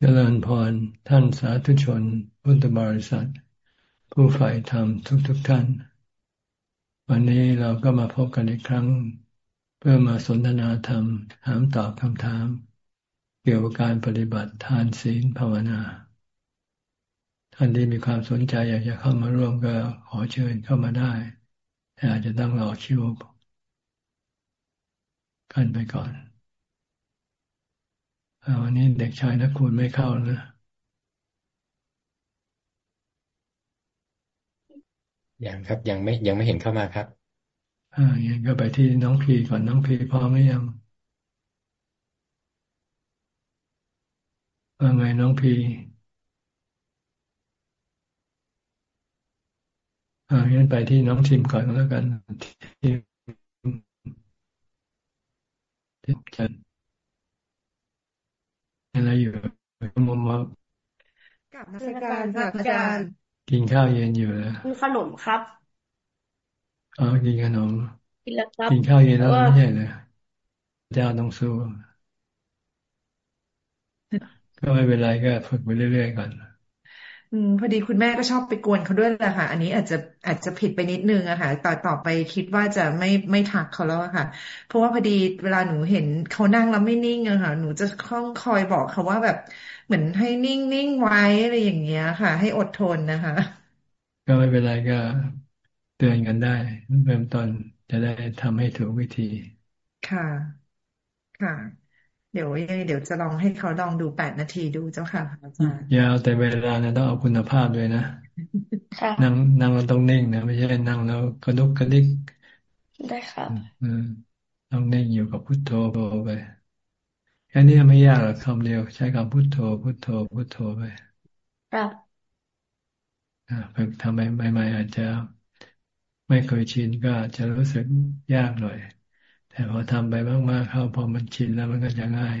เจริญพรท่านสาธุชน พุทธบริษัท ผู้ใฝ่ธรรมทุกๆทท่าน วันนี้เราก็มาพบกันอีกครั้ง เพื่อมาสนทนาธรรม ถามตอบคำถาม เกี่ยวกับการปฏิบัติทานศีลภาวนา ท่านที่มีความสนใจอยากจะเข้ามาร่วมก็ขอเชิญเข้ามาได้ แต่อาจจะต้องรอคิวกันไปก่อน วันนี้เด็กชายนักคุณไม่เข้านะยังครับ ยังไม่ยังไม่เห็นเข้ามาครับ อ่าอย่างก็ไปที่น้องพีก่อนน้องพีพร้อมหรือยังว่าไงน้องพีอ่างั้นไปที่น้องทิมก่อนแล้วกันที่ที่จะ อะไรอยู่มุมมากับนักการค่ะอาจารย์กินข้าวเย็นอยู่แล้วกินขนมครับอ๋อกินขนมกินแล้วครับกินข้าวเย็นแล้วไม่ใช่เลยเจ้าต้องสู้ก็ไม่เป็นไรก็ฝึกไปเรื่อยๆก่อน อืมพอดีคุณแม่ก็ชอบไปกวนเขาด้วยแหละค่ะ อันนี้อาจจะอาจจะผิดไปนิดนึงอะค่ะ ต่อต่อไปคิดว่าจะไม่ไม่ทักเขาแล้วอะค่ะ เพราะว่าพอดีเวลาหนูเห็นเขานั่งแล้วไม่นิ่งอะค่ะ หนูจะคองคอยบอกเขาว่าแบบเหมือนให้นิ่งนิ่งไว้อะไรอย่างเงี้ยค่ะ ให้อดทนนะคะ ก็ไม่เป็นไรก็เตือนกันได้เริ่มต้นจะได้ทำให้ถูกวิธีค่ะค่ะ เดี๋ยวเดี๋ยวจะลองให้เขาลองดูแปดนาทีดูเจ้าค่ะอาจารย์ยาวแต่เวลาเนี่ยต้องเอาคุณภาพด้วยนะนั่งนั่งเราต้องนิ่งนะไม่ใช่นั่งแล้วกระดุกกระดิกได้ครับต้องนิ่งอยู่กับพุทโธไปแค่นี้ไม่ยากหรอกคำเดียวใช้คำพุทโธพุทโธพุทโธไปครับฝึกทำใหม่ๆอาจจะไม่เคยชินก็อาจจะรู้สึกยากหน่อย แต่พอทำไปมากๆเข้าพอมันชินแล้วมันก็จะง่าย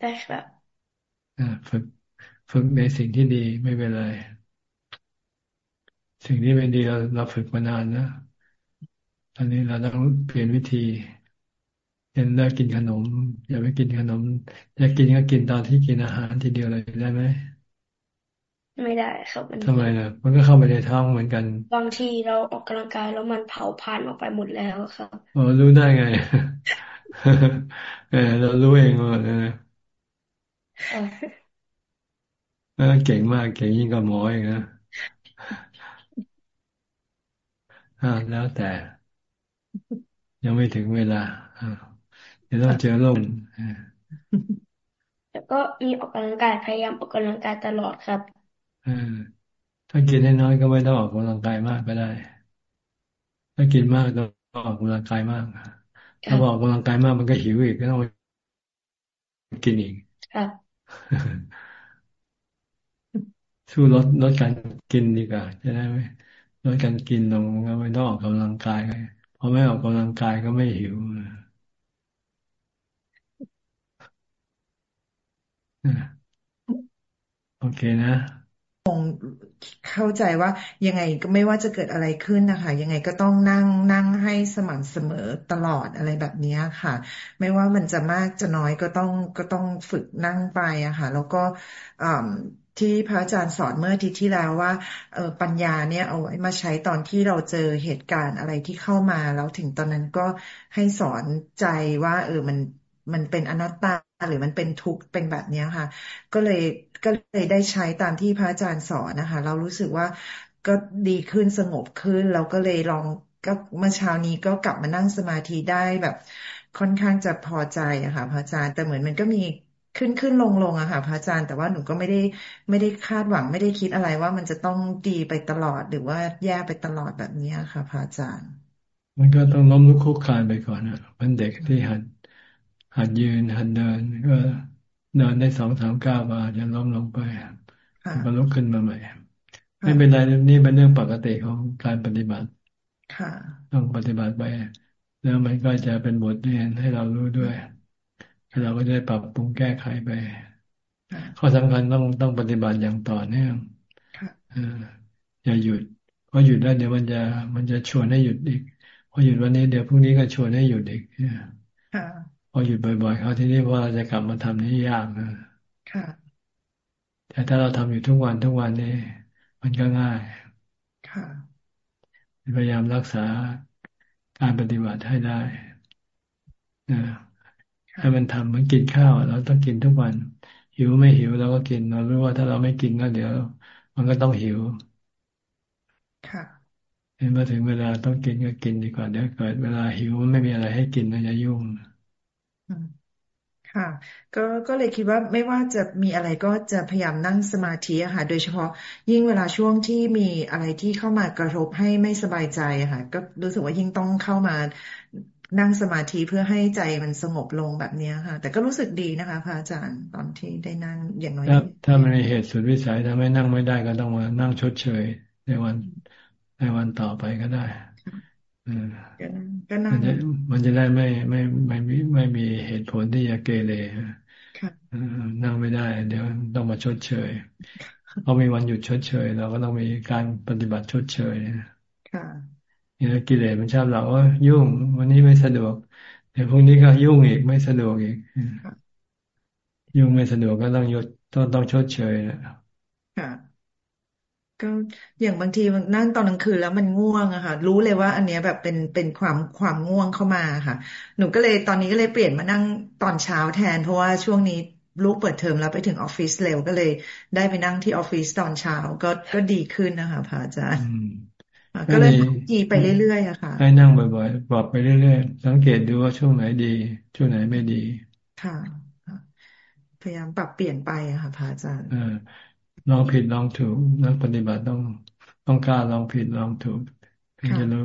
ได้ครับฝึกฝึกในสิ่งที่ดีไม่เป็นไร สิ่งที่ไม่ดีเราเราฝึกมานานนะตอนนี้เราต้องเปลี่ยนวิธีเช่นเลิกกินขนม อย่าไปกินขนม อยากกินก็กินตอนที่กินอาหารทีเดียวเลยได้ไหม ไม่ได้ครับมันทำไมล่ะ มันก็เข้าไปในท้องเหมือนกัน บางทีเราออกกำลังกายแล้วมันเผาผ่านออกไปหมดแล้วครับอ๋อรู้ได้ไงเออเรารู้เองหมดเลยเออเก่งมากเก่งยิ่งกว่าหมอเองนะอ่าแล้วแต่ ยังไม่ถึงเวลาอ่าเดี๋ยวต้องเจอลมแล้วก็มีออกกำลังกายพยายามออกกำลังกายตลอดครับ ถ้ากินน้อยก็ไม่ต้องออกกำลังกายมากก็ได้ ถ้ากินมากต้องออกกำลังกายมากถ้าออกกำลังกายมากมันก็หิวอีกก็ต้องกินอีกสู้ลดลดการกินดีกว่าจะได้ไหมลดการกินลงก็ไม่ต้องออกกำลังกายเพราะไม่ออกกำลังกายก็ไม่หิวโอเคนะค งเข้าใจว่ายังไงก็ไม่ว่าจะเกิดอะไรขึ้นนะคะ ยังไงก็ต้องนั่งนั่งให้สม่ำเสมอตลอดอะไรแบบนี้ค่ะ ไม่ว่ามันจะมากจะน้อยก็ต้องก็ต้องฝึกนั่งไปอะค่ะ แล้วก็ที่พระอาจารย์สอนเมื่ออาทิตย์ที่แล้วว่าปัญญาเนี่ยเอาไว้มาใช้ตอนที่เราเจอเหตุการณ์อะไรที่เข้ามาแล้วถึงตอนนั้นก็ให้สอนใจว่า เออมันมันเป็นอนัตตา หรือมันเป็นทุกข์เป็นแบบนี้ค่ะ ก็เลยก็เลยได้ใช้ตามที่พระอาจารย์สอนนะคะ เรารู้สึกว่าก็ดีขึ้นสงบขึ้น เราก็เลยลองก็เมื่อเช้านี้ก็กลับมานั่งสมาธิได้แบบค่อนข้างจะพอใจอะค่ะ พระอาจารย์แต่เหมือนมันก็มีขึ้นขึ้นลงลงอะค่ะ พระอาจารย์แต่ว่าหนูก็ไม่ได้ไม่ได้คาดหวังไม่ได้คิดอะไรว่ามันจะต้องดีไปตลอดหรือว่าแย่ไปตลอดแบบนี้ค่ะ พระอาจารย์ มันก็ต้องล้มลุกคลุกคลานไปก่อนนะมันเด็กที่หัด หัดยืนหัดเดิน ก็เดินได้สองสามก้าวมาจะล้มลงไปก็ลุกขึ้นมาใหม่ไม่เป็นไรนี่เป็นเรื่องปกติของการปฏิบัติต้องปฏิบัติไป แล้วมันก็จะเป็นบทเรียนให้เรารู้ด้วยเราก็จะปรับปรุงแก้ไขไป ข้อสำคัญต้องต้องปฏิบัติอย่างต่อเนื่องอย่าหยุดเพราะหยุดแล้วเดี๋ยวมันจะมันจะชวนให้หยุดอีกพอหยุดวันนี้เดี๋ยวพรุ่งนี้ก็ชวนให้หยุดอีกพ อหยุดบ่อยๆเขาที่นี่ว่าจะกลับมาทำนี่ยากนะค่ะ แต่ถ้าเราทำอยู่ทุกวันทุกวันนี่มันก็ง่าย ค่ะพยายามรักษาการปฏิบัติให้ได้นะให้มันทำเหมือนกินข้าวเราต้องกินทุกวัน หิวไม่หิวเราก็กินเรารู้ว่าถ้าเราไม่กินก็เดี๋ยว มันก็ต้องหิว ค่ะเห็นมาถึงเวลาต้องกินก็กินดีกว่าเดี๋ยวเกิดเวลาหิวมันไม่มีอะไรให้กินมันจะยุ่งค่ะ ก็ก็เลยคิดว่าไม่ว่าจะมีอะไรก็จะพยายามนั่งสมาธิค่ะ โดยเฉพาะยิ่งเวลาช่วงที่มีอะไรที่เข้ามากระทบให้ไม่สบายใจค่ะ ก็รู้สึกว่ายิ่งต้องเข้ามานั่งสมาธิเพื่อให้ใจมันสงบลงแบบนี้ค่ะ แต่ก็รู้สึกดีนะคะพระอาจารย์ตอนที่ได้นั่งอย่างน้อยถ้ามันมีเหตุสุดวิสัยทำให้นั่งไม่ได้ก็ต้องมานั่งชดเชยในวันในวันต่อไปก็ได้ มันจะมันจะได้ไม่ไม่ไม่ไม่ไม่มีเหตุผลที่จะเกเรนั่งไม่ได้ เดี๋ยวต้องมาชดเชยพอมีวันหยุดชดเชยเราก็ต้องมีการปฏิบัติชดเชยค่ะนี่กิเลสมันชอบเราว่ายุ่ง วันนี้ไม่สะดวกเดี๋ยวพรุ่งนี้ก็ยุ่งอีกไม่สะดวกอีกยุ่งไม่สะดวกก็ต้องยดต้องต้องชดเชยนะค่ะ ก็อย่างบางทีนั่งตอนกลางคืนแล้วมันง่วงอะค่ะ รู้เลยว่า อันเนี้ยแบบเป็นเป็นความความง่วงเข้ามาค่ะ หนูก็เลยตอนนี้ก็เลยเปลี่ยนมานั่งตอนเช้าแทน เพราะว่าช่วงนี้ลูกเปิดเทอมแล้วไปถึงออฟฟิศเร็วก็เลย ได้ไปนั่งที่ออฟฟิศตอนเช้าก็ก็ดีขึ้นนะคะพระอาจารย์ก็เลยจีไปเรื่อยๆอะค่ะให้นั่งบ่อยๆบอกไปเรื่อยๆ สังเกตดูว่าช่วงไหนดี ช่วงไหนไม่ดี ค่ะพยายามปรับเปลี่ยนไปอะค่ะพระอาจารย์ ลองผิดลองถูกนักปฏิบัติต้องต้องกล้าลองผิดลองถูกถึงจะรู้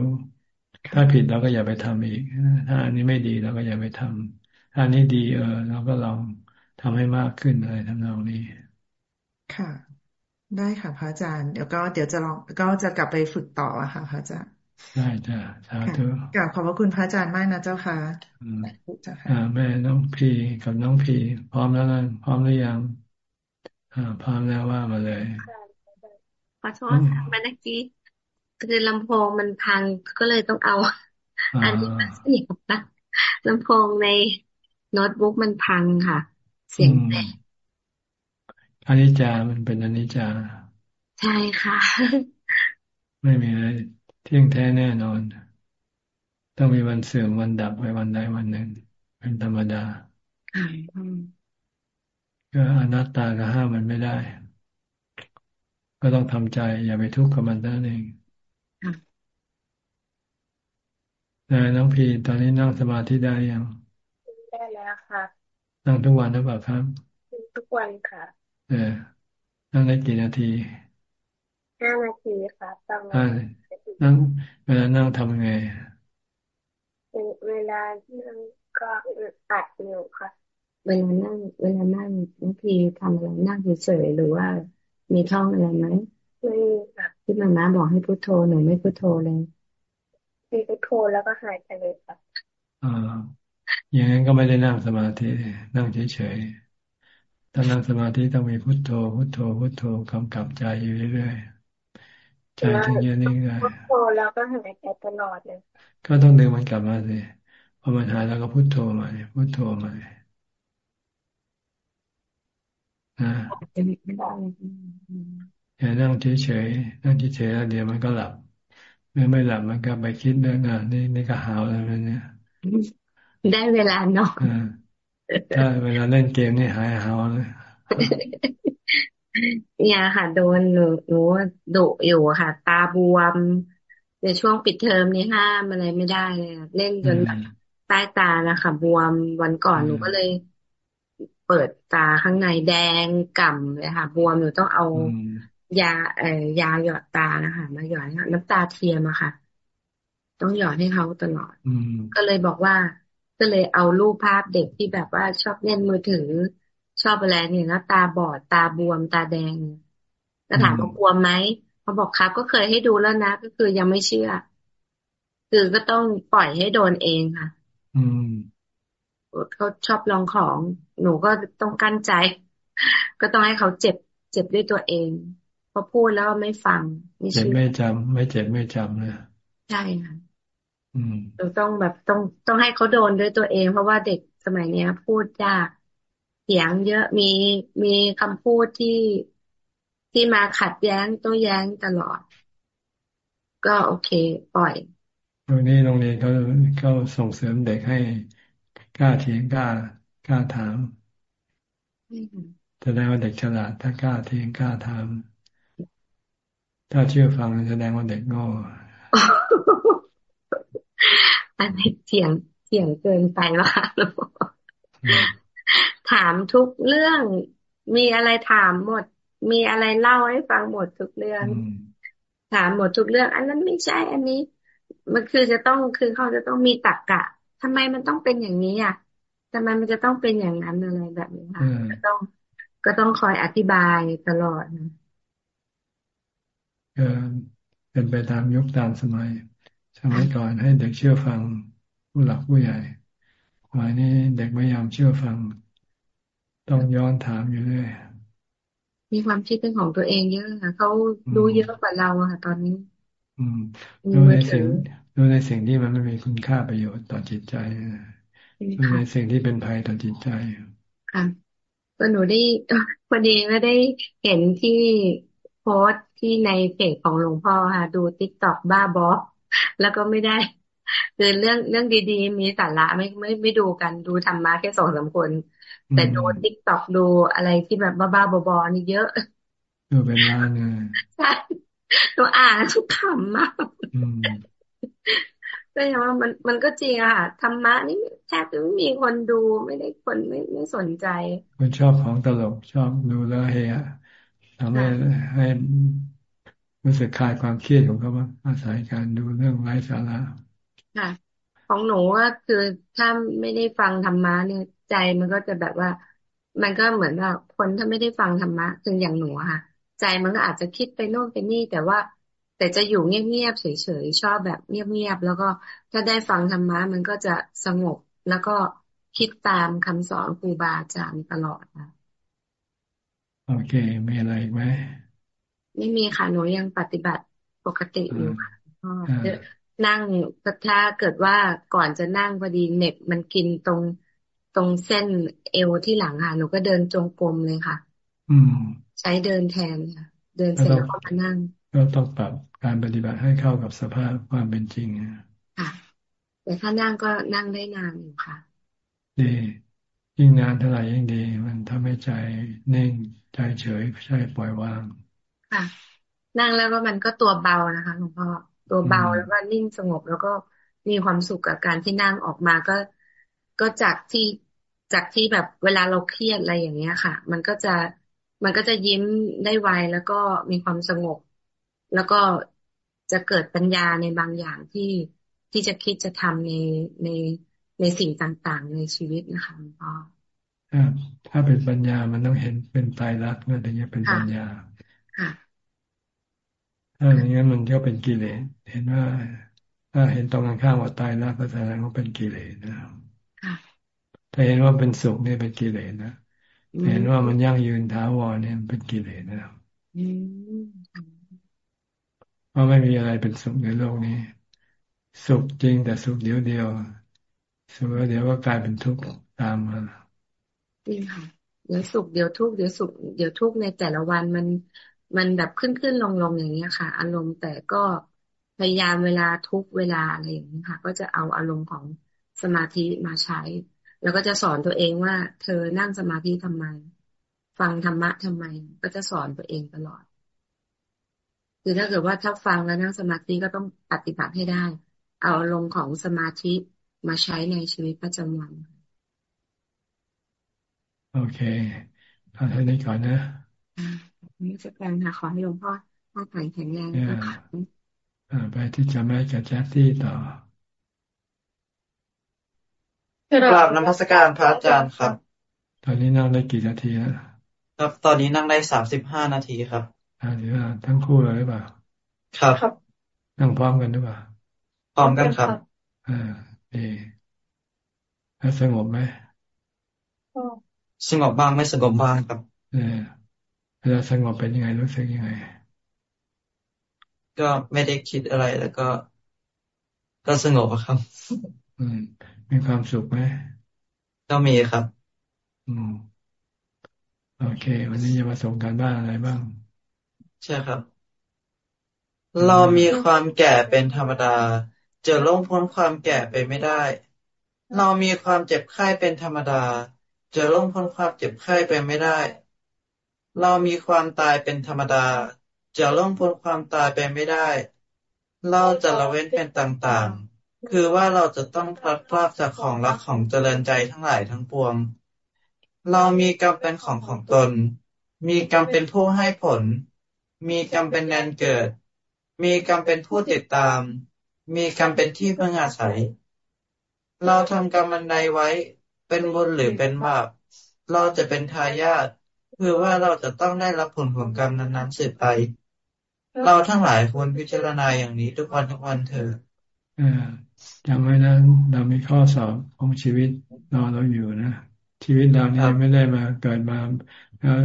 ถ้าผิดเราก็อย่าไปทำอีก ถ้าอันนี้ไม่ดีเราก็อย่าไปทำถ้าอันนี้ดีเออเราก็ลองทำให้มากขึ้นอะไรทำนองนี้ ค่ะ ได้ค่ะพระอาจารย์เดี๋ยวก็เดี๋ยวจะลองก็จะกลับไปฝึกต่อค่ะพระอาจารย์ได้จ้ะสาธุกลับขอบพระคุณพระอาจารย์มากนะเจ้าค่ะอ่าแม่น้องพีกับน้องพี พร้อมแล้วนะพร้อมหรือยังอ่า พร้อมแล้วว่ามาเลยขอโทษค่ะเมื่อกี้คือลำโพงมันพังก็เลยต้องเอา อันนี้มาเสียบนะลำโพงในโน้ตบุ๊กมันพังค่ะ เสียงแตกอันนี้จามันเป็นอันนี้จาใช่ค่ะ ไม่มีอะไรเที่ยงแท้แน่นอน ต้องมีวันเสื่อมวันดับไปวันใดวันหนึ่ง เป็นธรรมดา ก็อนัตตาก็ห้ามมันไม่ได้ ก็ต้องทำใจ อย่าไปทุกข์กับมันนั่นเองนายน้องพีตอนนี้นั่งสมาธิได้ยังได้แล้วค่ะ นั่งทุกวันหรือเปล่าครับทุกวันค่ะ เออ นั่งได้กี่นาทีห้านาทีค่ะต้องนั่งเวลานั่งทำไงเวลาที่นั่งก็อัดอยู่ค่ะ เวลานั่ง เวลานั่งบางทีทำอะไรนั่งเฉยๆหรือว่า มีท่องอะไรไหมไม่ค่ะที่มาม่าบอกให้พุทโธหนูไม่พุทโธเลยมีพุทโธแล้วก็หายไปเลยค่ะอ่าอย่างนั้นก็ไม่ได้นั่งสมาธินั่งเฉยๆถ้านั่งสมาธิต้องมีพุทโธ พุทโธ พุทโธกำกับใจอยู่เรื่อยๆใจถึงจะนิ่งได้พุทโธแล้วก็หายใจตลอดเลยก็ต้องดึงมันกลับมาสิพอมันหายแล้วก็พุทโธมาพุทโธมา อย่านั่งเฉยๆนั่งเฉยๆแล้วเดี๋ยวมันก็หลับเมื่อไม่หลับมันก็ไปคิดเรื่องอ่านี่นี่ก็หาวอะไรเนี่ยได้เวลานอนถ้าเวลาเล่นเกมนี่หายหาวเลยเนี่ยค่ะ โดนหนูหนูดุอยู่ค่ะ ตาบวม ในช่วงปิดเทอมนี้ห้ามอะไรไม่ได้เลยเล่นจนใต้ตานะคะบวมวันก่อนหนูก็เลย เปิดตาข้างในแดงก่ำเลยค่ะ บวมหนูต้องเอายาเอ่อยาหยอดตานะคะมาหยอดน้ำตาเทียมอะค่ะ ต้องหยอดให้เขาตลอดก็เลยบอกว่า ก็เลยเอารูปภาพเด็กที่แบบว่าชอบเล่นมือถือ ชอบอะไรเนี่ยแล้วตาบอดตาบวมตาแดงก็ถามว่าบวมไหมเขาบอกครับ ก็เคยให้ดูแล้วนะ ก็คือยังไม่เชื่อ คือก็ต้องปล่อยให้โดนเองค่ะ อืม เขาชอบลองของ หนูก็ต้องกั้นใจ ก็ต้องให้เขาเจ็บ เจ็บด้วยตัวเองพอพูดแล้วไม่ฟังไม่เชื่อไม่จำไม่เจ็บไม่จำเลยใช่ค่ะเราต้องแบบต้องต้องให้เขาโดนด้วยตัวเอง เพราะว่าเด็กสมัยเนี้ย พูดยากเสียงเยอะมีมีคำพูดที่ที่มาขัดแย้งโต้แย้งตลอด ก็โอเค ปล่อยตรงนี้โรงเรียนเขาเขาส่งเสริมเด็กให้ กล้าเถียงกล้ากล้าถามแสดงว่าเด็กฉลาด ถ้ากล้าเถียงกล้าถามถ้าเชื่อฟังแสดงว่าเด็กโง่อันนี้เถียงเถียงเกินไปแล้วค่ะถามทุกเรื่อง มีอะไรถามหมด มีอะไรเล่าให้ฟังหมดทุกเรื่อง ถามหมดทุกเรื่อง อันนั้นไม่ใช่ อันนี้ มันคือจะต้องคือเขาจะต้องมีตรรกกะ ทำไมมันต้องเป็นอย่างนี้อะทำไมมันจะต้องเป็นอย่างนั้นอะไรแบบนี้ค่ะก็ต้อง ก็ต้องคอยอธิบายตลอดนะเป็นไปตามยุคตามสมัยสมัยก่อนให้เด็กเชื่อฟังผู้หลักผู้ใหญ่วัยนี้เด็กไม่ยอมเชื่อฟัง ต้องย้อนถามอยู่เรื่อยมีความคิดเป็นของตัวเองเยอะค่ะเขารู้เยอะกว่าเราค่ะตอนนี้ อืมรู้ในสิ่ง รู้ในสิ่งที่มันไม่มีคุณค่าประโยชน์ต่อจิตใจรู้ในสิ่งที่เป็นภัยต่อจิตใจค่ะก็หนูได้พอดีก็ได้เห็นที่โพสที่ในเพจของหลวงพ่อค่ะดูติ๊กต็อกบ้าบอแล้วก็ไม่ได้ คือเรื่องเรื่องดีๆ มีสาระไม่ไม่ไม่ดูกันดูธรรมะแค่สองสามคน แต่ดูติ๊กต็อกดูอะไรที่แบบบ้าๆบอๆนี่เยอะดูเป็นล้านเลยใช่ตัวอ่านทุกคำมาก ก็อย่างว่ามันมันก็จริงอะค่ะธรรมะนี่แทบจะไม่มีคนดูไม่ได้คนไม่ไม่สนใจ คนชอบของตลกชอบดูแล้วเฮะทำให้ให้รู้สึกคลายความเครียดของเขาบ้างอาศัยการดูเรื่องไร้สาระค่ะ ของหนูก็คือถ้าไม่ได้ฟังธรรมะเนี่ยใจมันก็จะแบบว่า มันก็เหมือนว่าคนถ้าไม่ได้ฟังธรรมะคืออย่างหนูค่ะ ใจมันก็อาจจะคิดไปโน่นไปนี่ แต่ว่า แต่จะอยู่เงียบๆเฉยๆชอบแบบเงียบๆแล้วก็ถ้าได้ฟังธรรมะมันก็จะสงบแล้วก็คิดตามคำสอนครูบาอาจารย์ตลอดค่ะโอเค มีอะไรไหมไม่มีค่ะหนูยังปฏิบัติปกติอยู่ค่ะนั่งถ้าเกิดว่าก่อนจะนั่งพอดีเน็บมันกินตรงตรงเส้นเอวที่หลังค่ะ หนูก็เดินจงกรมเลยค่ะ อืม ใช้เดินแทนค่ะ เดินเสร็จแล้วก็มานั่ง ก็ต้องปรับ การปฏิบัติให้เข้ากับสภาพความเป็นจริงค่ะแต่ถ้านั่งก็นั่งได้นานอยู่ค่ะ ดียิ่งนานเท่าไหร่ยิ่งดี มันทำให้ใจนิ่งใจเฉยใช่ปล่อยวาง ค่ะ นั่งแล้วก็มันก็ตัวเบานะคะหลวงพ่อตัวเบาแล้วก็นิ่งสงบแล้วก็มีความสุขกับการที่นั่งออกมาก็ ก็จากที่จากที่แบบเวลาเราเครียดอะไรอย่างเงี้ยค่ะ มันก็จะมันก็จะยิ้มได้ไวแล้วก็มีความสงบ แล้วก็ จะเกิดปัญญาในบางอย่างที่ที่จะคิดจะทำในในในสิ่งต่างๆ ในชีวิตนะคะคุณพ่อถ้าเป็นปัญญามันต้องเห็นเป็นตายรักนั่นถึงจะเป็นปัญญาถ้าอย่างนี้มันก็เป็นกิเลสเห็นว่าถ้าเห็นตรงกันข้ามว่าตายรักก็แสดงว่าเป็นกิเลสนะครับถ้าเห็นว่าเป็นสุขเนี่ยเป็นกิเลสนะเห็นว่ามันยั่งยืนท้าวรเนี่ยเป็นกิเลสนะครับ เพราไม่มีอะไรเป็นสุขในโลกนี้ สุขจริงแต่สุขเดียวเดียวสุขแล้วเดี๋ยวก็กลายเป็นทุกข์ตามมาจริงค่ะเดี๋ยวสุขเดี๋ยวทุกข์เดี๋ยวสุขเดี๋ยวทุกข์ในแต่ละวันมันมันแบบขึ้นขึ้นลงลงอย่างเงี้ยค่ะ อารมณ์แต่ก็พยายามเวลาทุกเวลาอะไรอย่างนี้ค่ะ ก็จะเอาอารมณ์ของสมาธิมาใช้ แล้วก็จะสอนตัวเองว่า เธอนั่งสมาธิทำไม ฟังธรรมะทำไม ก็จะสอนตัวเองตลอด คือถ้าเกิดว่าถ้าฟังแล้วนั่งสมาธิก็ต้องปฏิบัติให้ได้ เอาอารมณ์ของสมาธิมาใช้ในชีวิตประจำวัน โอเคเอาเท่านี้ก่อนนะนี่จะการค่ะขอให้หลวงพ่อร่างกายแข็งแรงนะคะไปที่จะแม่กับแจ๊คที่ต่อกราบนมัสการพระอาจารย์ครับ ตอนนี้นั่งได้กี่นาทีแล้วครับ ตอนนี้นั่งได้สามสิบห้านาทีครับ อ่าเดี๋ยวทั้งคู่เลยหรือเปล่าครับนั่งพร้อมกันหรือเปล่า พร้อมกันครับ อ่าเอแล้วสงบไหมสงบบ้างไม่สงบบ้างครับ เออเวลาสงบเป็นยังไงรู้สึกยังไง ก็ไม่ได้คิดอะไรแล้วก็ ก็สงบครับ อืม มีความสุขไหมก็มีครับ อืมโอเค วันนี้จะมาส่งการบ้านอะไรบ้าง ใช่ครับ เรามีความแก่เป็นธรรมดา จะล่วงพ้นความแก่ไปไม่ได้ เรามีความเจ็บไข้เป็นธรรมดา จะล่วงพ้นความเจ็บไข้ไปไม่ได้ เรามีความตายเป็นธรรมดา จะล่วงพ้นความตายไปไม่ได้ เราจะละเว้นเป็นต่างๆคือว่าเราจะต้องพลัดพรากจากของรักของเจริญใจทั้งหลายทั้งปวง เรามีกรรมเป็นของของตน มีกรรมเป็นผู้ให้ผล มีกรรมเป็นแดนเกิด มีกรรมเป็นผู้ติดตาม มีกรรมเป็นที่พึ่งอาศัย เราทำกรรมอันใดไว้ เป็นบุญหรือเป็นบาป เราจะเป็นทายาท คือว่าเราจะต้องได้รับผลของกรรมนั้นๆสืบไป เราทั้งหลายควรพิจารณาอย่างนี้ทุกวันทุกวันเถอะจำไว้นะเรามีข้อสอบของชีวิตรอเราอยู่นะ ชีวิตเรานี่ไม่ได้มาเกิดมาแล้ว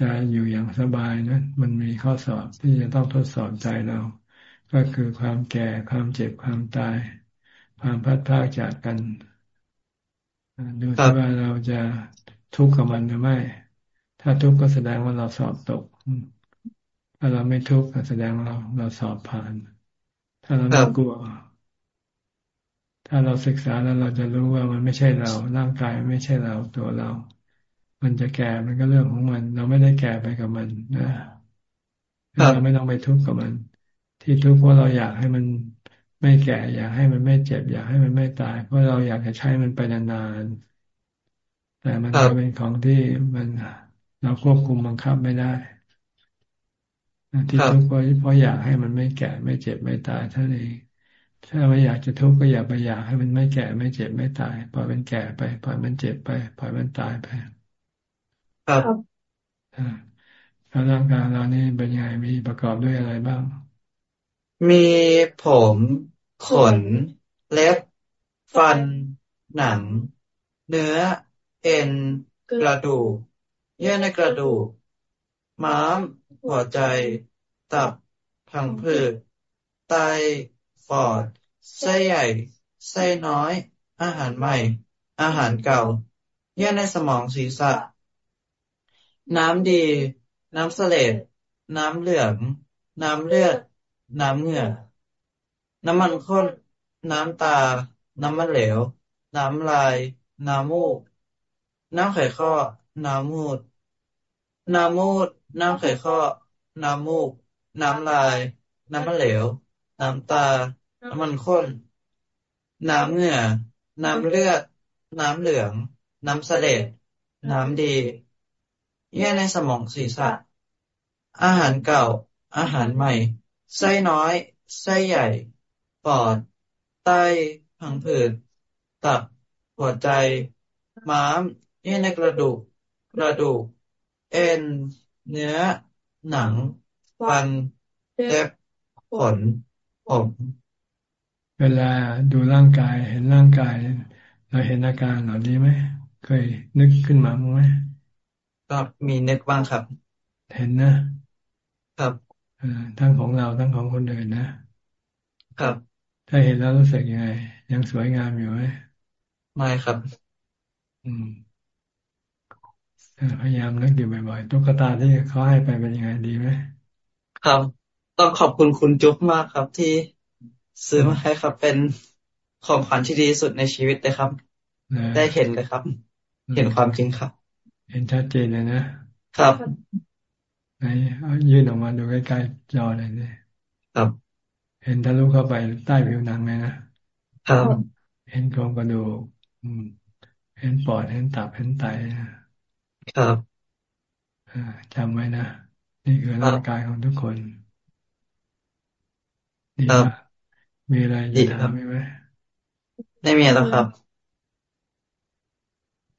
จะอยู่อย่างสบายนะมันมีข้อสอบที่จะต้องทดสอบใจเรา ก็คือความแก่ความเจ็บความตาย ความพัดพลากจากกันดูที่ว่าเราจะทุกข์กับมันหรือไม่ ถ้าทุกข์ก็แสดงว่าเราสอบตก ถ้าเราไม่ทุกข์ก็แสดงว่าเราเราสอบผ่าน ถ้าเราไม่กลัว ถ้าเราศึกษาแล้วเราจะรู้ว่ามันไม่ใช่เรา ร่างกายไม่ใช่เราตัวเรา มันจะแก่มันก็เรื่องของมัน เราไม่ได้แก่ไปกับมันนะเราไม่ต้องไปทุกข์กับมัน ที่ทุกข์เพราะเราอยากให้มันไม่แก่ อยากให้มันไม่เจ็บ อยากให้มันไม่ตาย เพราะเราอยากจะใช้มันไปนานๆแต่มันจะเป็นของที่มันเราควบคุมบังคับไม่ได้ที่ทุกข์เพราะเพราะอยากให้มันไม่แก่ไม่เจ็บไม่ตายเท่านี้ถ้าไม่อยากจะทุกข์ก็อย่าไปอยากให้มันไม่แก่ไม่เจ็บไม่ตายปล่อยมันแก่ไปปล่อยมันเจ็บไปปล่อยมันตายไป ครับแล้วร่างกายเรานี่เป็นยังไงมีประกอบด้วยอะไรบ้าง มีผม ขน เล็บ ฟัน หนัง เนื้อ เอ็น กระดูก เยื่อในกระดูก ม้าม หัวใจ ตับพังผืดไตปอดไส้ใหญ่ ไส้น้อย อาหารใหม่ อาหารเก่า เยื่อในสมองศีรษะ น้ำดี น้ำเสลดน้ำเหลือง น้ำเลือด น้ำเหงื่อ น้ำมันข้น น้ำตา น้ำมันเหลว น้ำลาย น้ำมูก น้ำไขข้อ น้ำมูด น้ำมูด น้ำไขข้อ น้ำมูก น้ำลาย น้ำมันเหลว น้ำตา น้ำมันข้น น้ำเหงื่อ น้ำเลือด น้ำเหลือง น้ำเสลดน้ำดี เยื่อในสมองศีรษะ อาหารเก่า อาหารใหม่ ไส้น้อย ไส้ใหญ่ ปอด ไตพังผืด ตับ หัวใจ ม้าม เยื่อในกระดูก กระดูก เอ็น เนื้อ หนัง ฟัน เล็บ ขน ผม เวลาดูร่างกาย เห็นร่างกาย เราเห็นอาการเหล่านี้ไหม เคยนึกขึ้นมาไหม ก็มีนึกบ้างครับ เห็นนะครับทั้งของเราทั้งของคนอื่นนะ ครับ ถ้าเห็นแล้วรู้สึกยังไง ยังสวยงามอยู่ไหมไม่ครับ อืมพยายามนึกอยู่บ่อยๆตุ๊กตาที่เขาให้ไปเป็นยังไงดีไหมครับ ต้องขอบคุณคุณจุ๊บมากครับ ที่ซื้อมาให้ครับเป็นของขวัญที่ดีสุดในชีวิตเลยครับ ได้เห็นเลยครับ เห็นความจริงครับ เห็นชัดเจนเลยนะ ครับไหนยื่นออกมาดูใกล้ๆจอเลยนี่ครับ เห็นทะลุเข้าไปใต้ผิวหนังเลยนะครับเห็นโครงกระดูกเห็นปอดเห็นตับเห็นไตครับจำไว้นะนี่คือร่างกายของทุกคนดีมากมีอะไรจะถามไหมไม่มีแล้วครับ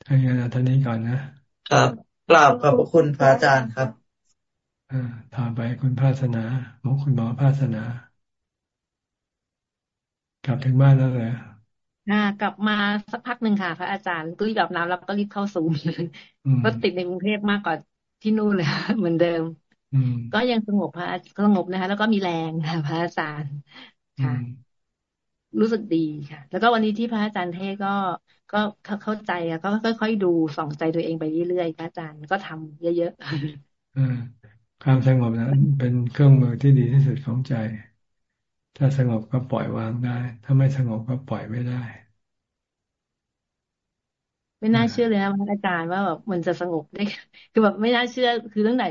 ถ้าอย่างนั้นท่านี้ก่อนนะ ครับกราบขอบพระคุณพระอาจารย์ครับอ่าต่อไปคุณภาสนาหมอคุณหมอภาสนา กลับถึงบ้านแล้วเลยอ่ากลับมาสักพักหนึ่งค่ะ พระอาจารย์ก็รีบอาบน้ำแล้วก็รีบเข้าสูมก็ติดในกรุงเทพมากกว่าที่นู่นเลยเหมือนเดิมก็ยังสงบพระสงบนะคะ แล้วก็มีแรงค่ะพระอาจารย์ค่ะ รู้สึกดีค่ะ แล้วก็วันนี้ที่พระอาจารย์เทศก็ก็เข้าใจอะก็ค่อยๆดูส่องใจตัวเองไปเรื่อยๆพระอาจารย์ก็ทำเยอะๆความสงบนั้นเป็นเครื่องมือที่ดีที่สุดของใจ ถ้าสงบก็ปล่อยวางได้ ถ้าไม่สงบก็ปล่อยไม่ได้ไม่น่าเชื่อเลยนะพระอาจารย์ว่าแบบมันจะสงบได้ คือแบบไม่น่าเชื่อคือตั้งแต่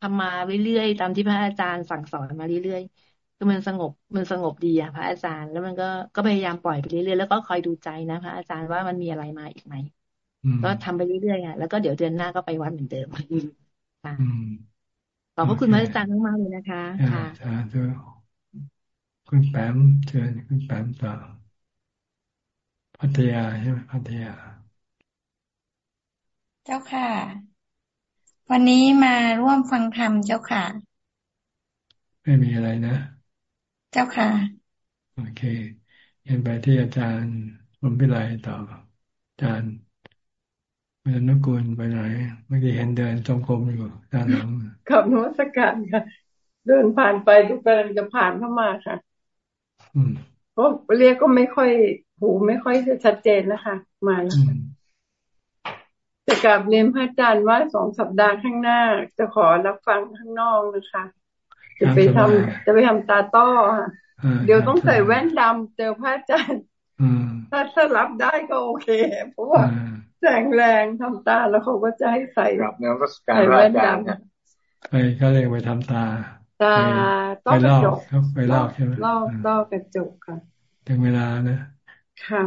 ทำมาเรื่อยๆตามที่พระอาจารย์สั่งสอนมาเรื่อยๆ คือมันสงบมันสงบดีอะพระอาจารย์ แล้วมันก็ก็พยายามปล่อยไปเรื่อยๆแล้วก็คอยดูใจนะพระอาจารย์ว่ามันมีอะไรมาอีกไหมก็ทำไปเรื่อยๆอะแล้วก็เดี๋ยวเดือนหน้าก็ไปวัดเหมือนเดิมค่ะขอบพระคุณพระอาจารย์มากๆเลยนะคะ ค่ะสาธุคุณแปมเชิญคุณแปมต่อพัทยาใช่ไหมพัทยา เจ้าค่ะ วันนี้มาร่วมฟังธรรมเจ้าค่ะ ไม่มีอะไรนะเจ้าค่ะ โอเคยันไปที่อาจารย์ผมพิไลต่อ อาจารย์เมื่อนกุลไปไหนเมื่อกี้เห็นเดินจงกรมอยู่ด้านหลังขับนวัตการค่ะ เดินผ่านไปทุกกำลังจะผ่านเข้ามาค่ะ อืมเพราะเรียกก็ไม่ค่อย หูไม่ค่อยจะชัดเจนนะคะ มาแล้วจะกลับเรียนพระอาจารย์ว่าสองสัปดาห์ข้างหน้า จะขอรับฟังข้างนอกนะคะ จะไปทำจะไปทำตาต้อเดี๋ยวต้องใส่แว่นดำเจอพระอาจารย์ถ้าถ้ารับได้ก็โอเค เพราะว่าแสงแรงทำตาแล้วเขาก็จะให้ใส่ใส่แว่นดำไปก็เลยไปทำตาตาต้อกระจกไปลอกใช่ไหมลอกลอกกระจกค่ะถึงเวลานะค่ะ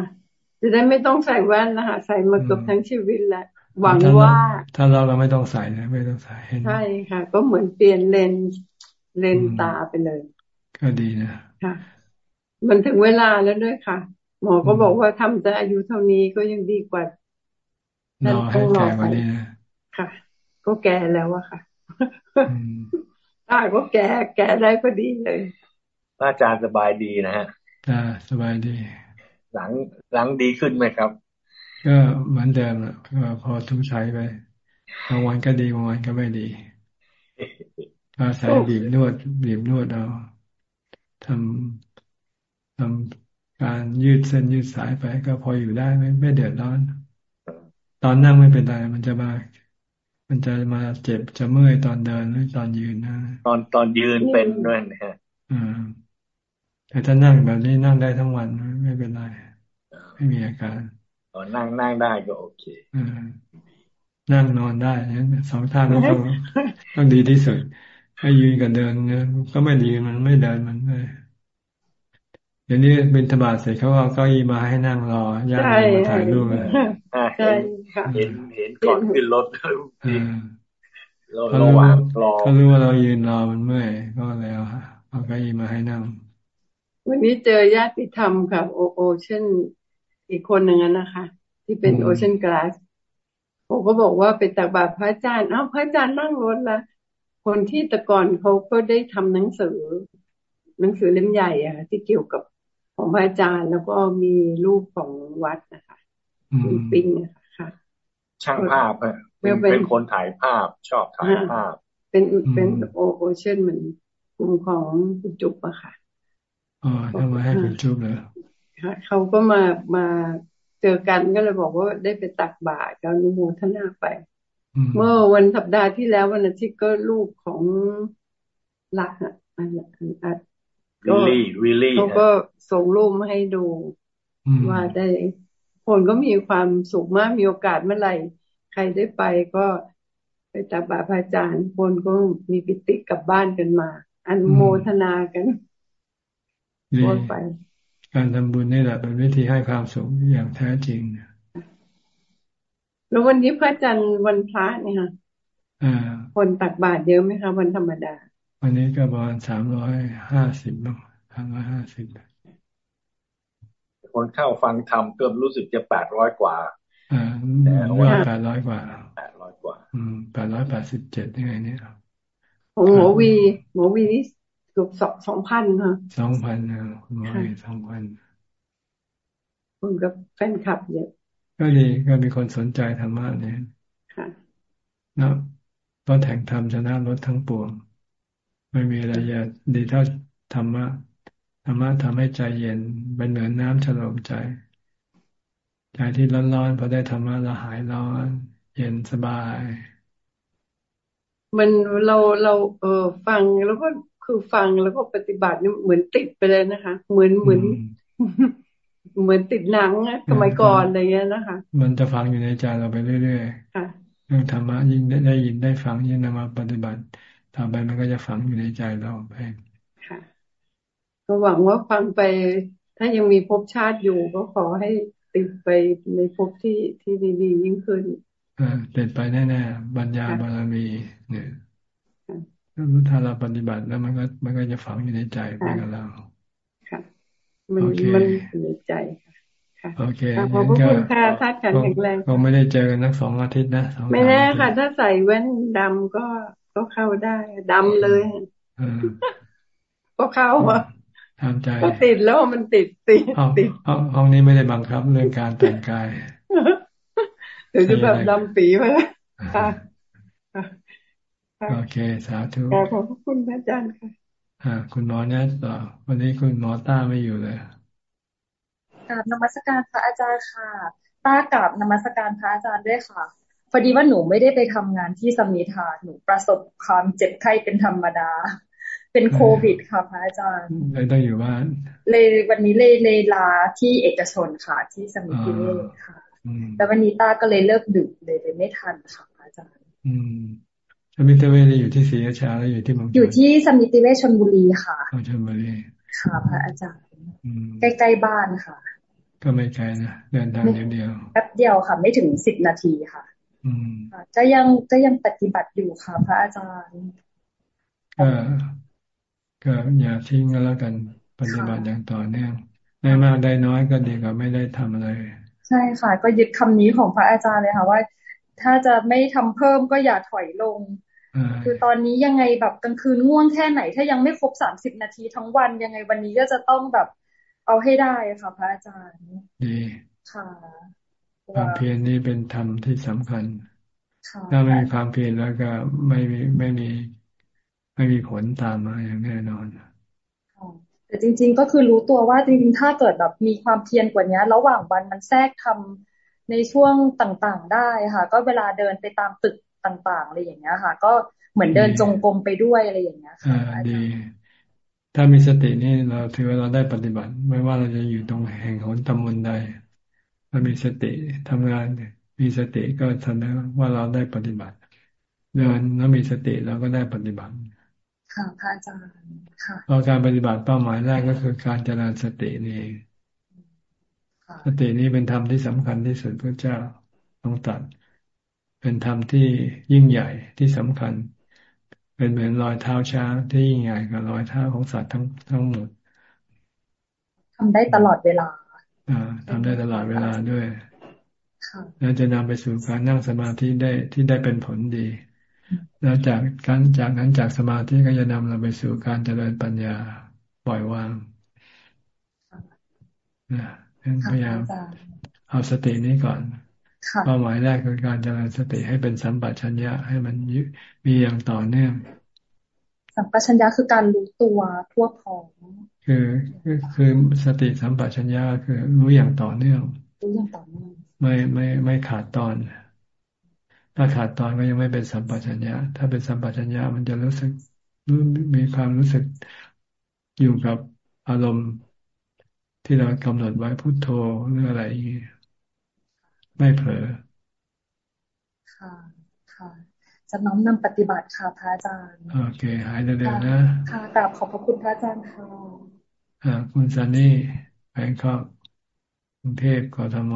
จะได้ไม่ต้องใส่แว่นนะคะใส่มาเกือบทั้งชีวิตแล้วหวังว่า ถ้าเราเราไม่ต้องใส่นะไม่ต้องใส่ใช่ค่ะ ก็เหมือนเปลี่ยนเลน เลนตาไปเลย ก็ดีนะค่ะ มันถึงเวลาแล้วด้วยค่ะ หมอก็บอกว่าทำแต่อายุเท่านี้ก็ยังดีกว่ารอให้แก่กว่านี้นะค่ะ ก็แก่แล้วอะค่ะตาก็แก่แก่ได้พอดีเลยอาจารย์สบายดีนะฮะอ่าสบายดี หลังหลังดีขึ้นไหมครับ ก็เหมือนเดิมแหละพอทุกใช้ไปบางวันก็ดีบางวันก็ไม่ดี อาศัยบีบนวดบีบนวดเอาทำทำการยืดเส้นยืดสายไป ก็พออยู่ได้ไม่ไม่เดือดร้อน ตอนนั่งไม่เป็นไรมันจะมามันจะมาเจ็บจะเมื่อยตอนเดินหรือตอนยืนนะตอนตอนยืนเป็นด้วยนะฮะอ่าแต่ถ้านั่งแบบนี้นั่งได้ทั้งวันไม่เป็นไรไม่มีอาการตอนนั่งนั่งได้ก็โอเคนั่งนอนได้สองท่านั้นต้องต้องดีที่สุด ให้ยืนกับเดินเนี่ยก็ไม่ดีมันไม่เดินมันเลยเดี๋ยวนี้เป็นธบาตเสร็จเขาเอาเก้าอี้มาให้นั่งรอญาติมาถ่ายรูปเลยใช่เห็นเห็นก่อนขึ้นรถระหว่างรอเขารู้ว่าเรายืนรอมันเมื่อยก็แล้วเอาเก้าอี้มาให้นั่ง วันนี้เจอญาติธรรมค่ะโอโอเช่นอีกคนหนึ่งนะคะ ที่เป็นโอเชียนกลาสผมก็บอกว่าไปตักบาตรพระอาจารย์อ้าวพระอาจารย์นั่งรถละ คนที่แต่ก่อนเขาก็ได้ทำหนังสือ หนังสือเล่มใหญ่อะที่เกี่ยวกับของพระอาจารย์แล้วก็มีรูปของวัดนะคะมีปิ้งนะคะช่างภาพเป็นคนถ่ายภาพชอบถ่ายภาพ เป็นเป็นโอโอเชียนเหมือนกลุ่มของคุณจุ๊บอะค่ะอ๋อทำมาให้คุณจุ๊บเลยเขาก็มามาเจอกันก็เลยบอกว่าได้ไปตักบาตรกานุโมทนาไป เมื่อวันสัปดาห์ที่แล้ววันอาทิตย์ก็ลูกของรักอะอะวิลลี่วิลลี่เขาก็ส่งรูปมาให้ดูว่าได้คนก็มีความสุขมากมีโอกาสเมื่อไหร่ ใครได้ไปก็ไปตักบาตรพระอาจารย์คนก็มีปิติกลับบ้านกันมา อนุโมทนากันไป การทำบุญนี่แหละเป็นวิธีให้ความสุขอย่างแท้จริง แล้ววันนี้พระจันทร์วันพระเนี่ยค่ะคนตักบาตรเยอะไหมคะวันธรรมดา วันนี้ก็ประมาณสามร้อยห้าสิบบ้างสามร้อยห้าสิบคนเข้าฟังธรรมเกือบรู้สึกจะแปดร้อยกว่าอ่าแต่ว่าแปดร้อยกว่าแปดร้อยกว่า อืมแปดร้อยแปดสิบเจ็ดยังไงเนี่ยหมอวีหมอวีนี่เกือบสองสองพันค่ะสองพันนะคุณหมอสองพันคุณกับแฟนคลับเยอะ ก็ดีก็มีคนสนใจธรรมะเนี่ยค่ะนะรถแห่งธรรมชนะรถทั้งปวง ไม่มีอะไรจะดีเท่าธรรมะธรรมะทำให้ใจเย็นเป็นเหมือนน้ำฉลมใจ ใจที่ร้อนๆพอได้ธรรมะเราหายร้อน เย็นสบาย มันเราเราเออฟังแล้วก็คือฟังแล้วก็ปฏิบัตินี่เหมือนติดไปเลยนะคะ เหมือนเหมือน เหมือนติดหนังสมัยก่อนอะไรเงี้ยนะคะ มันจะฟังอยู่ในใจเราไปเรื่อยๆเรื่องธรรมะยิ่งได้ได้ยินได้ฟังยิ่งนำมาปฏิบัติต่อไปมันก็จะฝังอยู่ในใจเราไปค่ะก็หวังว่าฟังไป ถ้ายังมีภพชาติอยู่ก็ขอให้ติดไปในภพที่ที่ดีๆยิ่งขึ้นอ่าติดไปแน่ๆบัญญาบารมีเนี่ยถ้าเราปฏิบัติแล้วมันก็มันก็จะฝังอยู่ในใจไปกับเราค่ะ มันมันอยู่ในใจค่ะโอเคขอบคุณค่ะถ้าแข็งแรงคงไม่ได้เจอกันนักสองอาทิตย์นะไม่แน่ค่ะ ถ้าใส่แว่นดำก็ก็เข้าได้ดำเลยก็เข้าอะทำใจก็ติดแล้วมันติดติดติดห้องนี้ไม่ได้บังคับเรื่องการแต่งกายหรือจะแบบดำปีไปเลยค่ะโอเค สาธุขอบคุณพระอาจารย์ค่ะ อ่า คุณหมอเนี่ยต่อวันนี้คุณหมอต้าไม่อยู่เลยกราบนมัสการพระอาจารย์ค่ะ ต้ากราบนมัสการพระอาจารย์ด้วยค่ะ พอดีว่าหนูไม่ได้ไปทำงานที่สมิธาหนูประสบความเจ็บไข้เป็นธรรมดา เป็นโควิดค่ะพระอาจารย์เลยต้องอยู่บ้านเลยวันนี้เลยเลยลาที่เอกชนค่ะ ที่สมิธิเวชค่ะ แต่วันนี้ต้าก็เลยเลิกดึกเลยเลยไม่ทันค่ะพระอาจารย์ อืม สมิติเวชอยู่ที่ศรีราชาแล้วอยู่ที่เมืองอยู่ที่สมิติเวชชนบุรีค่ะชนบุรีค่ะพระอาจารย์ใกล้ๆบ้านค่ะ ก็ไม่ไกลนะเดินทางเดียวเดียวแป๊บเดียวค่ะ ไม่ถึงสิบนาทีค่ะอืมจะยังจะยังปฏิบัติอยู่ค่ะ พระอาจารย์ ก็ก็อย่าทิ้งกันแล้วกันปฏิบัติอย่างต่อเนื่องได้มากได้น้อยก็ดีกว่าไม่ได้ทำอะไร ใช่ค่ะ ก็ยึดคำนี้ของพระอาจารย์เลยค่ะว่า ถ้าจะไม่ทำเพิ่มก็อย่าถอยลง คือตอนนี้ยังไงแบบกลางคืนง่วงแค่ไหน ถ้ายังไม่ครบสามสิบนาทีทั้งวันยังไงวันนี้ก็จะต้องแบบเอาให้ได้ค่ะพระอาจารย์ดีค่ะความเพียรนี่เป็นธรรมที่สำคัญ ถ้าไม่มีความเพียรแล้วก็ไม่มีไม่มี ไม่มีผลตามมาอย่างแน่นอนแต่จริง ๆ ก็คือรู้ตัวว่าจริงๆ ถ้าเกิดแบบมีความเพียรกว่านี้ระหว่างวันมันแทรกทำในช่วงต่างๆ ได้ค่ะ ก็เวลาเดินไปตามตึก ต่างๆอะไรอย่างเงี้ยค่ะ ก็เหมือนเดินจงกรมไปด้วยอะไรอย่างเงี้ยค่ะดี ถ้ามีสตินี่เราถือว่าเราได้ปฏิบัติ ไม่ว่าเราจะอยู่ตรงแห่งหนตำบลใดถ้ามีสติทำงานมีสติก็แสดงว่าเราได้ปฏิบัติ เดินแล้วมีสติเราก็ได้ปฏิบัติค่ะพระอาจารย์ค่ะเพราะการปฏิบัติเป้าหมายแรกก็คือการเจริญสตินี่เองสตินี้เป็นธรรมที่สำคัญที่สุดพระเจ้าต้องตัด เป็นธรรมที่ยิ่งใหญ่ที่สำคัญ เป็นเหมือนรอยเท้าช้างที่ยิ่งใหญ่กว่ารอยเท้าของสัตว์ทั้งทั้งหมดทำได้ตลอดเวลา อ่าทำได้ตลอดเวลาด้วยแล้วจะนำไปสู่การนั่งสมาธิได้ที่ได้เป็นผลดี แล้วจากการจากนั้นจากสมาธิก็จะนำเราไปสู่การเจริญปัญญาปล่อยวางนะพยายามเอาสตินี้ก่อน เป้าหมายแรกคือการเจริญสติให้เป็นสัมปชัญญะให้มันมีอย่างต่อเนื่อง สัมปชัญญะคือการรู้ตัวทั่วพร้อมคือคือสติสัมปชัญญะคือรู้อย่างต่อเนื่องรู้อย่างต่อเนื่องไม่ไม่ไม่ขาดตอน ถ้าขาดตอนก็ยังไม่เป็นสัมปชัญญะถ้าเป็นสัมปชัญญะมันจะรู้สึกมีความรู้สึกอยู่กับอารมณ์ที่เรากำหนดไว้พุโทโธหรืออะไรอย่างนี้ ไม่เผลอ ค่ะ ค่ะ จะน้อมนำปฏิบัติค่ะพระอาจารย์ โอเค หายเร็วๆนะ ค่ะกราบขอบพระคุณพระอาจารย์ค่ะอ่าคุณซันนี่แบงคอกกรุงเทพกทม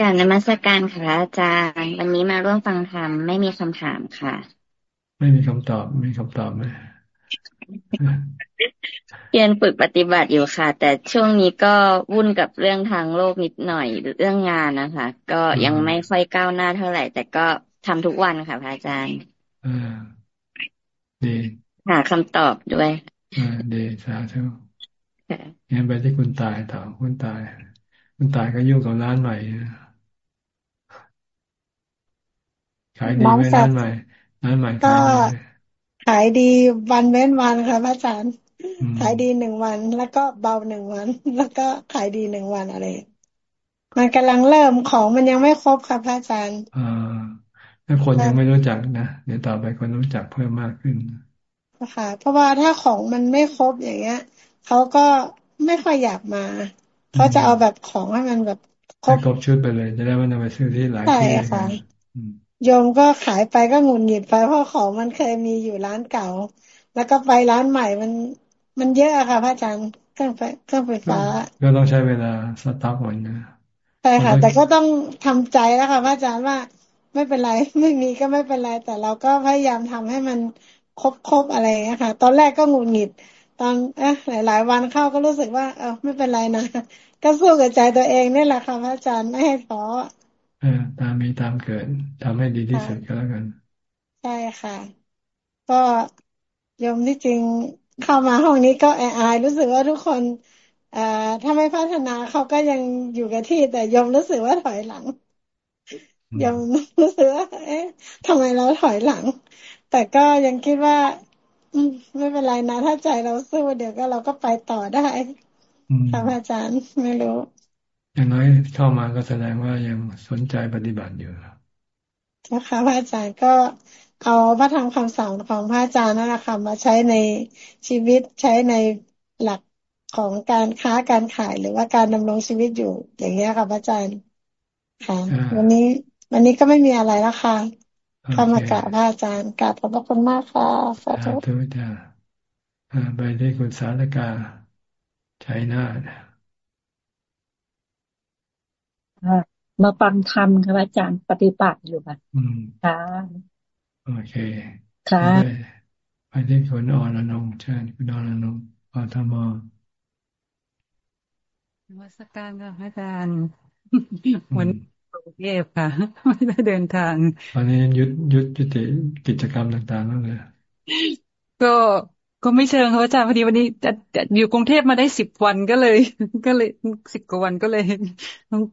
การนมัสการค่ะอาจารย์ วันนี้มาร่วมฟังธรรมไม่มีคำถามค่ะ ไม่มีคำตอบมีคำตอบไหมเรี ยนฝึกปฏิบัติอยู่ค่ะ แต่ช่วงนี้ก็วุ่นกับเรื่องทางโลกนิดหน่อยเรื่องงานนะคะ ก็ยังไม่ค่อยก้าวหน้าเท่าไหร่ แต่ก็ทำทุกวันค่ะพระอาจารย์อ่าดีหาคำตอบด้วยอ่าดีสาธุงั้นไปที่คุณตายต่อคุณตาย คุณตายก็ยุ่งกับร้านใหม่ขายดีไหมร้านใหม่ร้านใหม่ขายดีายดีวันเว้นวันค่ะพระอาจารย์ ขายดีหนึ่งวัน แล้วก็เบาหนึ่งวัน แล้วก็ขายดีหนึ่งวันอะไร มันกำลังเริ่มของมันยังไม่ครบค่ะพระอาจารย์อ่าแล้วคนยังไม่รู้จักนะเดี๋ยวต่อไปคนรู้จักเพิ่มมากขึ้นค่ะเพราะว่าถ้าของมันไม่ครบอย่างเงี้ยเขาก็ไม่ค่อยอยากมาเขาจะเอาแบบของให้มันแบบครบครบชุดไปเลย จะได้ไม่ต้องไปซื้อที่หลายที่ใช่ค่ะโยมก็ขายไปก็หงุดหงิดไปเพราะของมันเคยมีอยู่ร้านเก่า แล้วก็ไปร้านใหม่มัน มันเยอะค่ะพระอาจารย์เครื่องไฟเครื่องไฟฟ้า ก็ต้องใช้เวลาสต็อกหมดนะใช่ค่ะ แต่ก็ต้องทำใจแล้วค่ะพระอาจารย์ว่าไม่เป็นไร ไม่มีก็ไม่เป็นไร แต่เราก็พยายามทำให้มันครบครบอะไรเงี้ยค่ะ ตอนแรกก็หงุดหงิด ตอนเอ๊ะหลาย ๆ วันเข้าก็รู้สึกว่า เออไม่เป็นไรนะก็สู้กับใจตัวเองนี่แหละค่ะพระอาจารย์ไม่ให้ท้อเออตามมีตามเกิดทำให้ดีที่สุดก็แล้วกัน ใช่ค่ะ ก็ยมที่จริง เข้ามาห้องนี้ก็แอายรู้สึกว่าทุกคนเอ่อถ้าไม่พัฒนาเขาก็ยังอยู่กับที่ แต่ยมรู้สึกว่าถอยหลังยมรู้สึกว่า เอ๊ะทำไมเราถอยหลัง แต่ก็ยังคิดว่าไม่เป็นไรนะ ถ้าใจเราสู้เดี๋ยวก็เราก็ไปต่อได้ค่ะอาจารย์ไม่รู้อย่างน้อยเข้ามาก็แสดงว่ายังสนใจปฏิบัติอยู่นะคะพระอาจารย์ก็ เอาพระธรรมคำสอนของพระอาจารย์นั่นแหละค่ะมาใช้ในชีวิตใช้ในหลักของการค้าการขายหรือว่าการดำรงชีวิตอยู่ อย่างนี้ค่ะพระอาจารย์ค่ะ วันนี้ วันนี้ก็ไม่มีอะไรแล้วค่ะเข้ามากราบพระอาจารย์กราบขอบพระคุณมากค่ะสาธุจ้าไปที่คุณสารกาชัยนาทมาฟังธรรมค่ะอาจารย์ปฏิบัติอยู่ค่ะค่ะ โอเคค่ะไปที่คุณอรนงเชิญคุณอรนงปทมวัสการค่ะอาจารย์วันกรุงเทพค่ะ ไม่ได้เดินทางวันนี้ยุดยุดยุติกิจกรรมต่างๆแล้วเลยก็ก็ไม่เชิงครับอาจารย์พอดีวันนี้จะอยู่กรุงเทพมาได้สิบวันก็เลย ก็เลยสิบกว่าวันก็เลย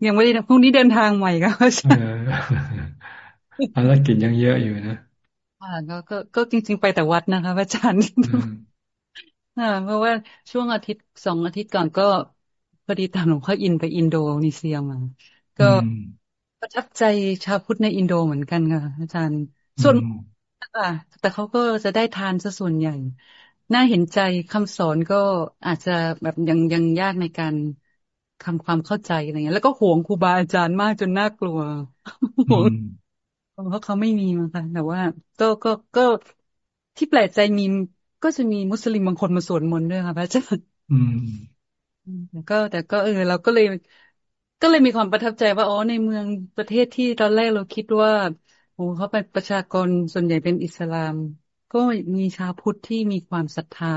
ยังไม่ได้พรุ่งนี้เดินทางใหม่ครับอาจารย์ภารกิจยังเยอะอยู่นะ อ่าก็ก็ก็จริง ๆ ไปแต่วัดนะคะอาจารย์อ่าเพราะว่าช่วงอาทิตย์สองอาทิตย์ก่อนก็พอดีตามหลวงพ่ออินไปอินโดนีเซียมา ก็ประทับใจชาวพุทธในอินโดเหมือนกันค่ะอาจารย์ส่วนอ่าแต่เขาก็จะได้ทานซะส่วนใหญ่ น่าเห็นใจคำสอนก็อาจจะแบบยังยังยากในการทำความเข้าใจอะไรเงี้ยแล้วก็ห่วงครูบาอาจารย์มากจนน่ากลัวห่วง เพราะเขาไม่มีมาค่ะแต่ว่า ก็ก็ก็ที่แปลกใจมีก็จะมีมุสลิมบางคนมาสวดมนต์ด้วยค่ะพระอาจารย์แต่ก็ แต่ก็เออเราก็เลย ก็เลยมีความประทับใจว่าอ๋อในเมืองประเทศที่ตอนแรกเราคิดว่าโอ้เขาเป็นประชากรส่วนใหญ่เป็นอิสลาม ก็มีชาวพุทธที่มีความศรัทธา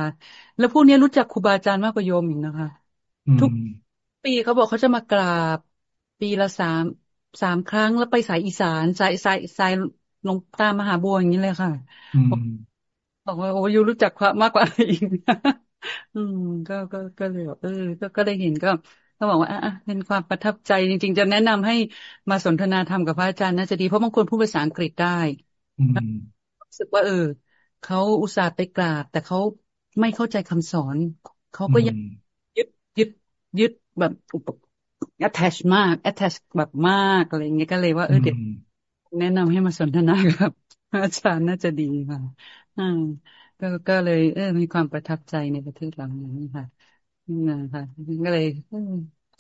แล้วพวกนี้รู้จักครูบาอาจารย์มากกว่าโยมอีกนะคะ ทุกปีเขาบอกเขาจะมากราบ ปีละสาม สามครั้งแล้วไปสายอีสานสายสายสายลงตามมหาบัวอย่างนี้เลยค่ะบอกว่าโอ้ยูรู้จักความมากกว่าอีกอืม ก็ก็ก็เลยบอกเออ ก็ก็ได้เห็นก็ก็บอกว่าอะเป็นความประทับใจจริง ๆ จะแนะนำให้มาสนทนาธรรมกับพระอาจารย์น่าจะดีเพราะบางคนพูดภาษาอังกฤษได้รู้สึกว่า เออเขาอุตส่าห์ไปกราบ แต่เขาไม่เข้าใจคำสอนเขาก็ยังยึดยึดยึดแบบอุป attach มาก attach แบบมากอะไรเงี้ยก็เลยว่าเออเดี๋ยวแนะนำให้มาสนทนากับอาจารย์น่าจะดีค่ะอ่าก็ก็เลย เออ มีความประทับใจในประเทศเรานี้ค่ะนี่ค่ะก็เลย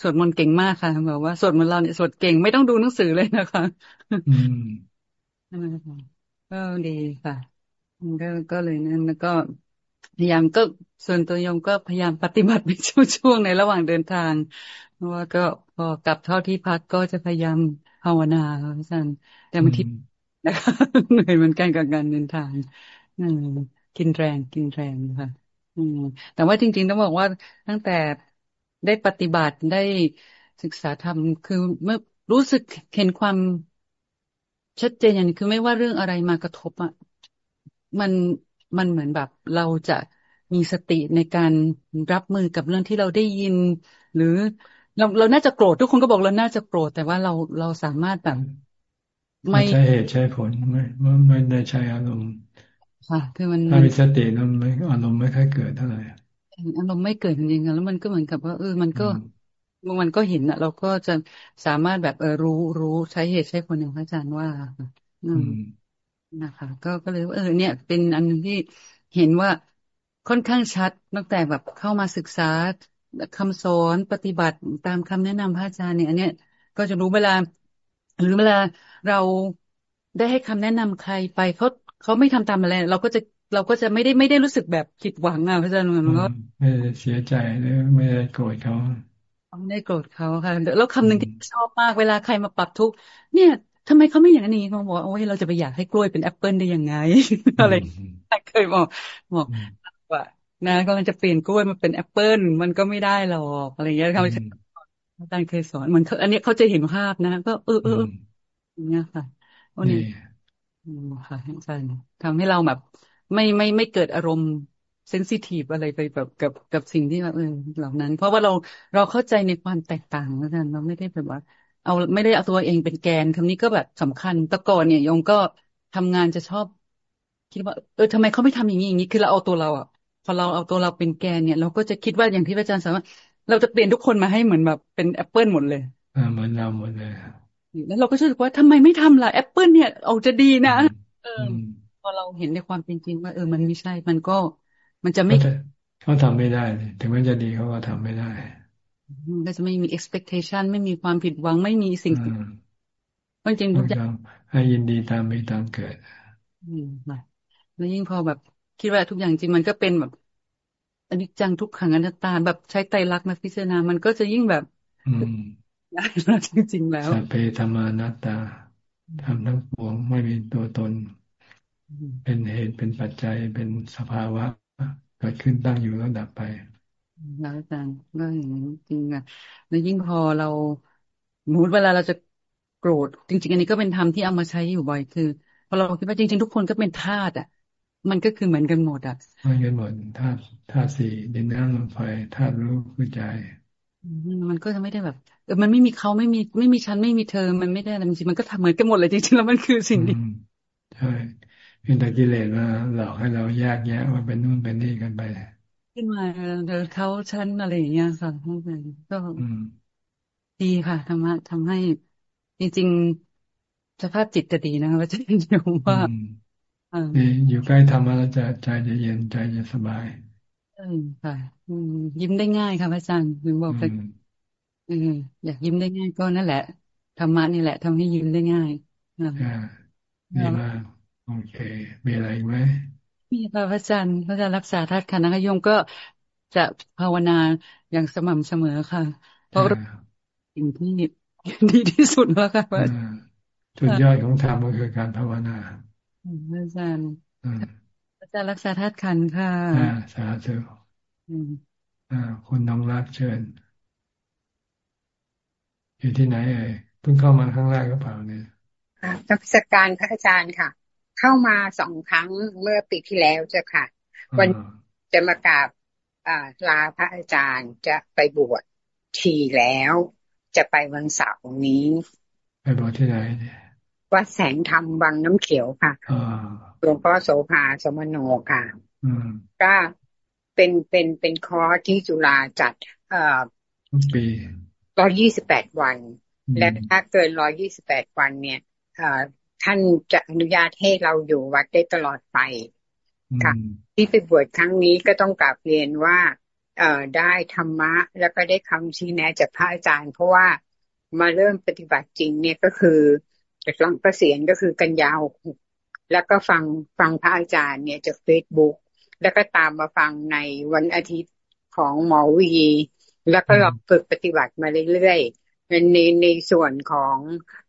สวดมนต์เก่งมากค่ะบอกว่าสวดมนต์เราเนี่ยสวดเก่งไม่ต้องดูหนังสือเลยนะคะอืมก็ดีค่ะก็ก็เลยนั่นแล้วก็พยายามก็ส่วนตัวยมก็พยายามปฏิบัติในช่วงในระหว่างเดินทาง เพราะว่าก็พอกลับเท่าที่พักก็จะพยายามภาวนาอาจารย์แต่บางทีนะคะเหนื่อยเหมือนกันกับการเดินทางอืมกินแรงกินแรงค่ะอืมแต่ว่าจริง ๆ ต้องบอกว่าตั้งแต่ได้ปฏิบัติได้ศึกษาธรรมคือเมื่อรู้สึกเห็นความชัดเจนอย่างนี้คือไม่ว่าเรื่องอะไรมากระทบอะมันมันเหมือนแบบเราจะมีสติในการรับมือกับเรื่องที่เราได้ยิน หรือ เราเราน่าจะโกรธทุกคนก็บอกเราน่าจะโกรธแต่ว่าเราเราสามารถแบบไม่ใช่เหตุใช่ผลไม่ไม่ได้ใช้อารมณ์ค่ะคือมันถ้ามีสติแล้วมันอารมณ์ไม่ค่อยเกิดเท่าไหร่อารมณ์ไม่เกิดจริงๆแล้วมันก็เหมือนกับว่า เออ มันก็มันก็เห็นอะเราก็จะสามารถแบบเออรู้รู้ใช้เหตุใช้ผลอย่างพระอาจารย์ว่าอืมนะคะ ก็ก็เลยเออ เนี่ย เป็นอันนึงที่เห็นว่าค่อนข้างชัดตั้งแต่แบบเข้ามาศึกษา คำสอนปฏิบัติตามคำแนะนำพระอาจารย์เนี่ยอันเนี้ยก็จะรู้เวลา หรือเวลาเราได้ให้คำแนะนำใครไปเขาเขาไม่ทำตามอะไรเราก็จะเราก็จะไม่ได้ไม่ได้รู้สึกแบบผิดหวังอะพระอาจารย์มันก็ไม่เสียใจหรือไม่ได้โกรธเขาไม่ได้โกรธเขาค่ะแล้วคำหนึ่งที่ชอบมากเวลาใครมาปรับทุกข์เนี่ยทำไมเขาไม่อย่างนี้เขาบอกโอ้ยเราจะไปอยากให้กล้วยเป็นแอปเปิลได้ยังไงอะไรเคยบอกบอกว่า นะก็มันจะเปลี่ยนกล้วยมาเป็นแอปเปิลมันก็ไม่ได้หรอกอะไรเงี้ยเขาอาจารย์เคยสอนมันอันนี้เขาจะเห็นภาพนะก็เออเอออย่างเงี้ยค่ะวันนี้ค่ะอาจารย์ทำให้เราแบบ ไม่ไม่ไม่เกิดอารมณ์เซนซิทีฟอะไรไปแบบกับกับสิ่งที่แบบเออเหล่านั้น เพราะว่าเราเราเข้าใจในความแตกต่างแล้วกันเราไม่ได้แบบว่า เอาไม่ได้เอาตัวเองเป็นแกนคำนี้ก็แบบสำคัญตะก่อนเนี่ยยงก็ทำงานจะชอบ คิดว่า เออทำไมเขาไม่ทำอย่างนี้อย่างนี้คือเราเอาตัวเราอะพ อเราเอาตัวเราเป็นแกนเนี่ย เราก็จะคิดว่าอย่างที่อาจารย์สอนว่า เราจะเปลี่ยนทุกคนมาให้เหมือนแบบเป็นแอปเปิลหมดเลยอ่าเหมือนเราหมดเลยแล้วเราก็รู้สึกว่าทำไมไม่ทำล่ะแอปเปิลเนี่ยเอาจะดีนะเออพอเราเห็นในความเป็นจริงว่าเออมันไม่ใช่ มันก็มันจะไม่เขาทำไม่ได้ ถึงแม้จะดีเขาก็ทำไม่ได้มันก็จะไม่มี expectation ไม่มีความผิดหวังไม่มีสิ่งที่จริงทุกอย่างให้ยินดีตามมีตามเกิดอืมแล้วยิ่งพอแบบ คิดว่าทุกอย่างจริงมันก็เป็นแบบอันนี้จังทุกขังอนัตตาแบบใช้ไตรลักษณ์มาพิจารณา มันก็จะยิ่งแบบอืมได้แล้วจริงๆแล้วสัพเพธรรมานัตตาทำทั้งปวงไม่มีตัวตน เป็นเหตุเป็นปัจจัยเป็นสภาวะเกิดขึ้นตั้งอยู่แล้วดับไปแล้วอาจารย์ก็อย่างนี้จริงอะแล้วยิ่งพอเรามูดเวลาเราจะโกรธจริง ๆ อันนี้ก็เป็นธรรมที่เอามาใช้อยู่บ่อยคือพอเราคิดว่าจริง ๆ ทุกคนก็เป็นธาตุอะ มันก็คือเหมือนกันหมดอะเหมือนกันหมดธาตุธาตุสี่ดินน้ำลมไฟธาตุรู้คือใจ มันก็จะไม่ได้แบบเออมันไม่มีเขาไม่มีไม่มีฉันไม่มีเธอ มันไม่ได้จริงมันก็ทำเหมือนกันหมดเลยจริงๆแล้วมันคือสิ่งที่ใช่เพียงแต่กิเลสมาหลอกให้เราแยกแยะว่าเป็นนู่นเป็นนี่กันไปขึ้นมาเธอเขาฉันอะไรอย่างเงี้ยค่ะก็ดีค่ะธรรมะทำให้จริงๆสภาพจิตจะดีนะคะว่าจะเป็นอยมว่า อยู่ใกล้ธรรมะแล้วจะใจจะเย็นใจจะสบายอืมค่ะยิ้มได้ง่ายค่ะพระอาจารย์ถึงบอกเลยอืมอยากยิ้มได้ง่ายก็นั่นแหละธรรมะนี่แหละทำให้ยิ้มได้ง่ายอ่าดีมากโอเค มีอะไรไหมมีค่ะพระอาจารย์พระอาจารย์รักษาธาตุขันธ์นะคะโยมก็จะภาวนาอย่างสม่ำเสมอค่ะ เพราะสิ่งที่ดีที่สุดแล้วค่ะจุดยอดของธรรมก็คือการภาวนา อาจารย์อาจารย์รักษาธาตุขันค่ะอ่าสาธุอ่าคุณน้องรักเชิญ อยู่ที่ไหนเอ่ยเพิ่งเข้ามาครั้งแรกก็เปล่าเนี่ยนักพิชการพระอาจารย์ค่ะ เข้ามาสองครั้งเมื่อปีที่แล้วเจ้าค่ะ วันจะมากราบลาพระอาจารย์จะไปบวชทีแล้ว จะไปวันเสาร์นี้ ไปบวชที่ไหนเนี่ย วัดแสงธรรมบางน้ำเขียวค่ะหลวงพ่อโสภาสมโนค่ะก็เป็นเป็นเป็นคอร์สที่จุฬาจัด เอ่อปีร้อยี่สิบแปดวัน และถ้าเกินร้อยี่สิบแปดวันเนี่ยเอ่อท่านจะอนุญาตให้เราอยู่วัดได้ตลอดไปค่ะ ที่ไปบวชครั้งนี้ก็ต้องกลับเรียนว่า เอ่อได้ธรรมะ แล้วก็ได้คำชี้แนะจากพระอาจารย์ เพราะว่ามาเริ่มปฏิบัติจริงเนี่ยก็คือ หลังเกษียณก็คือกันยาวแล้วก็ฟังฟังพระอาจารย์เนี่ยจากเฟซบุ๊กแล้วก็ตามมาฟังในวันอาทิตย์ของหมอวี แล้วก็ลองฝึกปฏิบัติมาเรื่อยๆในในส่วนของ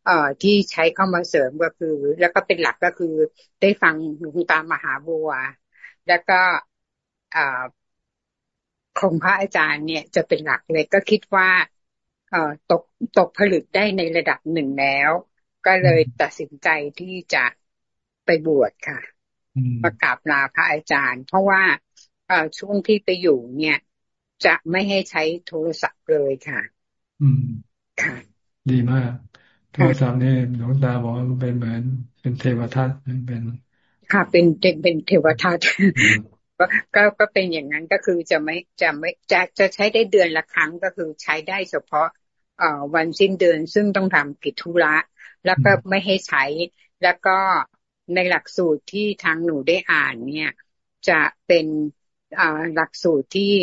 เอ่อที่ใช้เข้ามาเสริมก็คือ แล้วก็เป็นหลักก็คือได้ฟังหลวงตามมหาบัว แล้วก็อ่าของพระอาจารย์เนี่ยจะเป็นหลักเลยก็คิดว่าเอ่อตกตกผลึกได้ในระดับหนึ่งแล้ว ก็เลยตัดสินใจที่จะไปบวชค่ะ ประกาศลาพระอาจารย์ เพราะว่าเอช่วงที่ไปอยู่เนี่ย จะไม่ให้ใช้โทรศัพท์เลยค่ะ อืมค่ะ ดีมาก โทรศัพท์นี่หลวงตาบอกว่าเป็นเหมือน เป็นเทวทัศน์เป็นค่ะเป็นเป็นเทวทัตก็ก็ก็เป็นอย่างนั้นก็คือจะไม่จะไม่จะจะใช้ได้เดือนละครั้งก็คือใช้ได้เฉพาะเอ่อวันสิ้นเดือนซึ่งต้องทำกิจธุระ แล้วก็ไม่ให้ใช้ แล้วก็ในหลักสูตรที่ทางหนูได้อ่านเนี่ย จะเป็นหลักสูตรที่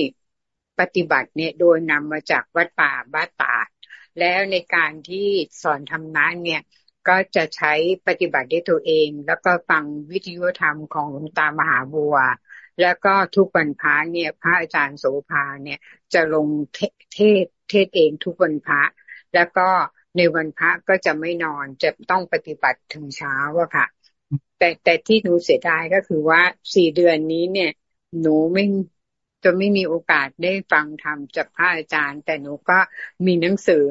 ปฏิบัติเนี่ยโดยนำมาจากวัดป่าบ้านตาดแล้วในการที่สอนธรรมะเนี่ยก็จะใช้ปฏิบัติด้วยตัวเอง แล้วก็ฟังวิทยุธรรมของหลวงตามหาบัว แล้วก็ทุกวันพระเนี่ยพระอาจารย์โสภาเนี่ยจะลงเทศเทศเองทุกวันพระ แล้วก็ ในวันพระก็จะไม่นอนจะต้องปฏิบัติถึงเช้าอะค่ะ แต่แต่ที่หนูเสียดายก็คือว่าสี่เดือนนี้เนี่ย หนูไม่จะไม่มีโอกาสได้ฟังธรรมจากพระอาจารย์ แต่หนูก็มีหนังสือ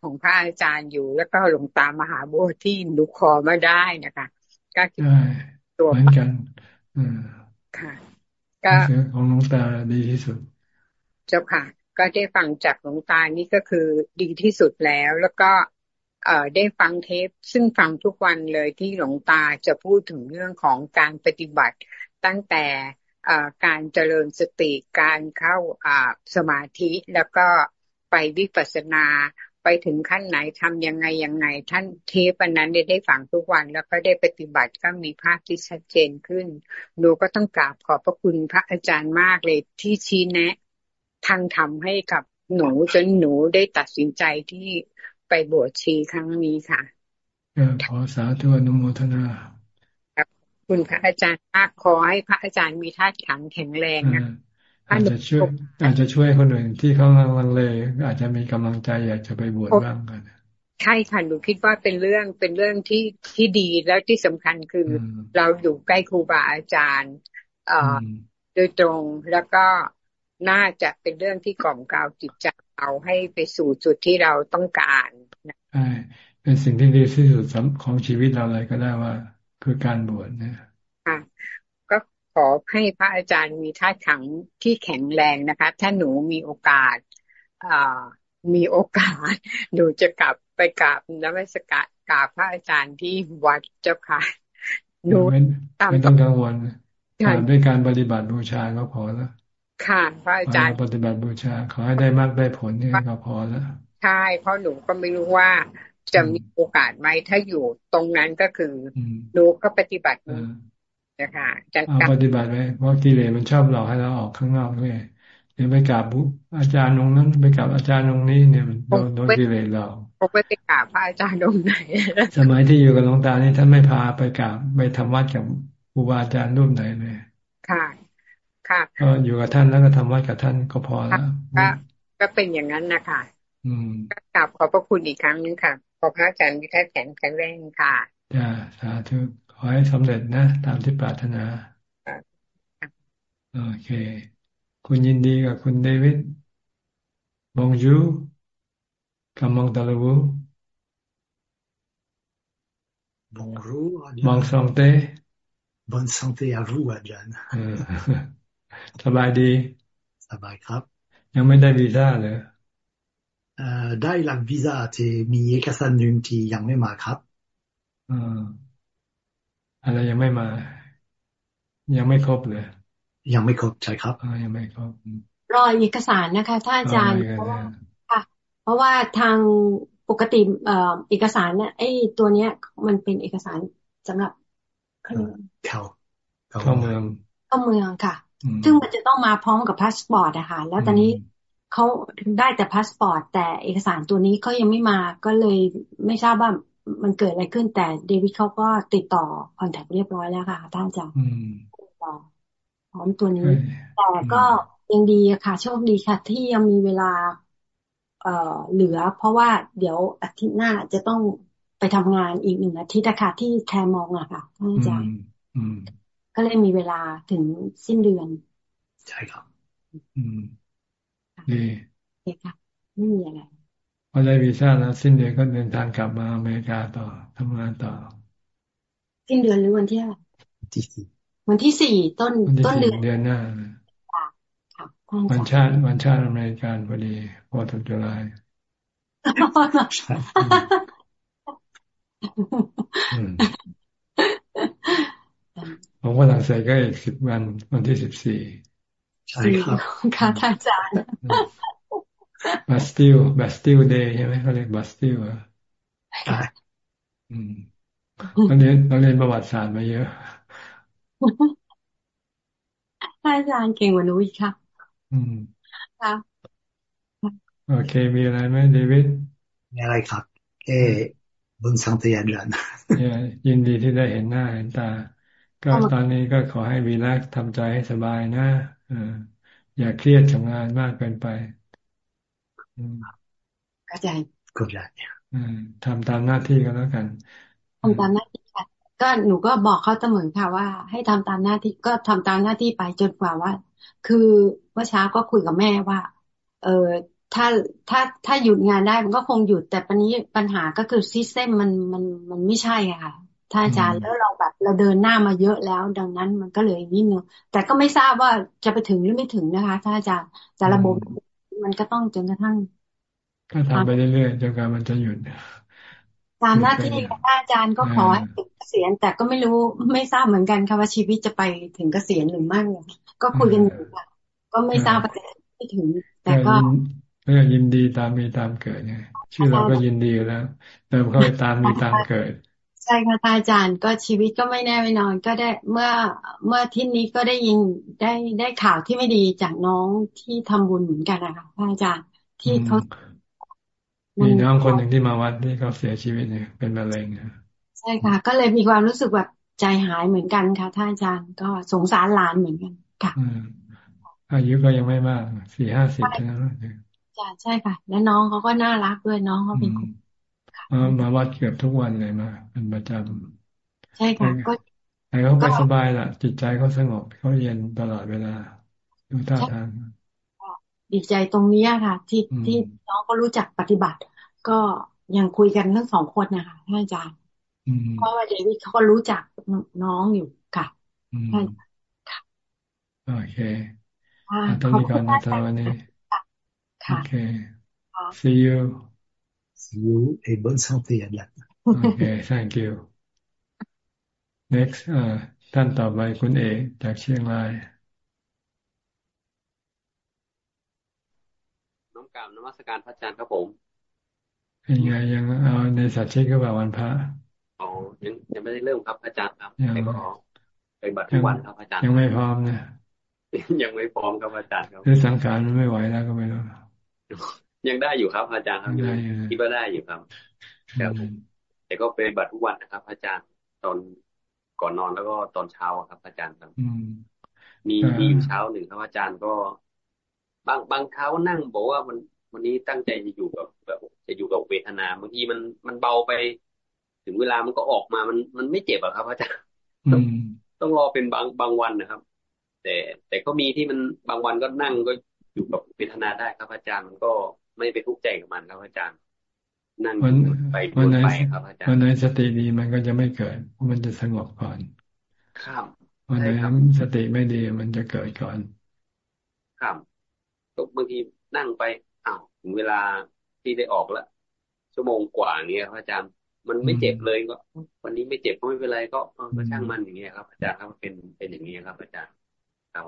ของพระอาจารย์อยู่ แล้วก็หลวงตามหาบัวที่หนูขอมาได้นะคะก็คิดตัวเหมือนกันอืมค่ะก็ของหลวงตาดีที่สุด เจ้าค่ะ ก็ได้ฟังจากหลวงตานี่ก็คือดีที่สุดแล้ว แล้วก็เอ่อได้ฟังเทป ซึ่งฟังทุกวันเลยที่หลวงตาจะพูดถึงเรื่องของการปฏิบัติตั้งแต่การเจริญสติการเข้าสมาธิแล้วก็ไปวิปัสสนาไปถึงขั้นไหนทำยังไงยังไง ท่านเทปนั้นได้ได้ฟังทุกวัน แล้วก็ได้ปฏิบัติก็มีภาพที่ชัดเจนขึ้นหนูก็ต้องกราบขอบพระคุณพระอาจารย์มากเลยที่ชี้แนะ ทางทำให้กับหนูจนหนูได้ตัดสินใจที่ไปบวชชีครั้งนี้ค่ะขอสาธุอนุโมทนาคุณพระอาจารย์มากขอให้พระอาจารย์มีธาตุขังแข็งแรงนะอาจจะช่วยอาจจะช่วยคนอื่นที่เขาลังเลอาจจะมีกำลังใจอยากจะไปบวชบ้างกันใช่ค่ะหนูคิดว่าเป็นเรื่องเป็นเรื่องที่ที่ดีแล้วที่สำคัญคือเราอยู่ใกล้ครูบาอาจารย์ เอ่อโดยตรงแล้วก็ น่าจะเป็นเรื่องที่กล่อมกล่าวจิตใจเราให้ไปสู่จุดที่เราต้องการใช่เป็นสิ่งที่ดีที่สุดของชีวิตเราเลยก็ได้ว่า คือการบวชนะค่ะก็ขอให้พระอาจารย์มีท่าขังที่แข็งแรงนะคะ ถ้าหนูมีโอกาสอ่ามีโอกาส หนูจะกลับไปกราบนมัสการกราบพระอาจารย์ที่วัดเจ้าค่ะหนูตามไม่ต้องกังวลด้วยการปฏิบัติบูชาก็พอแล้ว ค่ะพระอาจารย์ปฏิบัติบูชา ขอให้ได้มากได้ผลนี่ก็พอแล้วใช่เพราะหนูก็ไม่รู้ว่าจะมีโอกาสไหมถ้าอยู่ตรงนั้นก็คือรู้ก็ปฏิบัตินะคะจะปฏิบัติไหมเพราะกิเลสมันชอบหลอกให้เราออกข้างนอกด้วยเดี๋ยวไปกราบอาจารย์องนั้นไปกราบอาจารย์องนี้เนี่ยมันโดนโดนกิเลสเราผมไปกราบพระอาจารย์องไหนสมัยที่อยู่กับหลวงตานี่ท่านไม่พาไปกราบไปทำวัดกับครูบาอาจารย์รูปไหนเลยค่ะ ค่ะก็อยู่กับท่านแล้วก็ทำวัดกับท่านก็พอแล้วก็ก็เป็นอย่างนั้นนะคะอืมกราบขอบพระคุณอีกครั้งนึงค่ะ ขอพระอาจารย์พิทักษ์แข็งแข็งแรงค่ะจ้าสาธุขอให้สำเร็จนะ ตามที่ปรารถนาโอเค คุณยินดีกับคุณเดวิดบองจูกำมองตะลู Bonjour. Bonne santé. Bonne santé à vous, Adjan. สบายดี สบายครับ ยังไม่ได้วีซ่าเลยได้หลักวีซ่าที่มีเอกสารหนึ่งที่ยังไม่มาครับออะไรยังไม่มา ยังไม่ครบเลย ยังไม่ครบใช่ครับยังไม่ครบรอเอกสารนะคะท่านอาจารย์เพราะว่าค่ะ เพราะว่าทางปกติเอ่อเอกสารเนี่ยไอ้ตัวเนี้ย มันเป็นเอกสารสำหรับเข้าเข้าเมืองเข้าเมืองค่ะ ซึ่งมันจะต้องมาพร้อมกับพาสปอร์ตนะคะแล้วตอนนี้เขาได้แต่พาสปอร์ต แต่เอกสารตัวนี้เขายังไม่มาก็เลยไม่ทราบว่ามันเกิดอะไรขึ้น แต่เดวิดเขาก็ติดต่อ contact เรียบร้อยแล้วค่ะท่านอาจารย์พร้อมตัวนี้ แต่ก็ยังดีค่ะ โชคดีค่ะ ที่ยังมีเวลา เอ่อเหลือ เพราะว่าเดี๋ยวอาทิตย์หน้าจะต้องไปทำงานอีกหนึ่งอาทิตย์ค่ะที่แคมองอะค่ะท่านอาจารย์ ก็เลยมีเวลาถึงสิ้นเดือน ใช่ครับ อืมดีโอเคค่ะไม่มีอะไรพอได้วีซ่าแล้วสิ้นเดือนก็เดินทางกลับมาอเมริกาต่อทำงานต่อ สิ้นเดือนหรือวันที่อะไรที่สี่วันที่สี่ต้นต้นเดือนเดือนหน้าวันชาติวันชาติอเมริกันพอดีพอถึง July พอฝรั่งเศสก็อีกสิบวันวันที่สิบสี่ใช่ครับค่ะท่านอาจารย์ Bastille Bastille Day ใช่ไหมเขาเรียก Bastille อะใช่อืมเราเรียนเราเรียนประวัติศาสตร์มาเยอะอาจารย์เก่งกว่าหนูอีกค่ะ อืมค่ะโอเค มีอะไรไหมเดวิดมีอะไรครับเอบุญสังเตียนยันยินดีที่ได้เห็นหน้าเห็นตา ก็ตอนนี้ก็ขอให้วีรักทำใจให้สบายนะอย่าเครียดกับงานมากเกินไปเข้าใจเข้าใจทำตามหน้าที่ก็แล้วกันทำตามหน้าที่ค่ะ ก็หนูก็บอกเขาเสมอค่ะว่า ให้ทำตามหน้าที่ก็ทำตามหน้าที่ไปจนกว่าว่า คือเมื่อเช้าก็คุยกับแม่ว่า เออถ้าถ้าถ้าหยุดงานได้มันก็คงหยุดแต่ปัญนี้ปัญหาก็คือซิสเต็มมันมันมันไม่ใช่ค่ะ ถ้าอาจารย์แล้วเราแบบเราเดินหน้ามาเยอะแล้ว ดังนั้นมันก็เลยนิดนึงแต่ก็ไม่ทราบว่าจะไปถึงหรือไม่ถึงนะคะถ้าอาจารย์แต่ระบบมันก็ต้องจนกระทั่งก็ทำไปเรื่อยๆจนกว่ามันจะหยุดตามหน้าที่อาจารย์ก็ขอให้ถึงเกษียณแต่ก็ไม่รู้ไม่ทราบเหมือนกันค่ะว่าชีวิตจะไปถึงเกษียณหรือไม่ก็คุยกันอยู่ค่ะก็ไม่ทราบว่าจะไม่ถึง แต่ก็ก็ยินดีตามมีตามเกิดไงชื่อเราก็ยินดีแล้วเติมเข้าไปตามมีตามเกิด ใช่ค่ะอาจารย์ก็ชีวิตก็ไม่แน่ไม่นอน ก็ได้เมื่อเมื่อที่นี้ก็ได้ยินได้ได้ข่าวที่ไม่ดีจากน้องที่ทำบุญเหมือนกันนะคะอาจารย์ที่เขามีน้องคนหนึ่งที่มาวัดที่เขาเสียชีวิตเนี่ยเป็นมะเร็งใช่ค่ะ ก็เลยมีความรู้สึกแบบใจหายเหมือนกันค่ะท่านอาจารย์ก็สงสารหลานเหมือนกันค่ะอายุก็ยังไม่มากสี่ห้าสิบเท่านั้นใช่ค่ะ และน้องเขาก็น่ารักด้วยน้องเขาเป็นคน มาวัดเกือบทุกวันเลยมาเป็นประจำใช่ค่ะก็แต่เขาไปสบายละจิตใจเขาสงบเขาเย็นตลอดเวลาดูท่าทางดีใจตรงนี้ค่ะ ที่ที่น้องก็รู้จักปฏิบัติ ก็ยังคุยกันทั้งสองคนนะคะท่านอาจารย์เพราะว่าเดวิดเขาก็รู้จักน้องอยู่ค่ะใช่ค่ะโอเคตอนนี้ก่อนนะตอนนี้โอเค see you see you et bonne santé à bientôt โอเค thank you next ท่านต่อไปคุณเอกจากเชียงรายกราบนมัสการพระอาจารย์ครับผมเป็นไงยังเอาในสัตว์เช็คก็แบบวันพระอ๋อยังยังไม่ได้เริ่มครับอาจารย์ครับแต่ก็ไปบัตรทุกวันครับอาจารย์ยังไม่พร้อมนะยังไม่พร้อมครับอาจารย์ครับคือสังขารมันไม่ไหวแล้วก็ไม่รู้ ยังได้อยู่ครับ อาจารย์ครับยังคิดว่าได้อยู่ครับครับแต่ก็เป็นบัตรทุกวันนะครับ อาจารย์ตอนก่อนนอนแล้วก็ตอนเช้าครับ อาจารย์ครับมีมีอยู่เช้าหนึ่งครับอาจารย์ก็ บางบางเท้านั่งบอกว่ามันวันนี้ตั้งใจจะอยู่กับแบบ จะอยู่กับเวทนาบางทีมันมันเบาไป ถึงเวลามันก็ออกมามันมันไม่เจ็บอะครับ อาจารย์ต้องรอเป็นบางบางวันนะครับ แต่แต่ก็มีที่มันบางวันก็นั่งก็อยู่กับเวทนาได้ครับ อาจารย์มันก็ ไม่ไปทุกข์ใจกับมันครับอาจารย์นั่งไปวนไปครับอาจารย์วันไหนสติดีมันก็จะไม่เกิด มันจะสงบก่อน ครับวันไหนสติไม่ดีมันจะเกิดก่อน ครับบางทีนั่งไปอ้าวถึงเวลาที่ได้ออกแล้วชั่วโมงกว่าเนี้ยครับอาจารย์มันไม่เจ็บเลยก็ วันนี้ไม่เจ็บก็ไม่เป็นไรก็มาช่างมันอย่างเงี้ยครับ อาจารย์ครับเป็นเป็นอย่างนี้ครับ อาจารย์เรา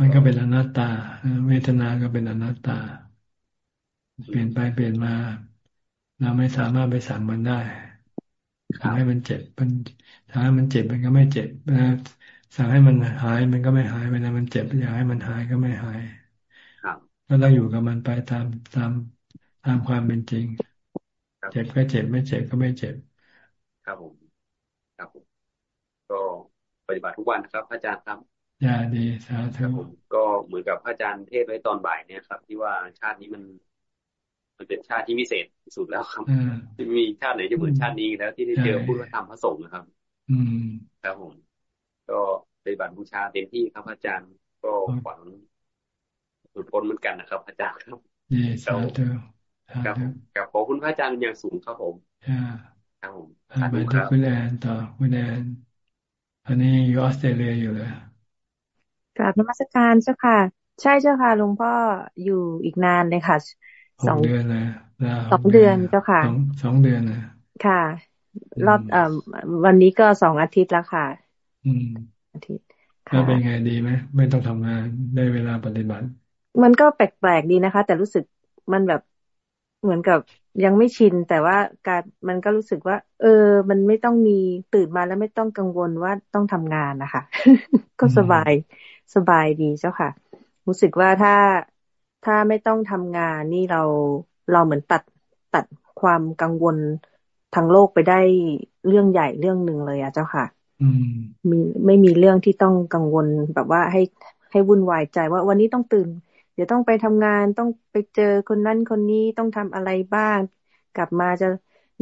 มันก็เป็นอนัตตา เวทนาก็เป็นอนัตตา เปลี่ยนไปเปลี่ยนมา เราไม่สามารถไปสั่งมันได้ทำให้มันเจ็บมันถ้ามันเจ็บมันก็ไม่เจ็บนะสั่งให้มันหายมันก็ไม่หายเวลามันเจ็บอยากให้มันหายก็ไม่หายก็ต้องอยู่กับมันไปตามตามตามความเป็นจริง เจ็บก็เจ็บไม่เจ็บก็ไม่เจ็บ ครับผม ครับผม ก็ปฏิบัติทุกวันครับ อาจารย์ครับอ ย่าดีสาธุผมก็เหมือนกับพระอาจารย์เทศไว้ตอนบ่ายเนี่ยครับ ที่ว่าชาตินี้มัน มันเป็นชาติที่พิเศษที่สุดแล้วครับจะมีชาติไหนจะเหมือนชาตินี้แล้วที่ได้เจอพุทธธรรมพระสงฆ์นะครับ อืมครับผม ก็ปฏิบัติบูชาเต็มที่ครับอาจารย์ ก็หวังหลุดพ้นเหมือนกันนะครับ อาจารย์ครับสาธุครับกับขอคุณพระอาจารย์เป็นอย่างสูงครับผมครับผมไปที่คุณแอนต่อคุณแอนอันนี้อยู่ออสเตรเลียอยู่เลย กราบนมัสการเจ้าค่ะ ใช่เจ้าค่ะลุงพ่ออยู่อีกนานเลยค่ะสองเดือนนะสองเดือนเจ้าค่ะสองเดือนนะค่ะ รอบเอ่อวันนี้ก็สองอาทิตย์แล้วค่ะ อืมอาทิตย์แล้วเป็นไงดีไหมไม่ต้องทำงานได้เวลาปฏิบัติ มันก็แปลกๆดีนะคะ แต่รู้สึกมันแบบเหมือนกับยังไม่ชิน แต่ว่าการมันก็รู้สึกว่า เออ มันไม่ต้องมีตื่นมาแล้วไม่ต้องกังวลว่าต้องทำงานนะคะ ก็สบาย สบายดีเจ้าค่ะ รู้สึกว่าถ้าถ้าไม่ต้องทำงานนี่เราเราเหมือนตัดตัดความกังวลทางโลกไปได้เรื่องใหญ่เรื่องหนึ่งเลยอะเจ้าค่ะมีไม่มีเรื่องที่ต้องกังวลแบบว่าให้ให้วุ่นวายใจว่าวันนี้ต้องตื่น เดี๋ยวต้องไปทำงานต้องไปเจอคนนั้นคนนี้ต้องทำอะไรบ้าง กลับมาจะ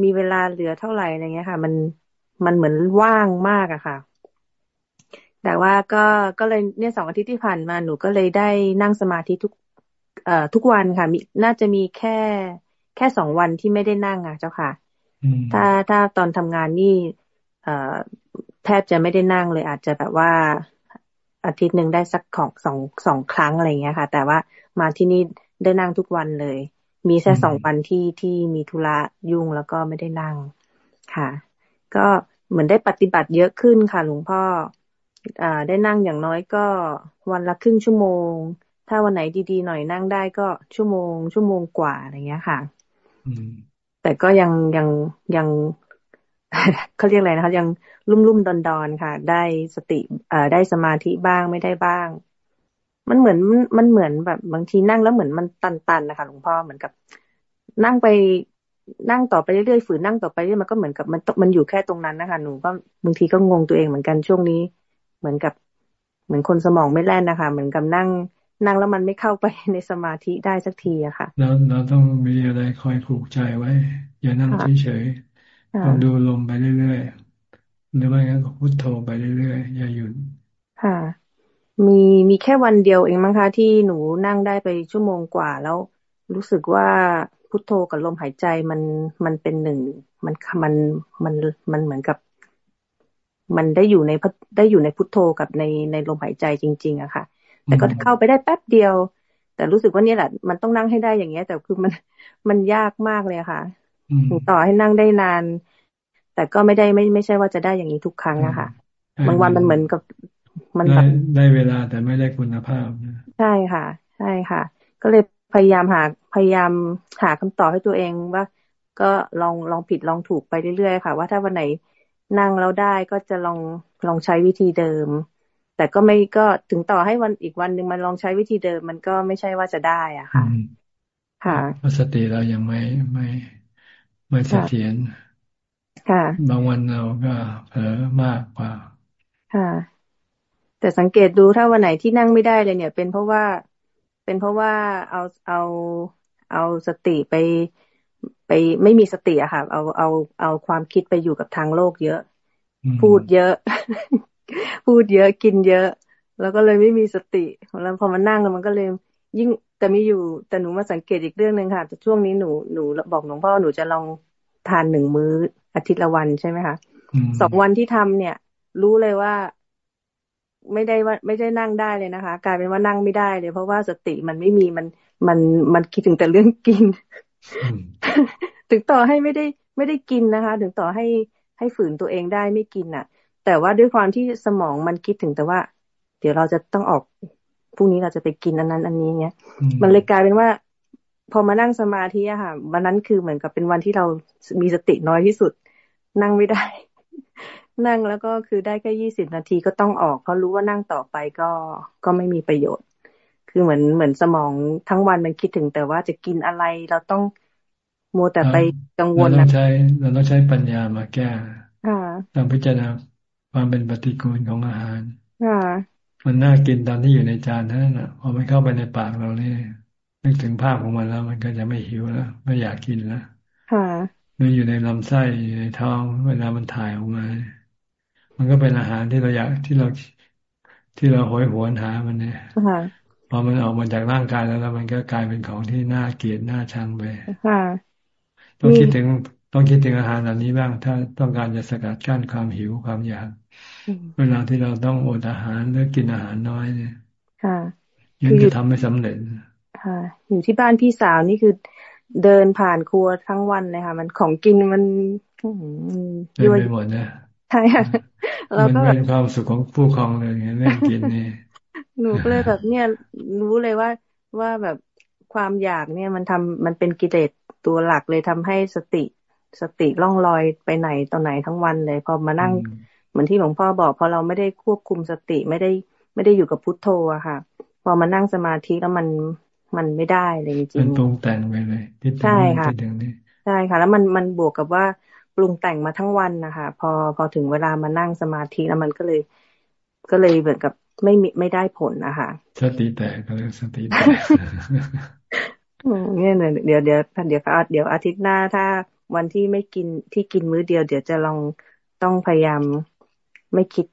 มีเวลาเหลือเท่าไหร่อะไรเงี้ยค่ะ มันมันเหมือนว่างมากอะค่ะ แต่ว่าก็ก็เลยเนี่ยสองอาทิตย์ที่ผ่านมาหนูก็เลยได้นั่งสมาธิทุก เอ่อทุกวันค่ะมีน่าจะมีแค่แค่สองวันที่ไม่ได้นั่งอะเจ้าค่ะถ้าถ้าตอนทำงานนี่ เอ่อแทบจะไม่ได้นั่งเลย อาจจะแบบว่าอาทิตย์หนึ่งได้สักของสองสองครั้งอะไรเงี้ยค่ะ แต่ว่ามาที่นี่ได้นั่งทุกวันเลย มีแค่สองวันที่ที่มีธุระยุ่งแล้วก็ไม่ได้นั่งค่ะ ก็เหมือนได้ปฏิบัติเยอะขึ้นค่ะหลวงพ่อ อ่า ได้นั่งอย่างน้อยก็วันละครึ่งชั่วโมง ถ้าวันไหนดีๆหน่อยนั่งได้ก็ชั่วโมง ชั่วโมงกว่าอะไรเงี้ยค่ะแต่ก็ยังยังยังเขาเรียกอะไรนะคะยังลุ่มลุ่มดอนดอนค่ะ ได้สติเอ่อได้สมาธิบ้างไม่ได้บ้าง มันเหมือนมันเหมือนแบบ บางทีนั่งแล้วเหมือนมันตันๆนะคะหลวงพ่อเหมือนกับ นั่งไปนั่งต่อไปเรื่อยๆฝืนนั่งต่อไปเรื่อยมันก็เหมือนกับมันมันอยู่แค่ตรงนั้นนะคะหนูก็บางทีก็งงตัวเองเหมือนกันช่วงนี้ เหมือนกับ เหมือนคนสมองไม่แล่นนะคะ เหมือนกับนั่ง นั่งแล้วมันไม่เข้าไปในสมาธิได้สักทีอะค่ะเราเราต้องมีอะไรคอยผูกใจไว้ อย่านั่งเฉยๆต้องดูลมไปเรื่อยๆหรือไม่งั้นก็พุทโธไปเรื่อยๆอย่าหยุดค่ะ มีมีแค่วันเดียวเองมั้งคะที่หนูนั่งได้ไปชั่วโมงกว่าแล้วรู้สึกว่าพุทโธกับลมหายใจมันมันเป็นหนึ่ง มันมันมันมันเหมือนกับ มันได้อยู่ในได้อยู่ในพุทโธกับในในลมหายใจจริง ๆอะค่ะ แต่ก็เข้าไปได้แป๊บเดียว แต่รู้สึกว่านี่แหละมันต้องนั่งให้ได้อย่างเงี้ย แต่คือมันมันยากมากเลยค่ะต่อให้นั่งได้นาน แต่ก็ไม่ได้ไม่ไม่ใช่ว่าจะได้อย่างนี้ทุกครั้งนะคะบางวันมันเหมือนกับมันได้ได้เวลาแต่ไม่ได้คุณภาพใช่ค่ะ ใช่ค่ะ ก็เลยพยายามหาพยายามหาคำตอบให้ตัวเองว่า ก็ลองลองผิดลองถูกไปเรื่อยๆค่ะ ว่าถ้าวันไหน นั่งแล้วได้ก็จะลองลองใช้วิธีเดิม แต่ก็ไม่ก็ถึงต่อให้วันอีกวันหนึ่งมันลองใช้วิธีเดิม มันก็ไม่ใช่ว่าจะได้อะค่ะ ค่ะสติเรายังไม่ไม่ไม่เสถียรค่ะ บางวันเราก็เผลอมากกว่า ค่ะ แต่สังเกตดูถ้าวันไหนที่นั่งไม่ได้เลยเนี่ย เป็นเพราะว่าเป็นเพราะว่าเอาเอาเอาสติไป ไปไม่มีสติอะค่ะ เอาเอาเอาความคิดไปอยู่กับทางโลกเยอะ พูดเยอะ พูดเยอะกินเยอะ แล้วก็เลยไม่มีสติแล้วพอมานั่งมันก็เลย ยิ่งแต่มีอยู่แต่หนูมาสังเกตอีกเรื่องหนึ่งค่ะช่วงนี้หนูหนูบอกหลวงพ่อหนูจะลองทานหนึ่งมื้ออาทิตย์ละวันใช่ไหมคะสองวันที่ทำเนี่ย รู้เลยว่าไม่ได้ว่าไม่ได้นั่งได้เลยนะคะ กลายเป็นว่านั่งไม่ได้เลย เพราะว่าสติมันไม่มีมันมันมันคิดถึงแต่เรื่องกิน ถึงต่อให้ไม่ได้ไม่ได้กินนะคะ ถึงต่อให้ให้ฝืนตัวเองได้ไม่กินอะ แต่ว่าด้วยความที่สมองมันคิดถึงแต่ว่า เดี๋ยวเราจะต้องออกพรุ่งนี้เราจะไปกินอันนั้น อันนี้เนี้ย มันเลยกลายเป็นว่า พอมานั่งสมาธิอะค่ะวันนั้นคือเหมือนกับเป็นวันที่เรามีสติน้อยที่สุด นั่งไม่ได้ นั่งแล้วก็คือได้แค่ยี่สิบนาทีก็ต้องออก เพราะรู้ว่านั่งต่อไปก็ก็ไม่มีประโยชน์ คือเหมือนเหมือนสมองทั้งวันมันคิดถึงแต่ว่าจะกินอะไรเราต้องมัวแต่ไปกังวลเราต้องใช้เราต้องใช้ปัญญามาแก้ต้องพิจารณาความเป็นปฏิกูลของอาหารมันน่ากินตอนที่อยู่ในจานนั้นอะพอมันเข้าไปในปากเราเนี่ยนึกถึงภาพของมันแล้ว มันก็จะไม่หิวแล้วไม่อยากกินแล้วหรืออยู่ในลำไส้อยู่ในท้องเวลามันถ่ายออกมา มันก็เป็นอาหารที่เราอยากที่เราที่เราหอยหวนหามันเนี่ย พอมันออกมาจากร่างกายแล้วแล้วมันก็กลายเป็นของที่น่าเกลียดน่าชังไปต้องคิดถึงต้องคิดถึงอาหารเหล่านี้บ้าง ถ้าต้องการจะสกัดกั้นความหิวความอยากเวลาที่เราต้องอดอาหารหรือกินอาหารน้อยเนี่ย ค่ะยังจะทำไม่สำเร็จค่ะ อยู่ที่บ้านพี่สาวนี่คือเดินผ่านครัวทั้งวันเลยค่ะ มันของกินมันยั่วไปหมดนะใช่ค่ะเราก็เป็นความสุขของผู้ครองเลยเรื่องกินนี่ หนูก็เลยแบบเนี่ยรู้เลยว่าว่าแบบความอยากเนี่ยมันทำมันเป็นกิเลสตัวหลักเลยทำให้สติสติล่องลอยไปไหนตอนไหนทั้งวันเลย พอมานั่งเหมือนที่หลวงพ่อบอกพอเราไม่ได้ควบคุมสติไม่ได้ไม่ได้อยู่กับพุทโธอะค่ะ พอมานั่งสมาธิแล้วมันมันไม่ได้เลยจริงมันปรุงแต่งไปเลยใช่ค่ะใช่ค่ะ แล้วมันมันบวกกับว่าปรุงแต่งมาทั้งวันนะคะพอพอถึงเวลามานั่งสมาธิแล้วมันก็เลย ก็เลยเหมือนกับ ไม่มีไม่ได้ผลนะคะสติแตกก็เลยสติแตกเนี่ยเดี๋ยวเดี๋ยวเดี๋ยวเดี๋ยวอาทิตย์หน้าถ้าวันที่ไม่กินที่กินมื้อเดียว เดี๋ยวจะลองต้องพยายามไม่คิด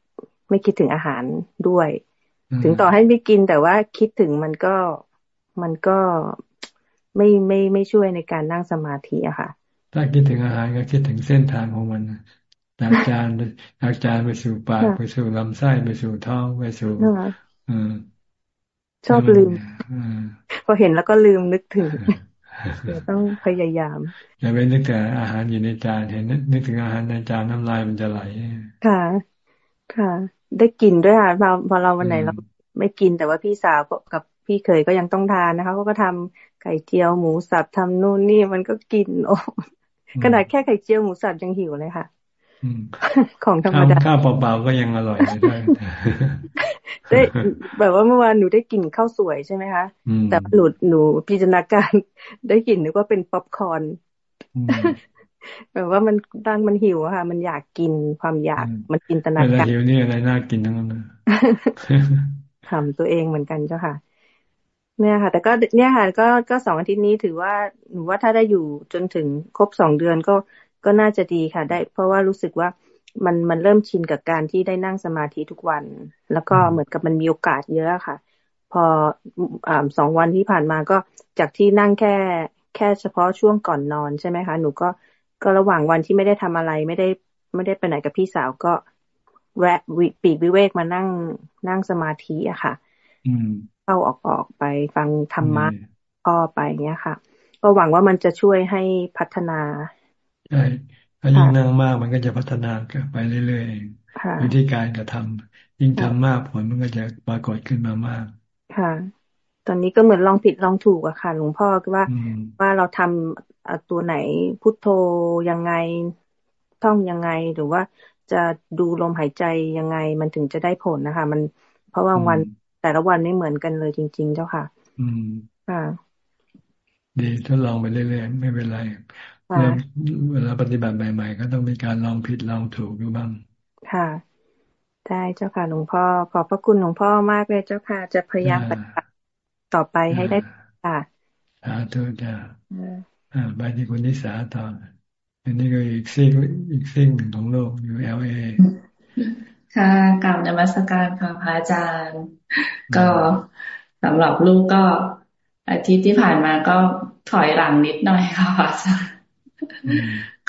ไม่คิดถึงอาหารด้วย ถึงต่อให้ไม่กินแต่ว่าคิดถึงมันก็มันก็ไม่ไม่ไม่ช่วยในการนั่งสมาธิอะค่ะ ถ้าคิดถึงอาหารก็คิดถึงเส้นทางของมัน จากจานจากจานไปสู่ปากไปสู่ลำไส้ไปสู่ท้องไปสู่อชอบลืมพอเห็นแล้วก็ลืมนึกถึงเดี๋ยวต้องพยายาม อย่าไปนึกแต่อาหารอยู่ในจานเห็นนึกถึงอาหารในจานน้ำลายมันจะไหลค่ะ ค่ะ ได้กินด้วยค่ะพอพอเราวันไหนเราไม่กินแต่ว่าพี่สาวกับพี่เคยก็ยังต้องทานนะคะเขาก็ทำไข่เจียวหมูสับทำนู่นนี่มันก็กินโอ้ขนาดแค่ไข่เจียวหมูสับยังหิวเลยค่ะ ของธรรมดาข้าวเปล่าๆก็ยังอร่อยเลยได้แบบว่าเมื่อวานหนูได้กลิ่นข้าวสวยใช่ไหมคะ แต่หนูหนูพิจารณาการได้กลิ่นนึกว่าเป็นป๊อปคอร์นแบบว่ามันตั้งมันหิวอะค่ะ มันอยากกินความอยากมันจินตนาการหิวนี่อะไรน่ากินทั้งนั้นทำตัวเองเหมือนกันเจ้าค่ะ เนี่ยค่ะ แต่ก็เนี่ยค่ะก็ก็สองอาทิตย์นี้ถือว่าหนูว่าถ้าได้อยู่จนถึงครบสองเดือนก็ ก็น่าจะดีค่ะ ได้ เพราะว่ารู้สึกว่ามันมันเริ่มชินกับการที่ได้นั่งสมาธิทุกวัน แล้วก็เหมือนกับมันมีโอกาสเยอะค่ะ พออสองวันที่ผ่านมาก็จากที่นั่งแค่แค่เฉพาะช่วงก่อนนอนใช่ไหมคะ หนูก็ก็ระหว่างวันที่ไม่ได้ทำอะไรไม่ได้ไม่ได้ไปไหนกับพี่สาวก็ แวะวิปีกวิเวกมานั่งนั่งสมาธิอะค่ะเข้าออกออกไปฟังธรรมะพ่อไปเงี้ยค่ะ ก็หวังว่ามันจะช่วยให้พัฒนา ใช่ถ้ายิ่งนั่งมากมันก็จะพัฒนาไปเรื่อยๆวิธีการกระทำยิ่งทำมากผลมันก็จะปรากฏขึ้นมามาก ค่ะ ตอนนี้ก็เหมือนลองผิดลองถูกอะค่ะ หลวงพ่อก็ว่าว่าเราทำตัวไหนพุทโธยังไงท่องยังไงหรือว่าจะดูลมหายใจยังไงมันถึงจะได้ผลนะคะ มันเพราะว่าวันแต่ละวันไม่เหมือนกันเลยจริง ๆ เจ้าค่ะ อืมค่ะดีทดลองไปเรื่อยๆไม่เป็นไร เริ่มเวลาปฏิบัติใหม่ ๆ ก็ต้องมีการลองผิดลองถูกดูบ้าง ค่ะได้เจ้าค่ะหลวงพ่อขอบพระคุณหลวงพ่อมากเลยเจ้าค่ะ จะพยายามปฏิบัติต่อไปให้ได้ค่ะสาธุจ้าอ่าไปที่คุณนิสาต่ออันนี้ก็อีกซีกอีกซีกหนึ่งของโลกอยู่เอลเอค่ะกราบนมัสการค่ะพระอาจารย์ ก็สำหรับลูกก็อาทิตย์ที่ผ่านมาก็ถอยหลังนิดหน่อยค่ะพระอาจารย์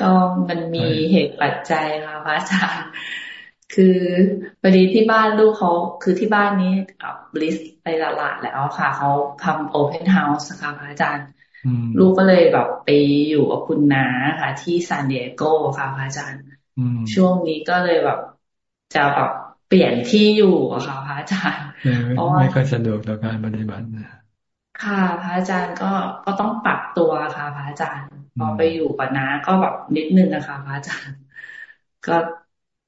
ก็มันมีเหตุปัจจัยค่ะพระอาจารย์คือพอดีที่บ้านลูกเขาคือที่บ้านนี้บลิสไปตลาดแล้วค่ะเขาทำ open house ค่ะพระอาจารย์ลูกก็เลยแบบไปอยู่กับคุณน้าค่ะ ที่ซานดิเอโกค่ะพระอาจารย์ช่วงนี้ก็เลยแบบจะแบบเปลี่ยนที่อยู่อะค่ะพระอาจารย์เพราะว่าไม่ค่อยสะดวกต่อการปฏิบัติค่ะพระอาจารย์ก็ก็ต้องปรับตัวค่ะพระอาจารย์ พอไปอยู่กับน้าก็แบบนิดนึงนะคะพระอาจารย์ ก็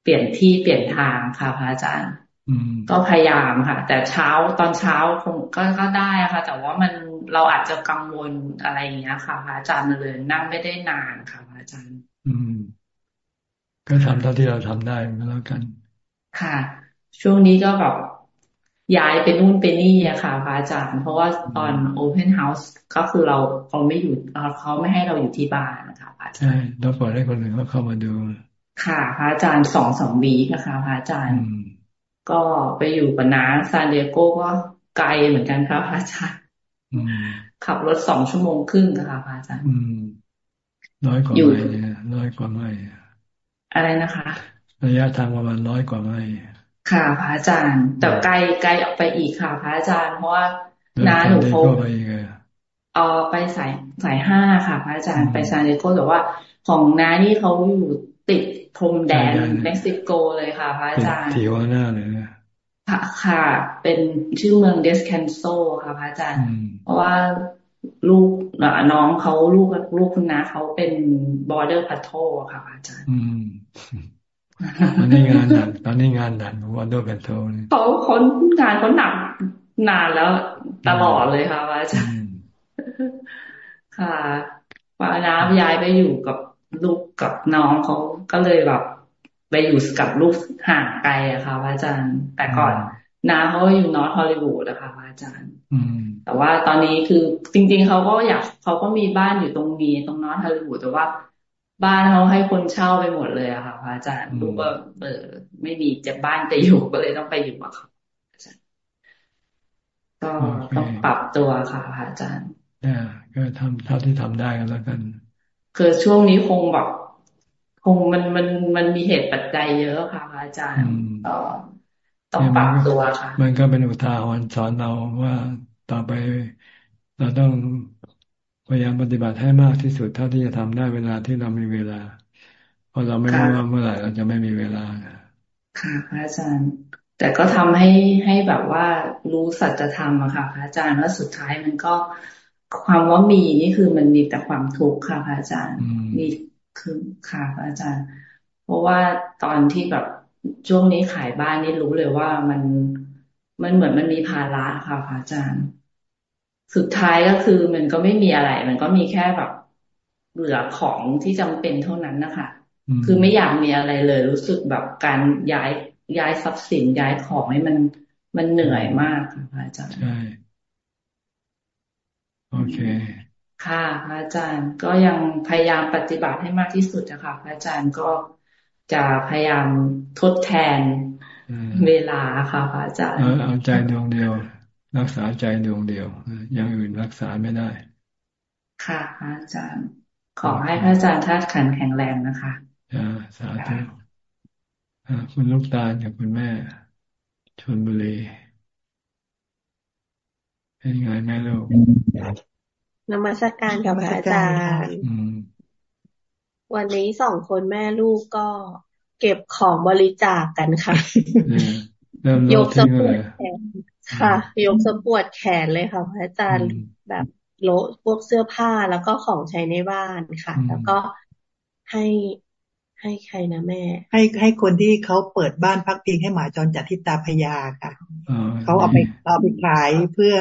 เปลี่ยนที่เปลี่ยนทางค่ะพระอาจารย์ก็พยายามค่ะ แต่เช้าตอนเช้าคงก็ก็ได้ค่ะ แต่ว่ามันเราอาจจะกังวลอะไรอย่างเงี้ยค่ะพระอาจารย์เลยนั่งไม่ได้นานค่ะพระอาจารย์ อืม ก็ทำเท่าที่เราทำได้ก็แล้วกัน ค่ะ ช่วงนี้ก็แบบ ย้ายไปนู่นไปนี่อะค่ะพระอาจารย์ เพราะว่าตอนโอเพนเฮาส์ก็คือเราเขาไม่อยู่เขาไม่ให้เราอยู่ที่บ้านนะคะพระอาจารย์ใช่เราปล่อยให้คนอื่นเขาเข้ามาดู ค่ะพระอาจารย์สองสองวีนะคะพระอาจารย์ ก็ไปอยู่กับน้าซานเดียโกก็ไกลเหมือนกันครับพระอาจารย์ขับรถสองชั่วโมงครึ่งค่ะพระอาจารย์น้อยกว่าไม่น้อยกว่าไม่อะไรนะคะ ระยะทางประมาณน้อยกว่าไม่ ค่ะพระอาจารย์ แต่ไกลไกลออกไปอีกค่ะพระอาจารย์ เพราะว่าน้าหนูเขาเออไปสายสายห้าค่ะ พระอาจารย์ไปซานดิโกแต่ว่า ของน้านี่เขาอยู่ติดพรมแดนเม็กซิโกเลยค่ะ พระอาจารย์ิวาน่าเลยค่ะค่ะ เป็นชื่อเมือง Descanso ค่ะพระอาจารย์ เพราะว่าลูกน้องเขาลูกลูกคุณน้าเขาเป็น border patrol ค่ะอาจารย์ ตอนนี้งานหนักตอนนี้งานหนัก border patrolเขาคนงานเขาหนักนานแล้วตลอดเลยค่ะอาจารย์ค่ะป้าน้าย้ายไปอยู่กับลูกกับน้องเขาก็เลยแบบไปอยู่กับลูกห่างไกลอะค่ะอาจารย์ แต่ก่อนน้าเขาอยู่ North Hollywood นะคะอาจารย์แต่ว่าตอนนี้คือจริง ๆเขาก็อยากเขาก็มีบ้านอยู่ตรงนี้ตรง North Hollywood แต่ว่า บ้านเขาให้คนเช่าไปหมดเลยอะค่ะอาจารย์ลูกก็เออไม่มีจะบ้านจะอยู่ก็เลยต้องไปอยู่กับเขาก็ต้องปรับตัวค่ะอาจารย์อ่าก็ทำเท่าที่ทำได้กันแล้วกันคือช่วงนี้คงแบบคงมันมันมันมีเหตุปัจจัยเยอะค่ะอาจารย์ต้องปรับตัวค่ะ มันก็เป็นอุทาหรณ์สอนเราว่าต่อไปเราต้อง พยายามปฏิบัติให้มากที่สุดเท่าที่จะทำได้เวลาที่เรามีเวลา เพราะเราไม่รู้ว่าเมื่อไหร่เราจะไม่มีเวลาค่ะพระอาจารย์ แต่ก็ทำให้ให้แบบว่ารู้สัจธรรมอะค่ะพระอาจารย์ว่าสุดท้ายมันก็ความว่ามีนี่คือมันมีแต่ความทุกข์ค่ะพระอาจารย์มีคือค่ะพระอาจารย์ เพราะว่าตอนที่แบบช่วงนี้ขายบ้านนี่รู้เลยว่ามันมันเหมือนมันมีภาระค่ะพระอาจารย์ สุดท้ายก็คือมันก็ไม่มีอะไร มันก็มีแค่แบบเหลือของที่จำเป็นเท่านั้นนะคะคือไม่อยากมีอะไรเลย รู้สึกแบบการย้ายย้ายทรัพย์สินย้ายของให้มันมันเหนื่อยมากค่ะพระอาจารย์ใช่โอเค ค่ะพระอาจารย์ก็ยังพยายามปฏิบัติให้มากที่สุดนะคะพระอาจารย์ก็จะพยายามทดแทนเวลาค่ะพระอาจารย์เอาใจดวงเดียว รักษาใจดวงเดียว อย่างอื่นรักษาไม่ได้ ค่ะพระอาจารย์ ขอให้พระอาจารย์ธาตุขันแข็งแรงนะคะอ่าสาธุคุณลูกตาลกับคุณแม่ชนบุรีเป็นไงแม่ลูกนมัสการกับพระอาจารย์วันนี้สองคนแม่ลูกก็เก็บของบริจาคกันค่ะยกสะปวดแขน ค่ะ ยกสะปวดแขนเลยค่ะพระอาจารย์แบบโลพวกเสื้อผ้าแล้วก็ของใช้ในบ้านค่ะ แล้วก็ให้ให้ใครนะแม่ ให้ให้คนที่เขาเปิดบ้านพักพิงให้หมาจรจัดที่ตาพยาค่ะเขาเอาไปเอาไปขายเพื่อ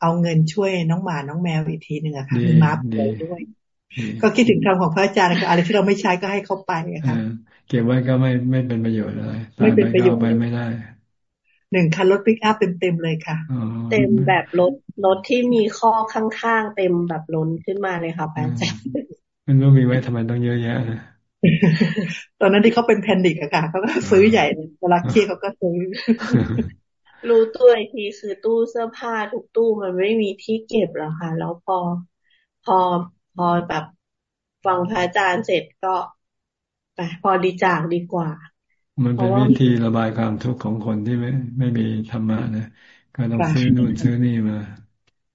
เอาเงินช่วยน้องหมาน้องแมวอีกทีหนึ่งอะค่ะมีมาป่วยด้วย ก็คิดถึงคำของพระอาจารย์อะไรที่เราไม่ใช้ก็ให้เขาไปค่ะเก็บไว้ก็ไม่ไม่เป็นประโยชน์เลยไม่เป็นประโยชน์ไปไม่ได้ หนึ่งคันรถปิกอัพเต็มเต็มเลยค่ะ เต็มแบบรถรถที่มีคอกข้างๆเต็มแบบล้นขึ้นมาเลยค่ะพระอาจารย์มันรู้มีไว้ทำไมต้องเยอะแยะนะตอนนั้นที่เขาเป็น panic อะค่ะเขาก็ซื้อใหญ่เวลาเครียดเขาก็ซื้อ รู้ตัวอีกทีคือตู้เสื้อผ้าทุกตู้มันไม่มีที่เก็บแล้วค่ะ แล้วพอพอพอแบบฟังพระอาจารย์เสร็จก็ไปพอดีจากดีกว่า มันเป็นวิธีระบายความทุกข์ของคนที่ไม่ไม่มีธรรมะนะก็ต้องซื้อนู่นซื้อนี่มา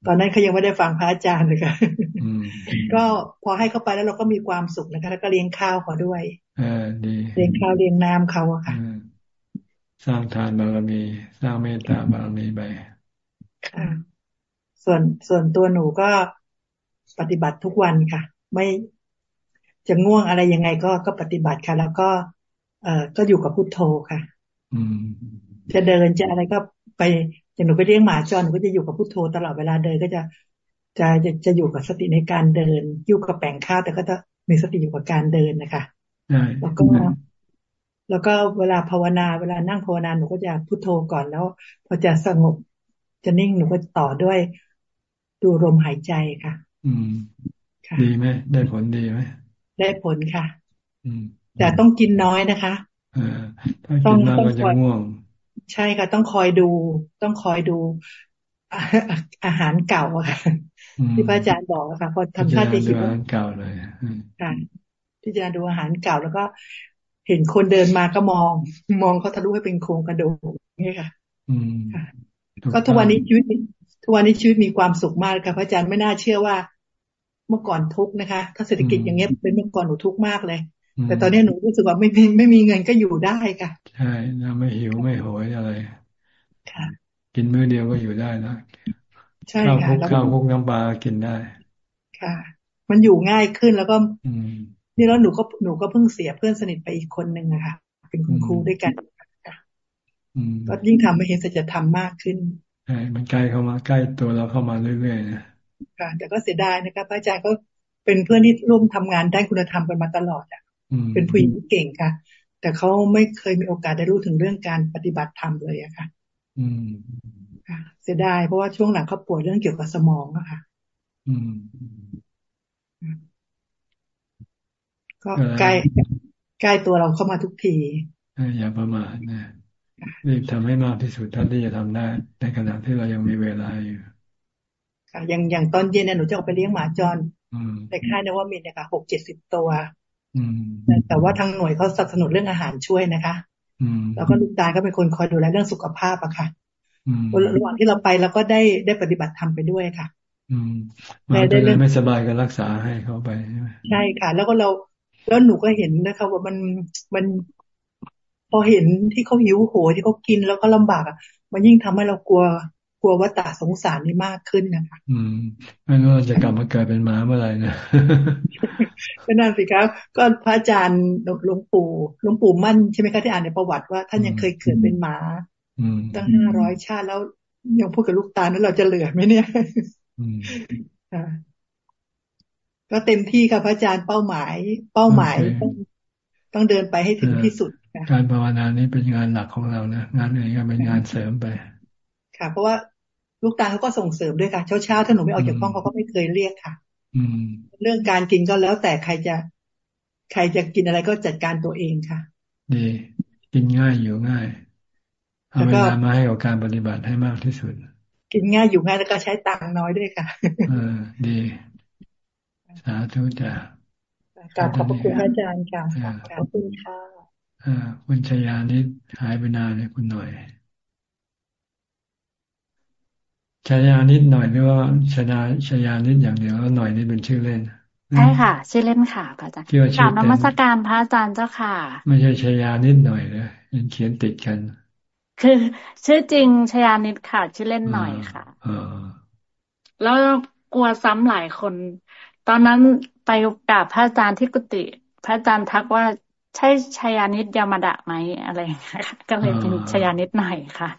ตอนนั้นเขายังไม่ได้ฟังพระอาจารย์เลยค่ะก็พอให้เขาไปแล้วเราก็มีความสุขนะคะ แล้วก็เลี้ยงข้าวเขาด้วยอดีเลี้ยงข้าวเลี้ยงน้ำเขาอะค่ะสร้างทานบารมี สร้างเมตตาบารมีไปค่ะ ส่วนส่วนตัวหนูก็ปฏิบัติทุกวันค่ะ ไม่จะง่วงอะไรยังไงก็ก็ปฏิบัติค่ะ แล้วก็ เอ่อก็อยู่กับพุทโธค่ะ อืมจะเดินจะอะไรก็ไปอย่างหนูไปเลี้ยงหมาจรหนูก็จะอยู่กับพุทโธตลอดเวลาเดินก็จะจะจะจะอยู่กับสติในการเดิน อยู่กับแป่งข้าวแต่ก็จะมีสติอยู่กับการเดินนะคะแล้วก็ แล้วก็เวลาภาวนาเวลานั่งภาวนาหนูก็จะพุโทโธก่อนแล้ว พอจะสงบจะนิ่งหนูก็ต่อด้วย ดูลมหายใจค่ะ อืมดีไหมได้ผลดีไหมได้ผลค่ะ อืม แต่ต้องกินน้อยนะคะอต้องต้องคอยใช่ค่ะต้องคอยดู ต้องคอยดูอาหารเก่าค่ะที่พระอาจารย์บอกค่ะพอทำท่าจะหิวอาหารเก่าเลยค่ะที่จะดูอาหารเก่าแล้วก็ เห็นคนเดินมาก็มอง มองเขาทะลุให้เป็นโครงกระดูกนี่ค่ะ อืมก็ทุกวันนี้ชีวิตทุกวันนี้ชีวิตมีความสุขมากค่ะพระอาจารย์ไม่น่าเชื่อว่า เมื่อก่อนทุกนะคะ ถ้าเศรษฐกิจอย่างเงี้ยเป็นเมื่อก่อนหนูทุกมากเลย แต่ตอนนี้หนูรู้สึกว่าไม่ไม่มีเงินก็อยู่ได้ค่ะ ใช่แล้วไม่หิวไม่โหยอะไรค่ะกินมื้อเดียวก็อยู่ได้นะใช่ค่ะข้าวคุกน้ำปลากินได้ ค่ะ มันอยู่ง่ายขึ้นแล้วก็นี่แล้วหนูก็หนูก็เพิ่งเสียเพื่อนสนิทไปอีกคนหนึ่งอะค่ะ เป็นคุณครูด้วยกันก็ยิ่งทำให้เห็นสัจธรรมมากขึ้นใช่มันใกล้เข้ามาใกล้ตัวเราเข้ามาเรื่อยๆนะค่ะแต่ก็เสียดายนะครับพระอาจารย์ก็เป็นเพื่อนที่ร่วมทำงานได้คุณธรรมกันมาตลอดอะ เป็นผู้หญิงเก่งค่ะ แต่เขาไม่เคยมีโอกาสได้รู้ถึงเรื่องการปฏิบัติธรรมเลยอะค่ะอืมค่ะ เสียดายเพราะว่าช่วงหลังเขาป่วยเรื่องเกี่ยวกับสมองอะค่ะอืมก็ใกล้ใกล้ตัวเราเข้ามาทุกทีอย่าประมาทนะรีบทำให้มากที่สุดเท่าที่จะทำได้ ในขณะที่เรายังมีเวลาอยู่ค่ะอย่างอย่างตอนเย็นเนี่ยหนูจะออกไปเลี้ยงหมาจรในค่ายนว่ามีเนี่ยค่ะหกเจ็ดสิบตัว แต่ว่าทางหน่วยเขาสนับสนุนเรื่องอาหารช่วยนะคะแล้วก็ลูกตาก็เป็นคนคอยดูแลเรื่องสุขภาพอะค่ะระหว่างที่เราไปเราก็ได้ได้ปฏิบัติธรรมไปด้วยค่ะ อืมได้ได้เรื่องไม่สบายก็รักษาให้เขาไปใช่ไหมใช่ค่ะ แล้วก็เราแล้วหนูก็เห็นนะคะว่ามันมันพอเห็นที่เขาหิวโหยที่เขากินแล้วก็ลำบากอะมันยิ่งทำให้เรากลัวก ลัวว่าตาสงสารนี่มากขึ้นนะคะ อืมไม่รู้จะกลับมาเกิดเป็นม้าเมื่อไหร่นะก็นั่นสิครับ ก็พระอาจารย์หลวงปู่หลวงปู่มั่นใช่ไหมคะที่อ่านในประวัติว่าท่านยังเคยเกิดเป็นหมาตั้งห้าร้อยชาติแล้วยังพูดกับลูกตานั้นเราจะเหลือไหมเนี่ยก็เต็มที่ค่ะพระอาจารย์เป้าหมาย เป้าหมายต้องต้องเดินไปให้ถึงที่สุดการภาวนานี้เป็นงานหลักของเรานะงานอื่นก็เป็นงานเสริมไป ค่ะ เพราะว่า ลูกตาเขาก็ส่งเสริมด้วยค่ะ เช้าเช้าถ้าหนูไม่ออกจากห้องเขาก็ไม่เคยเรียกค่ะ อืม เรื่องการกินก็แล้วแต่ใครจะ ใครจะกินอะไรก็จัดการตัวเองค่ะดีกินง่ายอยู่ง่ายเอาเวลามาให้กับการปฏิบัติให้มากที่สุด กินง่ายอยู่ง่ายแล้วก็ใช้ตังค์น้อยด้วยค่ะเออดีสาธุจ้ะกราบขอบคุณอาจารย์ค่ะขอบคุณค่ะอ่าคุณชยานิดหายไปนานเลยคุณหน่อย ชยานิดหน่อยหรือว่าชยาชยานิดอย่างเดียวแล้วหน่อยนี่เป็นชื่อเล่นใช่ค่ะ ชื่อเล่นค่ะพระอาจารย์กราบนมัสการพระอาจารย์เจ้าค่ะ ไม่ใช่ชยานิดหน่อยเลยยังเขียนติดกัน คือ ชื่อจริงชยานิดค่ะ ชื่อเล่นหน่อยค่ะแล้วกลัวซ้ำหลายคน ตอนนั้นไปกราบพระอาจารย์ที่กุฏิพระอาจารย์ทักว่าใช่ชายานิดยามาดะไหมอะไรก็เลยเป็นชายานิดหน่อยค่ะ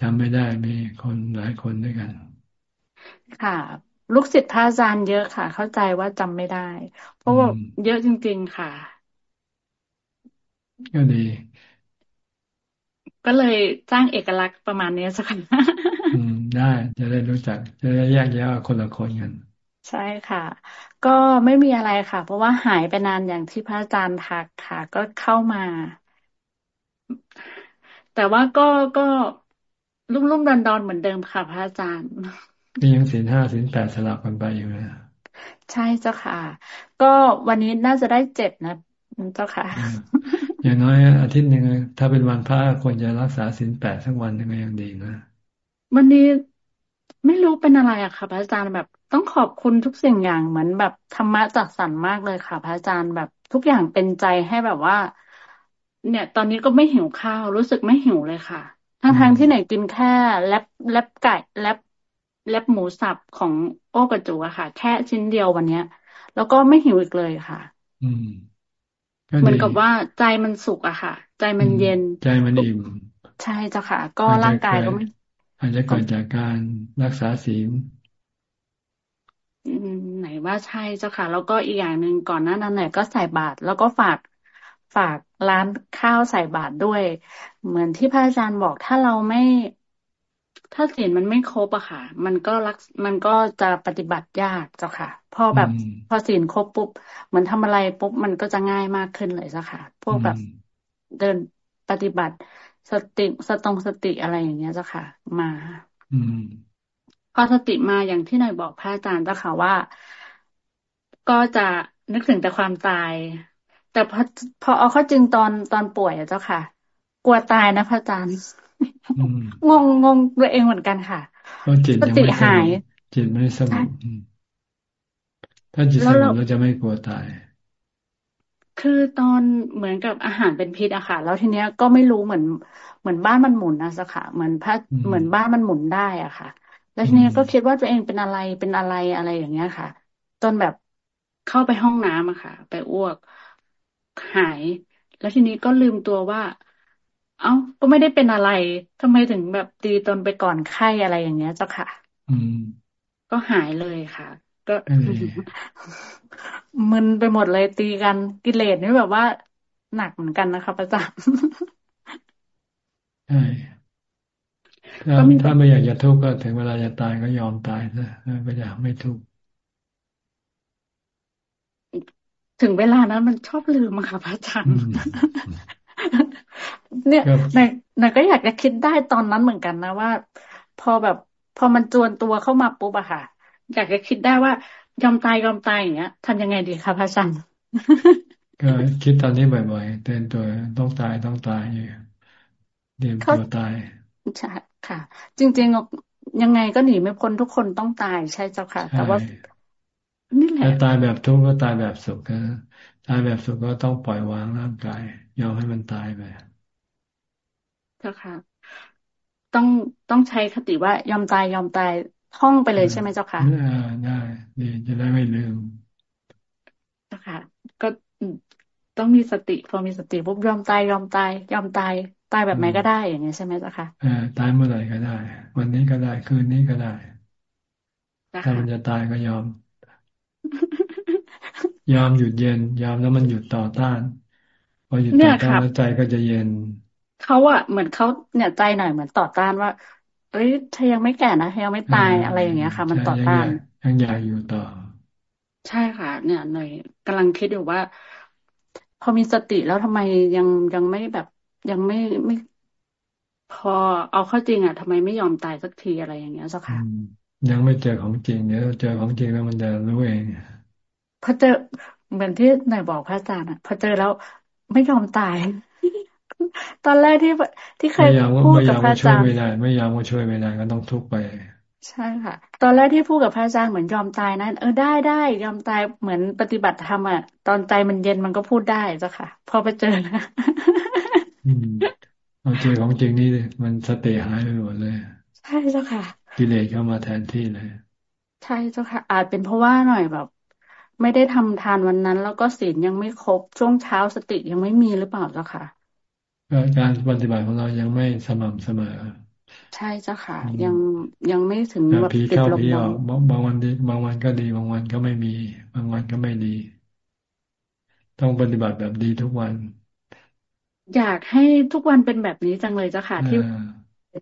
จำไม่ได้มีคนหลายคนด้วยกัน ค่ะ ลูกศิษย์พระอาจารย์เยอะค่ะ เข้าใจว่าจำไม่ได้ เพราะว่าเยอะจริง ๆ ค่ะ ก็ดี ก็เลยสร้างเอกลักษณ์ประมาณนี้สักคนอืมได้ จะได้รู้จัก จะได้แยกแยะคนละคนกันใช่ค่ะ ก็ไม่มีอะไรค่ะ เพราะว่าหายไปนานอย่างที่พระอาจารย์ทักค่ะ ก็เข้ามา แต่ว่าก็ก็ รุ่มรุ่มดอนดอนเหมือนเดิมค่ะพระอาจารย์ก็ยังสินห้าสินแปดสลับกันไปอยู่นะใช่เจ้าค่ะ ก็วันนี้น่าจะได้เจ็ดนะเจ้าค่ะ อย่างน้อยอาทิตย์หนึ่งถ้าเป็นวันพระควรจะรักษาสินแปดทั้งวันยังไงยังดีนะวันนี้ไม่รู้เป็นอะไรอะค่ะ พระอาจารย์แบบต้องขอบคุณทุกสิ่งอย่างเหมือนแบบธรรมะจัดสรรมากเลยค่ะ พระอาจารย์แบบทุกอย่างเป็นใจให้แบบว่า เนี่ย ตอนนี้ก็ไม่หิวข้าวรู้สึกไม่หิวเลยค่ะ ทั้งทางที่ไหนกินแค่แลบแลบไก่แลบแลบหมูสับของโอกระจูอะค่ะ แค่ชิ้นเดียววันเนี้ย แล้วก็ไม่หิวอีกเลยค่ะ อืมเหมือนกับว่าใจมันสุกอะค่ะ ใจมันเย็น ใจมันอิ่มใช่เจ้าค่ะ ก็ร่างกายก็ไม่อาจจะเกิดจากการรักษาศีลไหนว่าใช่เจ้าค่ะ แล้วก็อีกอย่างหนึ่งก่อนหน้านั้นเนี่ยก็ใส่บาตรแล้วก็ฝาก ฝากร้านข้าวใส่บาตรด้วย เหมือนที่พระอาจารย์บอกถ้าเราไม่ ถ้าศีลมันไม่ครบอะค่ะ มันก็รักมันก็จะปฏิบัติยากเจ้าค่ะ พอแบบพอศีลครบปุ๊บเหมือนทำอะไรปุ๊บมันก็จะง่ายมากขึ้นเลยเจ้าค่ะ พวกแบบเดินปฏิบัติสติสตองสติอะไรอย่างเงี้ยเจ้าค่ะ มา อืมพอสติมาอย่างที่หน่อยบอกพระอาจารย์เจ้าค่ะว่า ก็จะนึกถึงแต่ความตาย แต่พอพอเอาเข้าจริงตอนตอนป่วยอะเจ้าค่ะ กลัวตายนะพระอาจารย์งงงงตัวเองเหมือนกันค่ะสติหาย จิตไม่สงบถ้าจิตสงบเราจะไม่กลัวตาย คือตอนเหมือนกับอาหารเป็นพิษอะค่ะ แล้วทีเนี้ยก็ไม่รู้เหมือนเหมือนบ้านมันหมุนนะสักค่ะเหมือนพัดเหมือนบ้านมันหมุนได้อะค่ะ แล้วทีนี้ก็คิดว่าตัวเองเป็นอะไรเป็นอะไรอะไรอย่างเงี้ยค่ะ จนแบบเข้าไปห้องน้ำอะค่ะ ไปอ้วก หาย แล้วทีนี้ก็ลืมตัวว่า เอ้าก็ไม่ได้เป็นอะไรทำไมถึงแบบตีตนไปก่อนไข้อะไรอย่างเงี้ยเจ้าค่ะ อืม ก็หายเลยค่ะ ก็มึนไปหมดเลยตีกันกิเลสนี่แบบว่าหนักเหมือนกันนะคะประจักษ์ใช่ถ้าถ้าไม่อยากจะทุกข์ก็ถึงเวลาจะตายก็ยอมตายนะไม่อยากไม่ทุกข์ ถึงเวลานั้นมันชอบลืมค่ะพระอาจารย์เนี่ยนายนายก็อยากจะคิดได้ตอนนั้นเหมือนกันนะว่า พอแบบ พอมันจวนตัวเข้ามาปุ๊บอะค่ะ อยากจะคิดได้ว่ายอมตายยอมตายอย่างเงี้ยทำยังไงดีคะพระอาจารย์ก็คิดตอนนี้บ่อยๆเตือนตัวต้องตายต้องตายอยู่เดียมตัวตายใช่ค่ะ จริงๆยังไงก็หนีไม่พ้นทุกคนต้องตายใช่เจ้าค่ะ แต่ว่า นี่แหละตายแบบทุกข์ก็ตายแบบสุขนะตายแบบสุขก็ต้องปล่อยวางร่างกายยอมให้มันตายไปเจ้าค่ะ ต้องต้องใช้คติว่ายอมตายยอมตายท่องไปเลยใช่ไหมเจ้าค่ะได้ดีจะได้ไม่ลืมเจ้าค่ะ ก็ต้องมีสติพอมีสติปุ๊บยอมตายยอมตาย ยอมตายตายแบบไหนก็ได้อย่างเงี้ยใช่ไหมเจ้าค่ะอ่าตายเมื่อไหร่ก็ได้ วันนี้ก็ได้คืนนี้ก็ได้ถ้ามันจะตายก็ยอม ยอมหยุดเย็นยอมแล้วมันหยุดต่อต้านพอหยุดต่อต้านแล้วใจก็จะเย็นเขาอะเหมือนเขาเนี่ยใจหน่อยเหมือนต่อต้านว่า เอ้ยเธอยังไม่แก่นะเธอยังไม่ตายอะไรอย่างเงี้ยค่ะ มันต่อต้านยังอยากอยู่ต่อ ใช่ค่ะ เนี่ยหน่อยกำลังคิดอยู่ว่า พอมีสติแล้วทำไมยังยังไม่แบบยังไม่ไม่ พอเอาเข้าจริงอะทำไมไม่ยอมตายสักทีอะไรอย่างเงี้ยสักค่ะ ยังไม่เจอของจริงเดี๋ยวเจอของจริงแล้วมันจะรู้เองพอเจอเหมือนที่นายบอกพระอาจารย์อะพอเจอแล้วไม่ยอมตาย ตอนแรกที่ที่เคยพูดกับพระอาจารย์ไม่ได้ ไม่ยอมก็ช่วยไม่ได้ก็ต้องทุกข์ไป ใช่ค่ะ ตอนแรกที่พูดกับพระอาจารย์เหมือนยอมตายนั้นเออได้ได้ยอมตายเหมือนปฏิบัติธรรมอะตอนใจมันเย็นมันก็พูดได้เจ้าค่ะ พอไปเจออืมเอาเจอของจริงนี่มันสติหายไปหมดเลย ใช่เจ้าค่ะ กิเลสเข้ามาแทนที่เลย ใช่เจ้าค่ะ อาจเป็นเพราะว่าหน่อยแบบ ไม่ได้ทำทานวันนั้น แล้วก็ศีลยังไม่ครบช่วงเช้าสติยังไม่มีหรือเปล่าเจ้าค่ะการปฏิบัติของเรายังไม่สม่ำเสมอ ใช่เจ้าค่ะ ยังยังไม่ถึงแบบผีเข้าผีออกบางวันดีบางวันก็ดี บางวันก็ไม่มี บางวันก็ไม่ดี ต้องปฏิบัติแบบดีทุกวัน อยากให้ทุกวันเป็นแบบนี้จังเลยเจ้าค่ะที่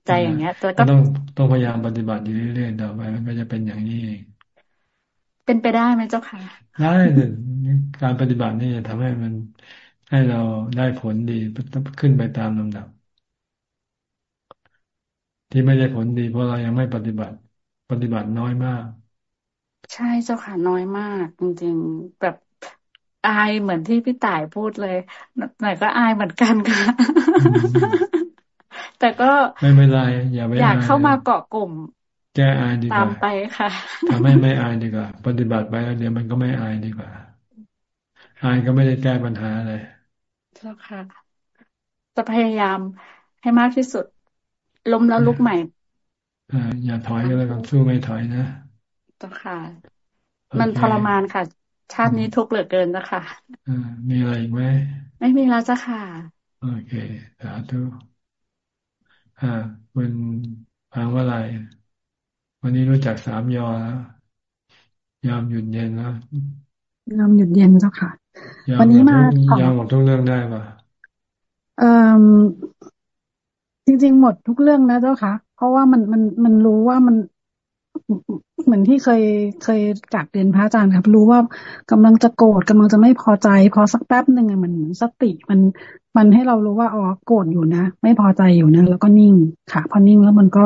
ใจอย่างเงี้ยแต่ก็ต้องต้องพยายามปฏิบัติอยู่เรื่อยๆต่อไปมันก็จะเป็นอย่างนี้เองเป็นไปได้ไหมเจ้าค่ะ ได้การปฏิบัตินี่จะทำให้มันให้เราได้ผลดีขึ้นไปตามลำดับ ที่ไม่ได้ผลดีเพราะเรายังไม่ปฏิบัติ ปฏิบัติน้อยมาก ใช่เจ้าค่ะน้อยมาก จริงๆแบบอายเหมือนที่พี่ต่ายพูดเลยหน่อยก็อายเหมือนกันค่ะ แต่ก็ไม่เป็นไรอย่าไปอยากเข้ามาเกาะกลุ่ม แก้อายดีกว่าตามไปค่ะทำให้ไม่อายดีกว่า ปฏิบัติไปแล้วเดี๋ยวมันก็ไม่อายดีกว่าอายก็ไม่ได้แก้ปัญหาอะไรเจ้าค่ะ จะพยายามให้มากที่สุด ล้มแล้วลุกใหม่อ่าอย่าถอยก็แล้วกันสู้ไม่ถอยนะเจ้าค่ะ มันทรมานค่ะ ชาตินี้ทุกข์เหลือเกินนะคะอ่ามีอะไรอีกไหมไม่มีแล้วจ้ะค่ะ โอเคสาธุ อ่าคุณพังว่าอะไร วันนี้รู้จักสามยอแล้วยอมหยุดเย็นแล้วยอมหยุดเย็นเจ้าค่ะ วันนี้มายอมหมดทุกเรื่องได้ปะเอ่อจริง ๆ หมดทุกเรื่องนะเจ้าค่ะ เพราะว่ามันมันมันรู้ว่ามัน เหมือนที่เคยเคยกลับเรียนพระอาจารย์ครับ รู้ว่ากำลังจะโกรธกำลังจะไม่พอใจ พอสักแป๊บหนึ่งมันสติมันมันให้เรารู้ว่าอ๋อโกรธอยู่นะ ไม่พอใจอยู่นะ แล้วก็นิ่งค่ะ พอนิ่งแล้วมันก็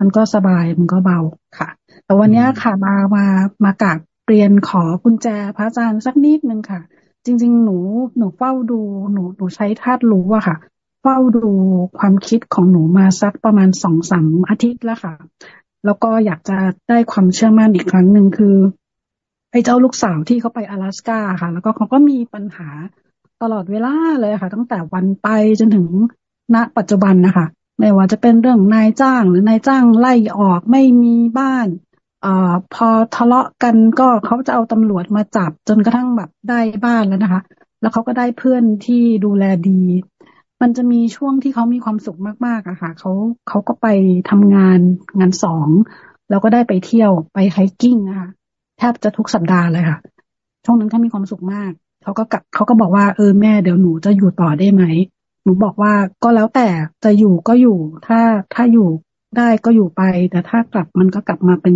มันก็สบายมันก็เบาค่ะ แต่วันนี้ค่ะมามามากราบเรียนขอกุญแจพระอาจารย์สักนิดนึงค่ะ จริง ๆ หนูหนูเฝ้าดูหนูหนูใช้ธาตุรู้อะค่ะเฝ้าดูความคิดของหนูมาสักประมาณสองสามอาทิตย์แล้วค่ะ แล้วก็อยากจะได้ความเชื่อมั่นอีกครั้งหนึ่งคือไอ้เจ้าลูกสาวที่เขาไป阿拉斯กาค่ะ แล้วก็เขาก็มีปัญหาตลอดเวลาเลยค่ะ ตั้งแต่วันไปจนถึงณปัจจุบันนะคะไม่ว่าจะเป็นเรื่องนายจ้างหรือนายจ้างไล่ออกไม่มีบ้านอพอทะเลาะกันก็เขาจะเอาตำรวจมาจับจนกระทั่งแบบได้บ้านแล้วนะคะ แล้วเขาก็ได้เพื่อนที่ดูแลดี มันจะมีช่วงที่เขามีความสุขมากๆอะค่ะเขาเขาก็ไปทำงานงานสองแล้วก็ได้ไปเที่ยวไปไฮกิ้งนะคะแทบจะทุกสัปดาห์เลยค่ะ ช่วงนั้นเขามีความสุขมากเขาก็กลับเขาก็บอกว่าเออแม่เดี๋ยวหนูจะอยู่ต่อได้ไหมหนูบอกว่าก็แล้วแต่จะอยู่ก็อยู่ ถ้าถ้าอยู่ได้ก็อยู่ไป แต่ถ้ากลับมันก็กลับมาเป็น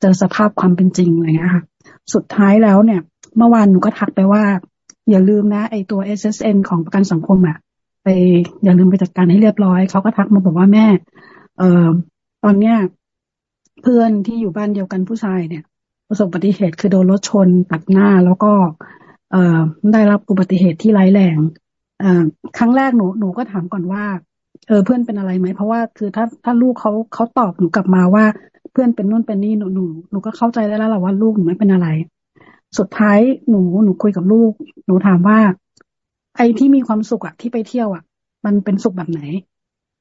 เจอสภาพความเป็นจริงอะไรเงี้ยค่ะ สุดท้ายแล้วเนี่ย เมื่อวานหนูก็ทักไปว่า อย่าลืมนะ ไอตัว SSN ของประกันสังคมอะ ไปอย่าลืมไปจัดการให้เรียบร้อยเขาก็ทักมาบอกว่าแม่ เอ่อตอนเนี้ยเพื่อนที่อยู่บ้านเดียวกันผู้ชายเนี่ย ประสบอุบัติเหตุคือโดนรถชนตัดหน้าแล้วก็ เอ่อได้รับอุบัติเหตุที่ร้ายแรงครั้งแรกหนูหนูก็ถามก่อนว่าเออเพื่อนเป็นอะไรไหมเพราะว่าคือถ้าถ้าลูกเขาเขาตอบหนูกลับมาว่า เพื่อนเป็นนู่นเป็นนี่หนูหนูหนูก็เข้าใจได้แล้วแหละว่าลูกหนูไม่เป็นอะไร สุดท้ายหนูหนูคุยกับลูก หนูถามว่า ไอ้ที่มีความสุขอะที่ไปเที่ยวอะมันเป็นสุขแบบไหน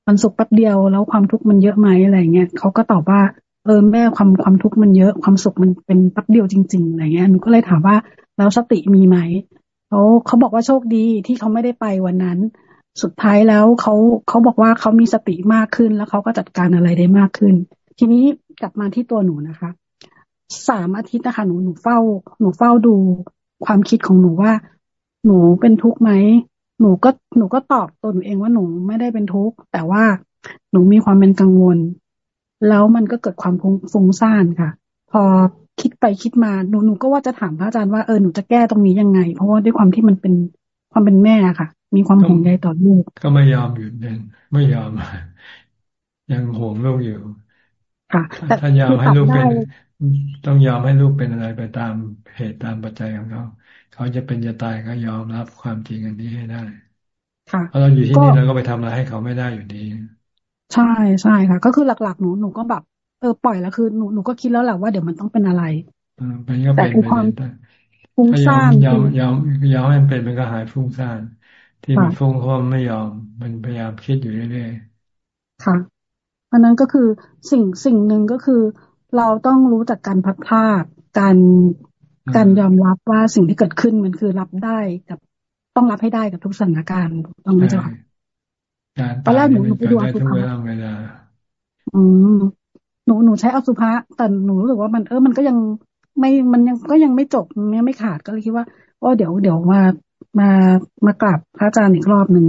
มันสุขแป๊บเดียวแล้วความทุกข์มันเยอะไหมอะไรเงี้ยเขาก็ตอบว่าเออแม่ความความทุกข์มันเยอะความสุขมันเป็นแป๊บเดียวจริงๆอะไรเงี้ยหนูก็เลยถามว่าแล้วสติมีไหมเขาเขาบอกว่าโชคดีที่เขาไม่ได้ไปวันนั้น สุดท้ายแล้วเขาเขาบอกว่าเขามีสติมากขึ้นแล้วเขาก็จัดการอะไรได้มากขึ้น ทีนี้กลับมาที่ตัวหนูนะคะสามอาทิตย์นะคะหนูหนูเฝ้า หนูเฝ้าดูความคิดของหนูว่า หนูเป็นทุกข์ไหมหนูก็หนูก็ตอบตัวหนูเองว่าหนูไม่ได้เป็นทุกข์แต่ว่าหนูมีความเป็นกังวล แล้วมันก็เกิดความฟุ้งซ่านค่ะ พอคิดไปคิดมาหนูหนูก็ว่าจะถามพระอาจารย์ว่าเออหนูจะแก้ตรงนี้ยังไง เพราะว่าด้วยความที่มันเป็นความเป็นแม่ค่ะ มีความห่วงใยต่อลูกก็ไม่ยอมหยุดเดินไม่ยอมยังห่วงลูกอยู่ค่ะแต่ถ้ายอมให้ลูกเป็น ต้องยอมให้ลูกเป็นอะไรไปตามเหตุตามปัจจัยของเขา เขาจะเป็นจะตายก็ยอมรับความจริงอันนี้ให้ได้ค่ะเพราะเราอยู่ที่นี่เราก็ไปทำอะไรให้เขาไม่ได้อยู่ดี ใช่ใช่ค่ะ ก็คือหลักๆหนูหนูก็แบบเออปล่อยแล้วคือหนูหนูก็คิดแล้วแหละว่าเดี๋ยวมันต้องเป็นอะไรแต่คือความฟุ้งซ่านยอมยอมยอมให้มันเป็นมันก็หายฟุ้งซ่านที่มันฟุ้งเพราะมันไม่ยอมมันพยายามคิดอยู่เรื่อยๆค่ะอันนั้นก็คือสิ่งสิ่งหนึ่งก็คือ เราต้องรู้จักการพัดพาดการการยอมรับว่าสิ่งที่เกิดขึ้นมันคือรับได้กับต้องรับให้ได้กับทุกสถานการณ์ต้องไม่เจ้าค่ะตอนแรกหนูไปดูอาสุภาอืมหนูหนูใช้อสุภะแต่หนูรู้สึกว่ามันเออมันก็ยังไม่มันยังก็ยังไม่จบมันไม่ขาดก็เลยคิดว่าโอ้เดี๋ยวเดี๋ยวมามามากราบพระอาจารย์อีกรอบหนึ่ง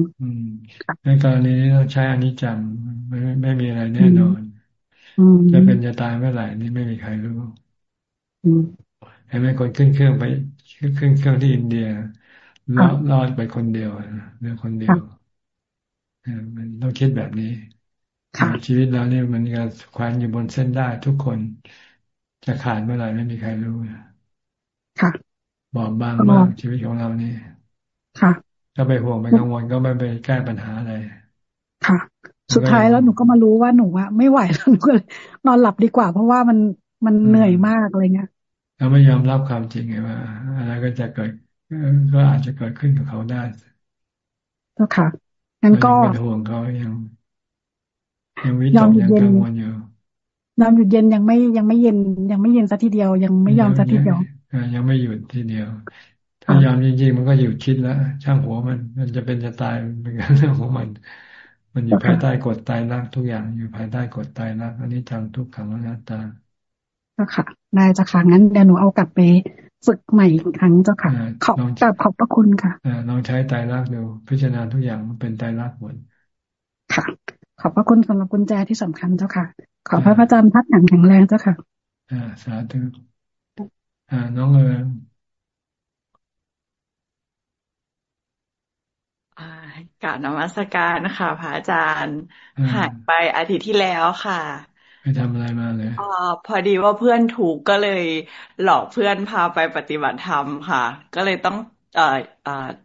ในกรณีนี้เราใช้อนิจจังไม่ไม่มีอะไรแน่นอน จะเป็นจะตายเมื่อไหร่นี่ไม่มีใครรู้เห็นไหมคนขึ้นเครื่องไปขึ้นเครื่องที่อินเดียรอดรอดไปคนเดียวเรือคนเดียวมันต้องคิดแบบนี้ชีวิตเราเนี่ยมันก็แขวนอยู่บนเส้นได้ทุกคนจะขาดเมื่อไหร่ไม่มีใครรู้ค่ะบอบบางมากชีวิตของเรานี่ค่ะถ้าไปห่วงไปกังวลก็ไม่ไปแก้ปัญหาอะไรค่ะ สุดท้ายแล้วหนูก็มารู้ว่าหนูอะไม่ไหวแล้วหนูก็นอนหลับดีกว่า เพราะว่ามันมันเหนื่อยมากอะไรเงี้ยเราไม่ยอมรับความจริงไงว่า อะไรก็จะเกิดก็อาจจะเกิดขึ้นกับเขาได้แล้วค่ะงั้นก็เป็นห่วงเขายังยังวิตกยังกังวลอยู่ยอมหยุดเย็นยังไม่ยังไม่เย็น ยังไม่เย็นสักทีเดียว ยังไม่ยอมสักทีเดียวยังไม่หยุดทีเดียว ถ้ายอมจริงๆมันก็หยุดคิดแล้วช่างหัวมัน มันจะเป็นจะตายเป็นเรื่องของมัน มันอยู่ภายใต้กฎตายรักทุกอย่างอยู่ภายใต้กฎตายรักอันนี้จังทุกขังอนัตตาก็ค่ะนายจะค่ะงั้นเดี๋ยวหนูเอากลับไปฝึกใหม่อีกครั้งเจ้าค่ะ ขอบกราบขอบพระคุณค่ะลองใช้ตายรักดูพิจารณาทุกอย่างเป็นตายรักหมดค่ะ ขอบพระคุณสำหรับกุญแจที่สำคัญเจ้าค่ะ ขอพระพระจำพักอย่างแข็งแรงเจ้าค่ะ อ่าสาธุอ่าน้องเอิญ กาบนมัสการนะคะพระอาจารย์หายไปอาทิตย์ที่แล้วค่ะไปทำอะไรมาเลยอ๋อพอดีว่าเพื่อนถูกก็เลยหลอกเพื่อนพาไปปฏิบัติธรรมค่ะ ก็เลยต้องเอ่อ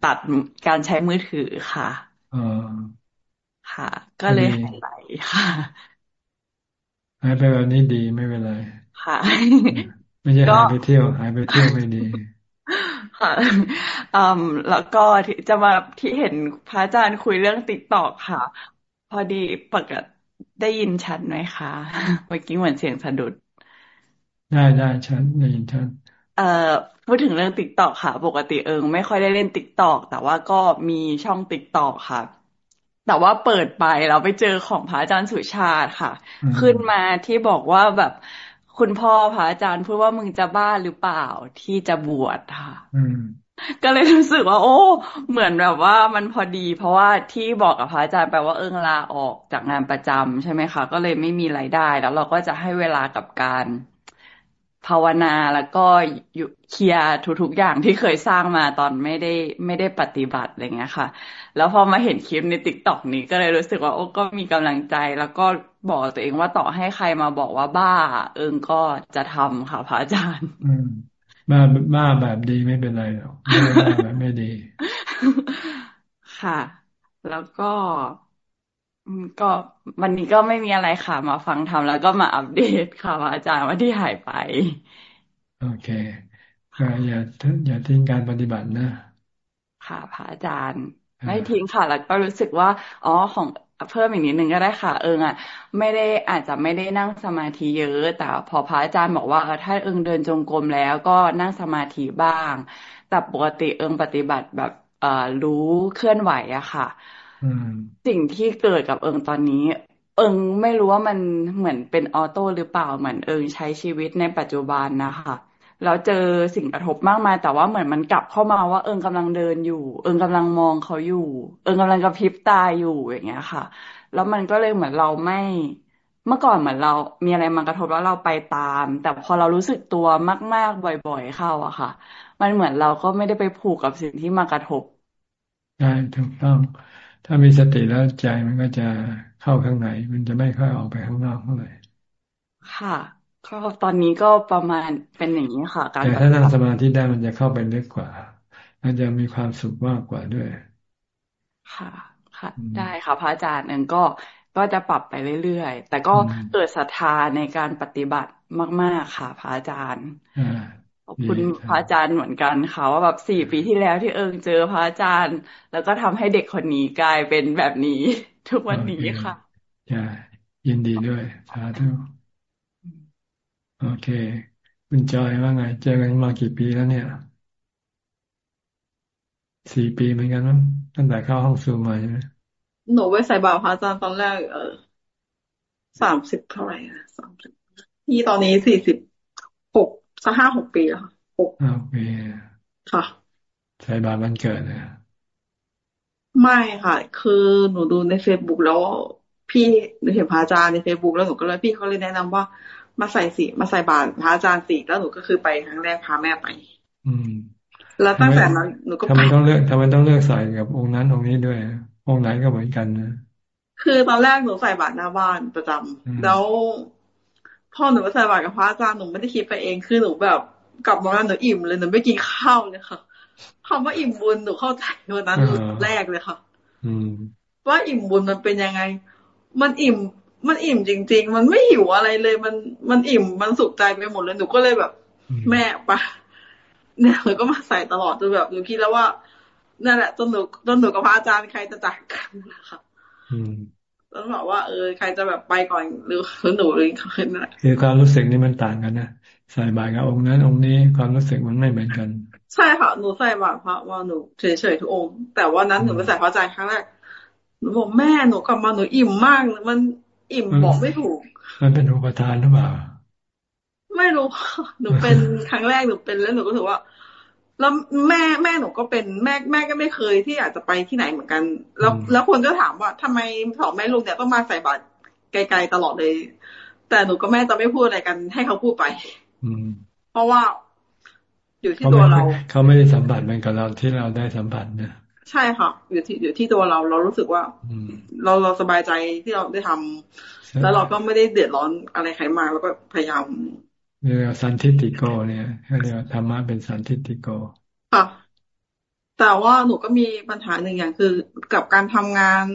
ตัดการใช้มือถือค่ะอ๋อค่ะ ก็เลยหายไปค่ะหายไปวันนี้ดีไม่เป็นไรค่ะ ไม่ใช่หายไปเที่ยว หายไปเที่ยวไม่ดี ค่ะอืมแล้วก็จะมาที่เห็นพระอาจารย์คุยเรื่อง TikTok ค่ะ พอดีปกติได้ยินชัดไหมคะ เมื่อกี้เหมือนเสียงสะดุด ได้ได้ชัดได้ยินชัดเอ่อพูดถึงเรื่อง TikTok ค่ะ ปกติเอิงไม่ค่อยได้เล่น TikTok แต่ว่าก็มีช่อง TikTok ค่ะ แต่ว่าเปิดไปเราไปเจอของพระอาจารย์สุชาติค่ะ ขึ้นมาที่บอกว่าแบบ คุณพ่อพระอาจารย์พูดว่ามึงจะบ้าหรือเปล่าที่จะบวชค่ะก็เลยรู้สึกว่า โอ้ เหมือนแบบว่ามันพอดี เพราะว่าที่บอกกับพระอาจารย์แปลว่าเอิงลาออกจากงานประจำใช่ไหมคะ ก็เลยไม่มีรายได้ แล้วเราก็จะให้เวลากับการ ภาวนาแล้วก็อยู่เคลียร์ทุกๆอย่างที่เคยสร้างมาตอนไม่ได้ไม่ได้ปฏิบัติอะไรเงี้ยค่ะ แล้วพอมาเห็นคลิปใน TikTok นี้ก็เลยรู้สึกว่าโอ้ก็มีกำลังใจ แล้วก็บอกตัวเองว่าต่อให้ใครมาบอกว่าบ้า เอิงก็จะทำค่ะพระอาจารย์อืมบ้าบ้าแบบดีไม่เป็นไรหรอกไม่บ้าแบบไม่ดี ค่ะ แล้วก็ ก็วันนี้ก็ไม่มีอะไรค่ะ มาฟังทำแล้วก็มาอัปเดตค่ะอาจารย์ว่าที่หายไป โอเคก็อย่าอย่าทิ้งการปฏิบัตินะ ค่ะพระอาจารย์ไม่ทิ้งค่ะ แล้วก็รู้สึกว่า อ๋อของเพิ่มอีกนิดนึงก็ได้ค่ะ เอิงอะ ไม่ได้อาจจะไม่ได้นั่งสมาธิเยอะ แต่พอพระอาจารย์บอกว่าถ้าเอิงเดินจงกรมแล้วก็นั่งสมาธิบ้าง แต่ปกติเอิงปฏิบัติแบบเอ่อรู้เคลื่อนไหวอะค่ะ สิ่งที่เกิดกับเอิงตอนนี้ เอิงไม่รู้ว่ามันเหมือนเป็นออโต้หรือเปล่าเหมือนเอิงใช้ชีวิตในปัจจุบันนะคะแล้วเจอสิ่งกระทบมากมาย แต่ว่าเหมือนมันกลับเข้ามาว่าเอิงกำลังเดินอยู่ เอิงกำลังมองเขาอยู่ เอิงกำลังกระพริบตาอยู่อย่างเงี้ยค่ะ แล้วมันก็เลยเหมือนเราไม่เมื่อก่อนเหมือนเรา มีอะไรมากระทบแล้วเราไปตาม แต่พอเรารู้สึกตัวมาก ๆ บ่อยๆ เข้าอะค่ะ มันเหมือนเราก็ไม่ได้ไปผูกกับสิ่งที่มากระทบใช่ถูกต้อง ถ้ามีสติแล้วใจมันก็จะเข้าข้างในมันจะไม่ค่อยออกไปข้างนอกเท่าไหร่ค่ะก็ตอนนี้ก็ประมาณเป็นอย่างนี้ค่ะ การแต่ถ้านั่งสมาธิได้มันจะเข้าไปลึกกว่ามันจะมีความสุขมากกว่าด้วย ค่ะ ค่ะ ได้ค่ะพระอาจารย์เองก็ก็จะปรับไปเรื่อยๆ แต่ก็เกิดศรัทธาในการปฏิบัติมาก ๆ ค่ะพระอาจารย์ข อบคุณพระอาจารย์เหมือนกันค่ะว่าแบบสี่ปีที่แล้วที่เอิงเจอพระอาจารย์ แล้วก็ทำให้เด็กคนนี้กลายเป็นแบบนี้ทุกวันนี้ค่ะใช่ยินดีด้วยสาธุโอเค คุณจอยว่าไง เจอกันมากี่ปีแล้วเนี่ยสี่ปีเหมือนกันมั้งตั้งแต่เข้าห้องซูมมาใช่ไหมหนูไปใส่บาตรพระอาจารย์ตอนแรก เออสามสิบเท่าไหร่นะสามสิบที่ตอนนี้สี่สิบหก สักห้าหกปีแล้วค่ะหกห้าปีค่ะใส่บาตรมันเกิดเลยไม่ค่ะ คือหนูดูในเฟซบุ๊กแล้วพี่หนูเห็นพระอาจารย์ในเฟซบุ๊กแล้วหนูก็เลยพี่เขาเลยแนะนำว่ามาใส่สีมาใส่บาตรพระอาจารย์สีแล้วหนูก็คือไปครั้งแรกพาแม่ไป อืม แล้วตั้งแต่นั้นหนูก็ทำไมต้องเลือกทำไมต้องเลือกใส่กับองค์นั้นองค์นี้ด้วยองค์ไหนก็เหมือนกันนะคือตอนแรกหนูใส่บาตรหน้าบ้านประจำแล้ว พ่อหนูไปใส่บาตรกับพระอาจารย์หนูไม่ได้คิดไปเองคือหนูแบบกลับมาหนูอิ่มเลยหนูไม่กินข้าวเลยค่ะคำว่าอิ่มบุญหนูเข้าใจวันนั้นแรกเลยค่ะว่าอิ่มบุญมันเป็นยังไง มันอิ่ม มันอิ่มจริง ๆ มันไม่หิวอะไรเลย มัน มันอิ่ม มันสุขใจไปหมดเลย หนูก็เลยแบบ แม่ปะเนี่ยหนูก็มาใส่ตลอดจนแบบหนูคิดแล้วว่า นั่นแหละจนหนูจนหนูกับพระอาจารย์ใครจะจากกันนะคะ ต้องบอกว่า เออ ใครจะแบบไปก่อนหรือหนูหรือเขานั่นแหละคือความรู้สึกนี่มันต่างกันนะใส่บาตรกับองค์นั้นองค์นี้ความรู้สึกมันไม่เหมือนกัน ใช่ค่ะหนูใส่บาตรพระว่าหนูเฉยๆทุกองค์แต่ว่านั้นหนูไปใส่พระอาจารย์ครั้งแรกหนูบอกแม่หนูกลับมาหนูอิ่มมากมันอิ่มบอกไม่ถูก มันเป็นอุปทานหรือเปล่า ไม่รู้หนูเป็นครั้งแรกหนูเป็นแล้วหนูก็ถือว่า แล้วแม่แม่หนูก็เป็นแม่แม่ก็ไม่เคยที่อยากจะไปที่ไหนเหมือนกัน แล้วแล้วคนก็ถามว่าทำไมสองแม่ลูกเนี่ยต้องมาใส่บาตรไกลๆตลอดเลย แต่หนูก็แม่จะไม่พูดอะไรกัน ให้เขาพูดไป อืม เพราะว่าอยู่ที่ตัวเรา เขาไม่ได้สัมผัสเหมือนกับเราที่เราได้สัมผัสเนี่ยใช่ค่ะ อยู่ที่อยู่ที่ตัวเราเรารู้สึกว่าเราเราสบายใจที่เราได้ทำแล้วเราก็ไม่ได้เดือดร้อนอะไรใครมากแล้วก็พยายาม เรียกสันทิติโกเนี่ยเรียกธรรมะเป็นสันทิติโกค่ะแต่ว่าหนูก็มีปัญหาหนึ่งอย่างคือกับการทำงาน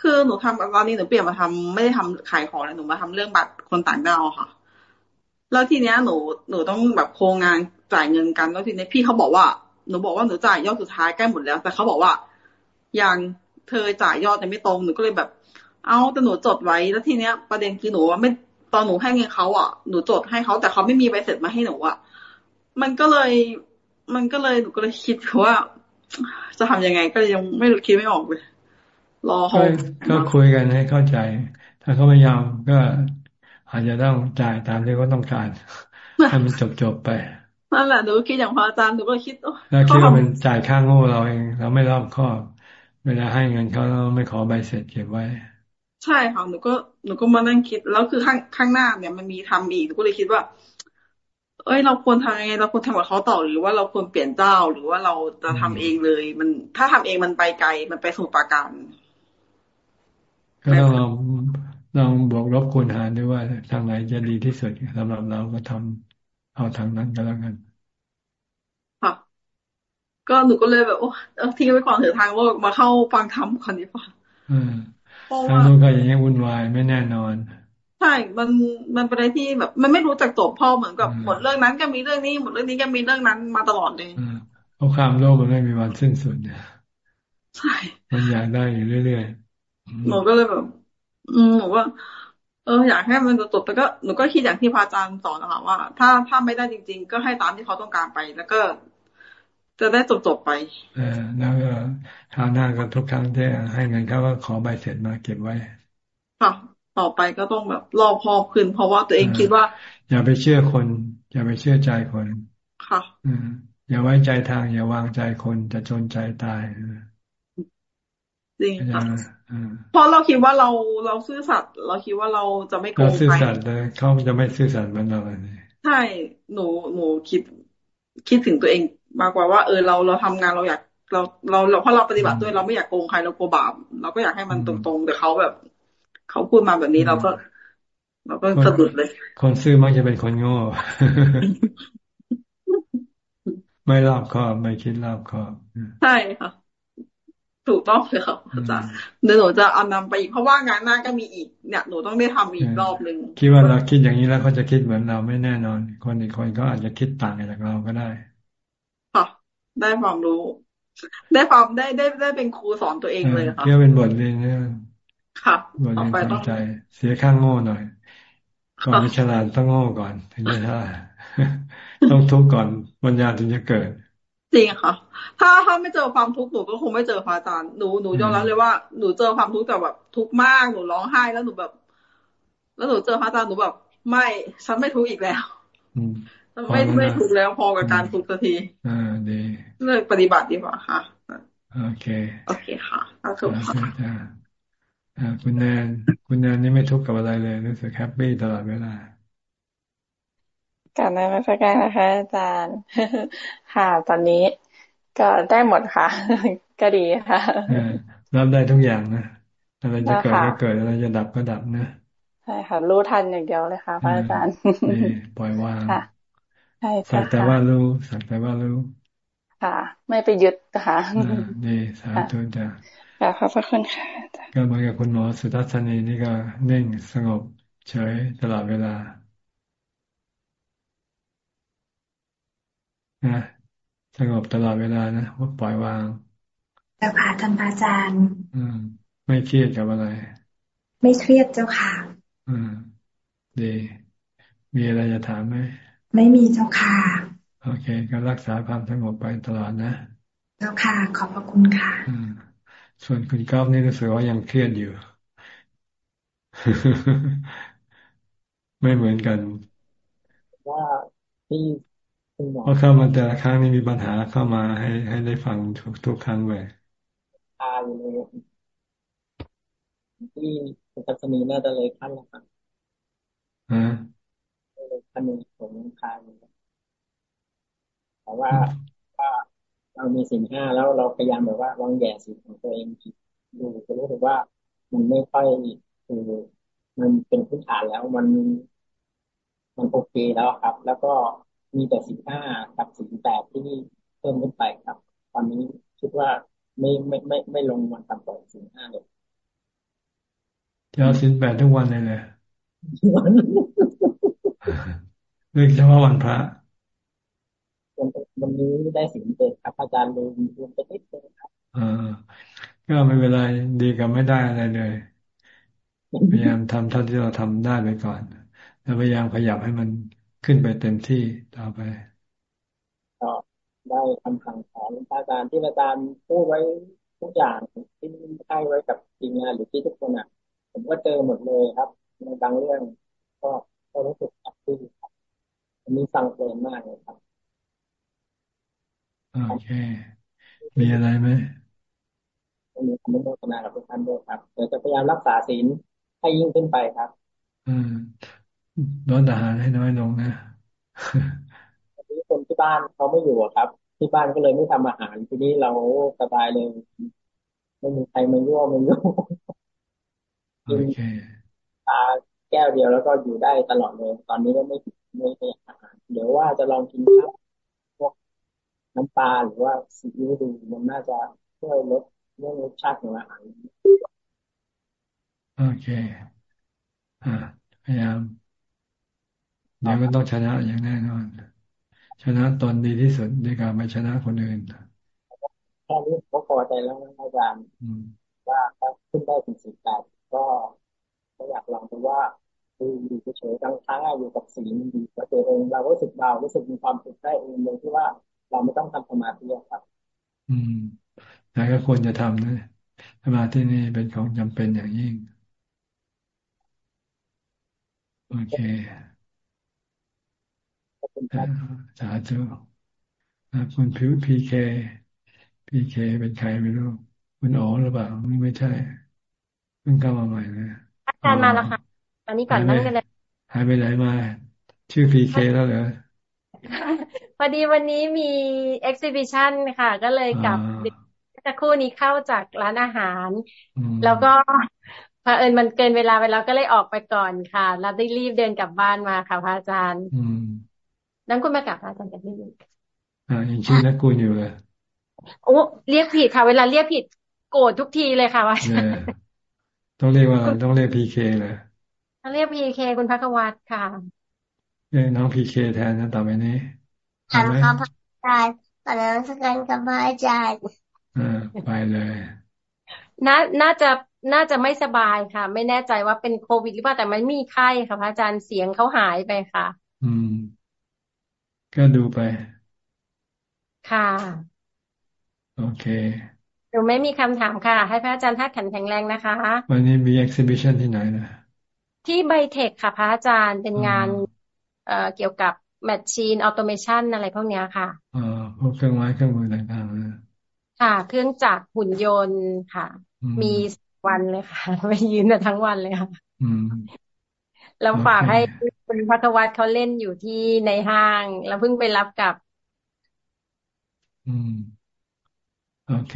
คือหนูทำตอนนี้หนูเปลี่ยนมาทำไม่ได้ทำขายของแล้วหนูมาทำเรื่องบัตรคนต่างดาวค่ะ แล้วทีเนี้ยหนูหนูต้องแบบโครงงานจ่ายเงินกันแล้วทีนี้พี่เขาบอกว่าหนูบอกว่าหนูจ่ายยอดสุดท้ายใกล้หมดแล้ว แต่เขาบอกว่ายังเธอจ่ายยอดแต่ไม่ตรงหนูก็เลยแบบ เอาแต่หนูจดไว้แล้วทีเนี้ยประเด็นคือหนูว่าไม่ อนหนูให้เงินเขาอะหนูจดให้เขาแต่เขาไม่มีใบเสร็จมาให้หนูอะมันก็เลย มันก็เลยหนูก็เลยคิดว่า จะทำยังไงก็ยังไม่คิดไม่ออกเลยรอเขาก็คุยกันให้เข้าใจ ถ้าเขาไม่ยอมก็อาจจะต้องจ่ายตามที่เขาต้องการให้มันจบจบไปนั่นแหละหนูคิดอย่างพระอาจารย์หนูก็คิดแล้วคิดว่าเป็นจ่ายค่างโง่เราเองเราไม่รอบคอบ เวลาให้เงินเขาเราไม่ขอใบเสร็จเก็บไว้ ใช่ค่ะหนูก็ หนูก็มานั่งคิด แล้วคือข้างข้างหน้าเนี่ยมันมีทำอีกหนูก็เลยคิดว่า เอ้ย เราควรทำยังไงเราควรทำกับเขาต่อหรือว่าเราควรเปลี่ยนเจ้าหรือว่าเราจะทำเองเลย มันถ้าทำเองมันไปไกลมันไปสู่ปาการก็ต้องลองลองบวกลบคูณหารด้วยว่าทางไหนจะดีที่สุดสำหรับเราก็ทำเอาทางนั้นก็แล้วกันค่ะก็หนูก็เลยแบบโอ้ทิ้งไว้ก่อนเถอะทางโลกมาเข้าฟังธรรมก่อนดีกว่า ทางโลกก็อย่างนี้วุ่นวายไม่แน่นอนใช่ มันมันเป็นอะไรที่แบบ มันไม่รู้จักจบพ่อเหมือนกับหมดเรื่องนั้นก็มีเรื่องนี้หมดเรื่องนี้ก็มีเรื่องนั้นมาตลอดเลยเพราะความโลภมันไม่มีวันสิ้นสุดเนี่ยใช่มันอยากได้อยู่เรื่อยๆหนูก็เลยแบบ อืมหนูว่าเอออยากให้มันจบแต่ก็หนูก็คิดอย่างที่พระอาจารย์สอนนะคะว่า ถ้าถ้าไม่ได้จริง ๆ ก็ให้ตามที่เขาต้องการไป แล้วก็ จะได้จบจบไปเออแล้วก็คราวหน้าก็ทุกครั้งที่ให้เงินเขาก็ขอใบเสร็จมาเก็บไว้ ค่ะ ต่อไปก็ต้องแบบรอพอขึ้นเพราะว่าตัวเองคิดว่า อย่าไปเชื่อคน อย่าไปเชื่อใจคน ค่ะอืมอย่าไว้ใจทาง อย่าวางใจคนจะจนใจตายจริงค่ะเพราะเราคิดว่าเราเราซื่อสัตย์เราคิดว่าเราจะไม่โกงใครเราซื่อสัตย์เลยเขาจะไม่ซื่อสัตย์เหมือนเราเลยใช่หนูหนูคิดคิดถึงตัวเอง มากกว่าว่าเออเราเราทำงานเราอยากเราเราเราเพราะเราปฏิบัติด้วยเราไม่อยากโกงใครเรากลัวบาปเราก็อยากให้มันตรงๆแต่เขาแบบเขาพูดมาแบบนี้เราก็ เราก็สะดุดเลย คนซื่อมักจะเป็นคนโง่ไม่รอบคอบไม่คิดรอบคอบใช่ค่ะถูกต้องเลยครับอาจารย์เดี๋ยวหนูจะเอานำไปอีกเพราะว่างานหน้าก็มีอีกเนี่ยหนูต้องได้ทำอีกรอบหนึ่งคิดว่าเราคิดอย่างนี้แล้วเขาจะคิดเหมือนเราไม่แน่นอน คนอีกคนก็อาจจะคิดต่างจากเราก็ได้ค่ะ ได้ความรู้ ได้ความได้ได้ได้เป็นครูสอนตัวเองเลยค่ะเที่ยวเป็นบทเรียนเนี่ยค่ะบทเรียนทำใจ เสียข้างโง่หน่อย ก่อนฉลาดต้องโง่ก่อนถึงจะได้ต้องทุกข์ก่อนปัญญาถึงจะเกิด จริงค่ะ ถ้าถ้าไม่เจอความทุกข์หนูก็คงไม่เจอพระอาจารย์หนูหนูยอมรับเลยว่าหนูเจอความทุกข์แต่แบบทุกข์มากหนูร้องไห้แล้วหนูแบบ แล้วหนูเจอพระอาจารย์หนูแบบ ไม่ฉันไม่ทุกข์อีกแล้ว ไม่ไม่ทุกข์แล้วพอกับการทุกข์สักทีอ่าดีเลิกปฏิบัติดีกว่าค่ะ โอเค โอเคค่ะเอาถูกค่ะคุณแนนคุณแนนนี่ไม่ทุกข์กับอะไรเลยรู้สึกแฮปปี้ตลอดเวลาการนมัสการนะคะ อาจารย์ ค่ะตอนนี้ก็ได้หมดค่ะ ก็ดีค่ะรับได้ทุกอย่างนะอะไรจะเกิดก็เกิดอะไรจะดับก็ดับนะใช่ค่ะ รู้ทันอย่างเดียวเลยค่ะพระอาจารย์ปล่อยวาง ใช่สักแต่ว่ารู้สักแต่ว่ารู้ ค่ะ ไม่ไปยึดค่ะนี่สาธุจ้ะขอบพระคุณค่ะก็เหมือนกับคุณหมอสุทัศนีนี่ก็นิ่งสงบเฉยตลอดเวลานะสงบตลอดเวลานะว่าปล่อยวางเจ้าค่ะท่านอาจารย์อืมไม่เครียดกับอะไร ไม่เครียดเจ้าค่ะ อืมดีมีอะไรจะถามไหม ไม่มีเจ้าค่ะ โอเค ก็รักษาความสงบไปตลอดนะ เจ้าค่ะ ขอบพระคุณค่ะอืมส่วนคุณก๊อฟนี่รู้สึกว่ายังเครียดอยู่ ไม่เหมือนกัน ว่าที่เพราะเข้ามาแต่ละครั้งนี่มีปัญหาเข้ามาให้ให้ได้ฟังทุกทุกครั้งเลยตายเลยที่ปัตนีน่าจะเลยขั้นละครับ ฮะเลยขั้นหนึ่งผมคายแต่ว่าว่าเรามีสิ่งห้าแล้วเราพยายามแบบว่าลองแย่สิ่งของตัวเองดูจะรู้สึกว่ามันไม่ค่อยคือมันเป็นพื้นฐานแล้วมันมันโอเคแล้วครับ แล้วก็มีแต่สิบห้ากับสิบแปดที่เพิ่มขึ้นไปครับ ตอนนี้คิดว่าไม่ไม่ไม่ไม่ลงมันต่ำกว่าสิบห้าเลยจะเอาสินแปดทุกวันเลยเลย เรื่องเฉพาะวันพระวันนี้ได้สินเจ็ดครับอาจารย์ลืมลืมไปนิดนึงครับอ่าก็ไม่เป็นไรดีกับไม่ได้อะไรเลย พยายามทำเท่าที่เราทำได้ไปก่อน แล้วพยายามขยับให้มันขึ้นไปเต็มที่ต่อไปก็ได้คำสั่งสอนอาจารย์ที่อาจารย์พูดไว้ทุกอย่างที่ให้ไว้กับทีมงานหรือที่ทุกคนอะ ผมก็เจอหมดเลยครับ ในบางเรื่อง ก็ก็รู้สึกแฮปปี้ครับมีฟังเพลงมากเลยครับโอเค มีอะไรไหมมีคำนุโมทนากับทุกท่านด้วยครับเดี๋ยวจะพยายามรักษาศีลให้ยิ่งขึ้นไปครับ อืมลดอาหารให้น้อยลงนะทีนี้คนที่บ้านเขาไม่อยู่ครับ ที่บ้านก็เลยไม่ทำอาหารทีนี้เราสบายเลย ไม่มีใครมายั่วมายุ่งโอเค ตาแก้วเดียวแล้วก็อยู่ได้ตลอดเลย ตอนนี้ก็ไม่ไม่ไม่อาหารเดี๋ยวว่าจะลองกินข้าวพวกน้ำปลาหรือว่าซีอิ๊วดูมันน่าจะช่วยลดเรื่องรสชาติของอาหารโอเคอ่าพยายามเดี๋ยวก็ต้องชนะอย่างแน่นอน ชนะตนดีที่สุดในการไม่ชนะคนอื่นแค่นี้ก็พอใจแล้วอาจารย์ว่าขึ้นได้ถึงสิบแปดก็ ก็อยากลองดูว่าคืออยู่เฉยๆกลางครั้งอยู่กับสิ่งดีกับตัวเองเราก็รู้สึกเบารู้สึกมีความสุขได้เองเลยที่ว่าเราไม่ต้องทำสมาธิครับ อืมแต่ก็ควรจะทำนะสมาธินี่เป็นของจำเป็นอย่างยิ่ง โอเคสาธุคุณพิว PK PK เป็นใครไม่รู้ คุณอ๋อหรือเปล่าไม่ใช่เพิ่งเข้ามาใหม่เลย อาจารย์มาแล้วค่ะ ตอนนี้ก่อนนั่งไปเลยหายไปไหนมา ชื่อ PK แล้วเหรอ พอดีวันนี้มี exhibition ค่ะ ก็เลยกลับสักครู่นี้เข้าจากร้านอาหาร แล้วก็พอเอิญมันเกินเวลาไปแล้วก็เลยออกไปก่อนค่ะแล้วได้รีบเดินกลับบ้านมาค่ะพระอาจารย์นั่งคุณมากลับพระอาจารย์กันนิดนึงอ่ายังชื่อนักกุลอยู่เลยโอ้เรียกผิดค่ะ เวลาเรียกผิดโกรธทุกทีเลยค่ะว่า ต้องเรียกว่าต้องเรียกพีเคเลยต้องเรียกพีเคคุณพักวัตค่ะเรียกน้องพีเคแทนนะต่อไปนี้ถามคำพระอาจารย์ตอนนั้นสักการกับพระอาจารย์อ่าไปเลยน่าน่าจะน่าจะไม่สบายค่ะ ไม่แน่ใจว่าเป็นโควิดหรือเปล่าแต่ไม่มีไข้ค่ะพระอาจารย์เสียงเขาหายไปค่ะ อืม ก็ดูไป ค่ะ โอเคห นูไม่มีคำถามค่ะ ให้พระอาจารย์ธาตุขันธ์แข็งแรงนะคะ วันนี้มี exhibition ที่ไหนนะที่ BITEC ค่ะ พระอาจารย์เป็นงานเอ่อเกี่ยวกับ machine automation อะไรพวกนี้ค่ะอ่าพวกเครื่องไม้เครื่องมือต่างๆนะค่ะ เครื่องจักรหุ่นยนต์ค่ะ มีวันเลยค่ะไปยืนทั้งวันเลยค่ะแล้วฝากให้คุณพักวัตเขาเล่นอยู่ที่ในห้าง แล้วเพิ่งไปรับกับ อืม โอเค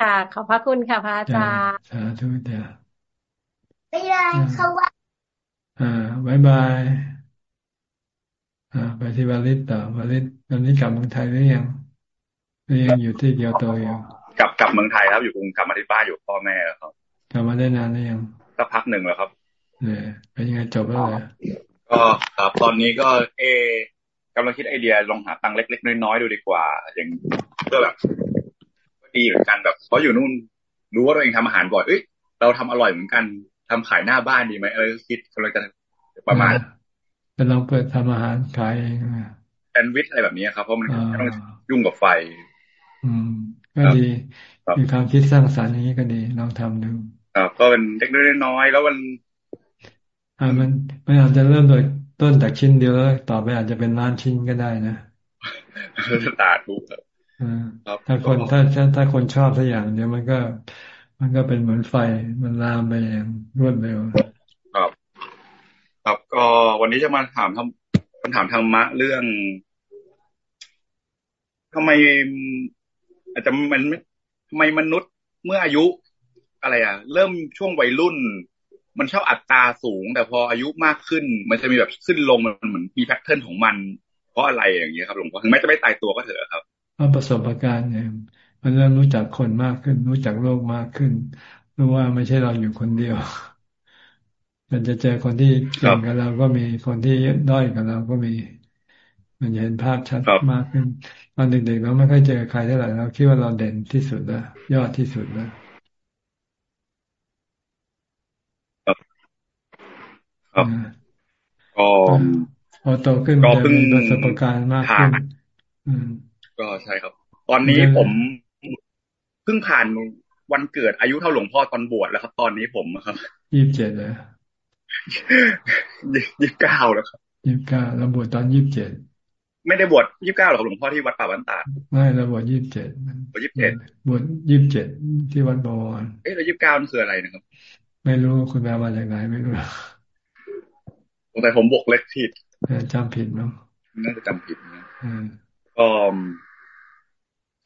ค่ะ ขอบพระคุณค่ะพระอาจารย์สาธุเดียวไม่ได้เขาว่าอ่าบายบายอ่าไปที่วาลิตต่อวาลิตตอนนี้กลับเมืองไทยหรือยังหรือยังอยู่ที่เกียวโตอยู่กลับกลับเมืองไทยครับอยู่กรุงกลับมาที่บ้านอยู่พ่อแม่ครับกลับมาได้นานหรือยังสักพักหนึ่งแล้วครับเนี่ยเป็นยังไงจบแล้วเหรอก็ครับตอนนี้ก็เอกำลังคิดไอเดียลองหาตังเล็กๆน้อยๆดูดีกว่า อย่างเพื่อแบบ ดีเหมือนกันแบบเพราะอยู่นู่นรู้ว่าตัวเองทำอาหารบ่อยเอ้ยเราทำอร่อยเหมือนกันทำขายหน้าบ้านดีไหมเออคิดกำลังจะประมาณจะลองเปิดทำอาหารขายเองแซนด์วิชอะไรแบบนี้ครับเพราะมันต้องยุ่งกับไฟ อืมก็ดีมีความคิดสร้างสรรค์อย่างนี้ก็ดีลองทำดูครับก็เป็นเล็กน้อยแล้วมันอ่ามันมันอาจจะเริ่มโดยต้นจากชิ้นเดียวแล้วต่อไปอาจจะเป็นล้านชิ้นก็ได้นะตาดูครับ ถ้าคนถ้าถ้าคนชอบสักอย่างเดียวมันก็ มันก็เป็นเหมือนไฟมันลามไปอย่างรวดเร็วครับ ครับก็วันนี้จะมาถามทำคำถามธรรมะเรื่องทำไม อาจจะมันทำไมมนุษย์เมื่ออายุ อะไรอะ เริ่มช่วงวัยรุ่น มันชอบอัตราสูง แต่พออายุมากขึ้น มันจะมีแบบขึ้นลงมันเหมือนมีแพทเทิร์นของมัน เพราะอะไรอย่างเงี้ยครับหลวงพ่อถึงแม้จะไม่ตายตัวก็เถอะครับ เพราะประสบการณ์เนี่ยมันเริ่มรู้จักคนมากขึ้น รู้จักโลกมากขึ้น รู้ว่าไม่ใช่เราอยู่คนเดียว มันจะเจอคนที่เก่งกับเราก็มีคนที่ด้อยกับเราก็มี มันจะเห็นภาพชัดมากขึ้นตอนเด็กๆเราไม่ค่อยเจอใครเท่าไหร่เราคิดว่าเราเด่นที่สุดแล้วยอดที่สุดแล้วครับก็พอโตขึ้นก็เพิ่งประสบการณ์มากขึ้น ก็ใช่ครับ ตอนนี้ผมเพิ่งผ่านวันเกิดอายุเท่าหลวงพ่อตอนบวชแล้วครับ ตอนนี้ผมครับยี่สิบเจ็ดเลยยี่สิบเก้าแล้วครับยี่สิบเก้าเราบวชตอนยี่สิบเจ็ดไม่ได้บวชยี่สิบเก้าหรอกหลวงพ่อที่วัดป่าบันตาไม่เราบวชยี่สิบเจ็ดบวชยี่สิบเจ็ดบวชยี่สิบเจ็ดที่วัดบวรเอ๊ะแล้วยี่สิบเก้านั่นคืออะไรนะครับ ไม่รู้คุณแม่มาจากไหนไม่รู้แต่ผมบวกเล็กผิดจำผิดเนาะน่าจะจำผิดนะอ๋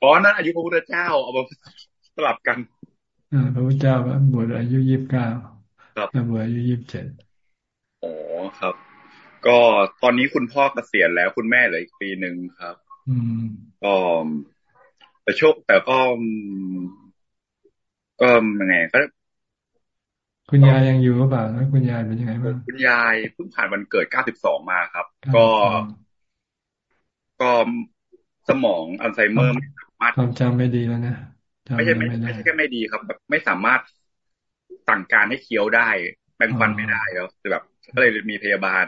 ออ๋อนั่นอายุพระพุทธเจ้าเอามาสลับกันอ่าพระพุทธเจ้าบวชอายุยี่สิบเก้าครับบวชอายุยี่สิบเจ็ดอ๋อครับ ก็ตอนนี้คุณพ่อเกษียณแล้วคุณแม่เหลืออีกปีหนึ่งครับ อืมก็แต่โชคแต่ก็ก็ยังไงก็คุณยายยังอยู่หรือเปล่าแล้วคุณยายเป็นยังไงบ้างคุณยายเพิ่งผ่านวันเกิดเก้าสิบสองมาครับ ก็ ก็สมองอัลไซเมอร์ไม่สา มารถความจำไม่ดีแล้วนะไม่ใช่ไม่ไม่ใช่แค่ไม่ดีครับแบบไม่สามารถสั่งการให้เคี้ยวได้แบ่งฟันไม่ได้แล้วแบบก็เลยมีพยาบาล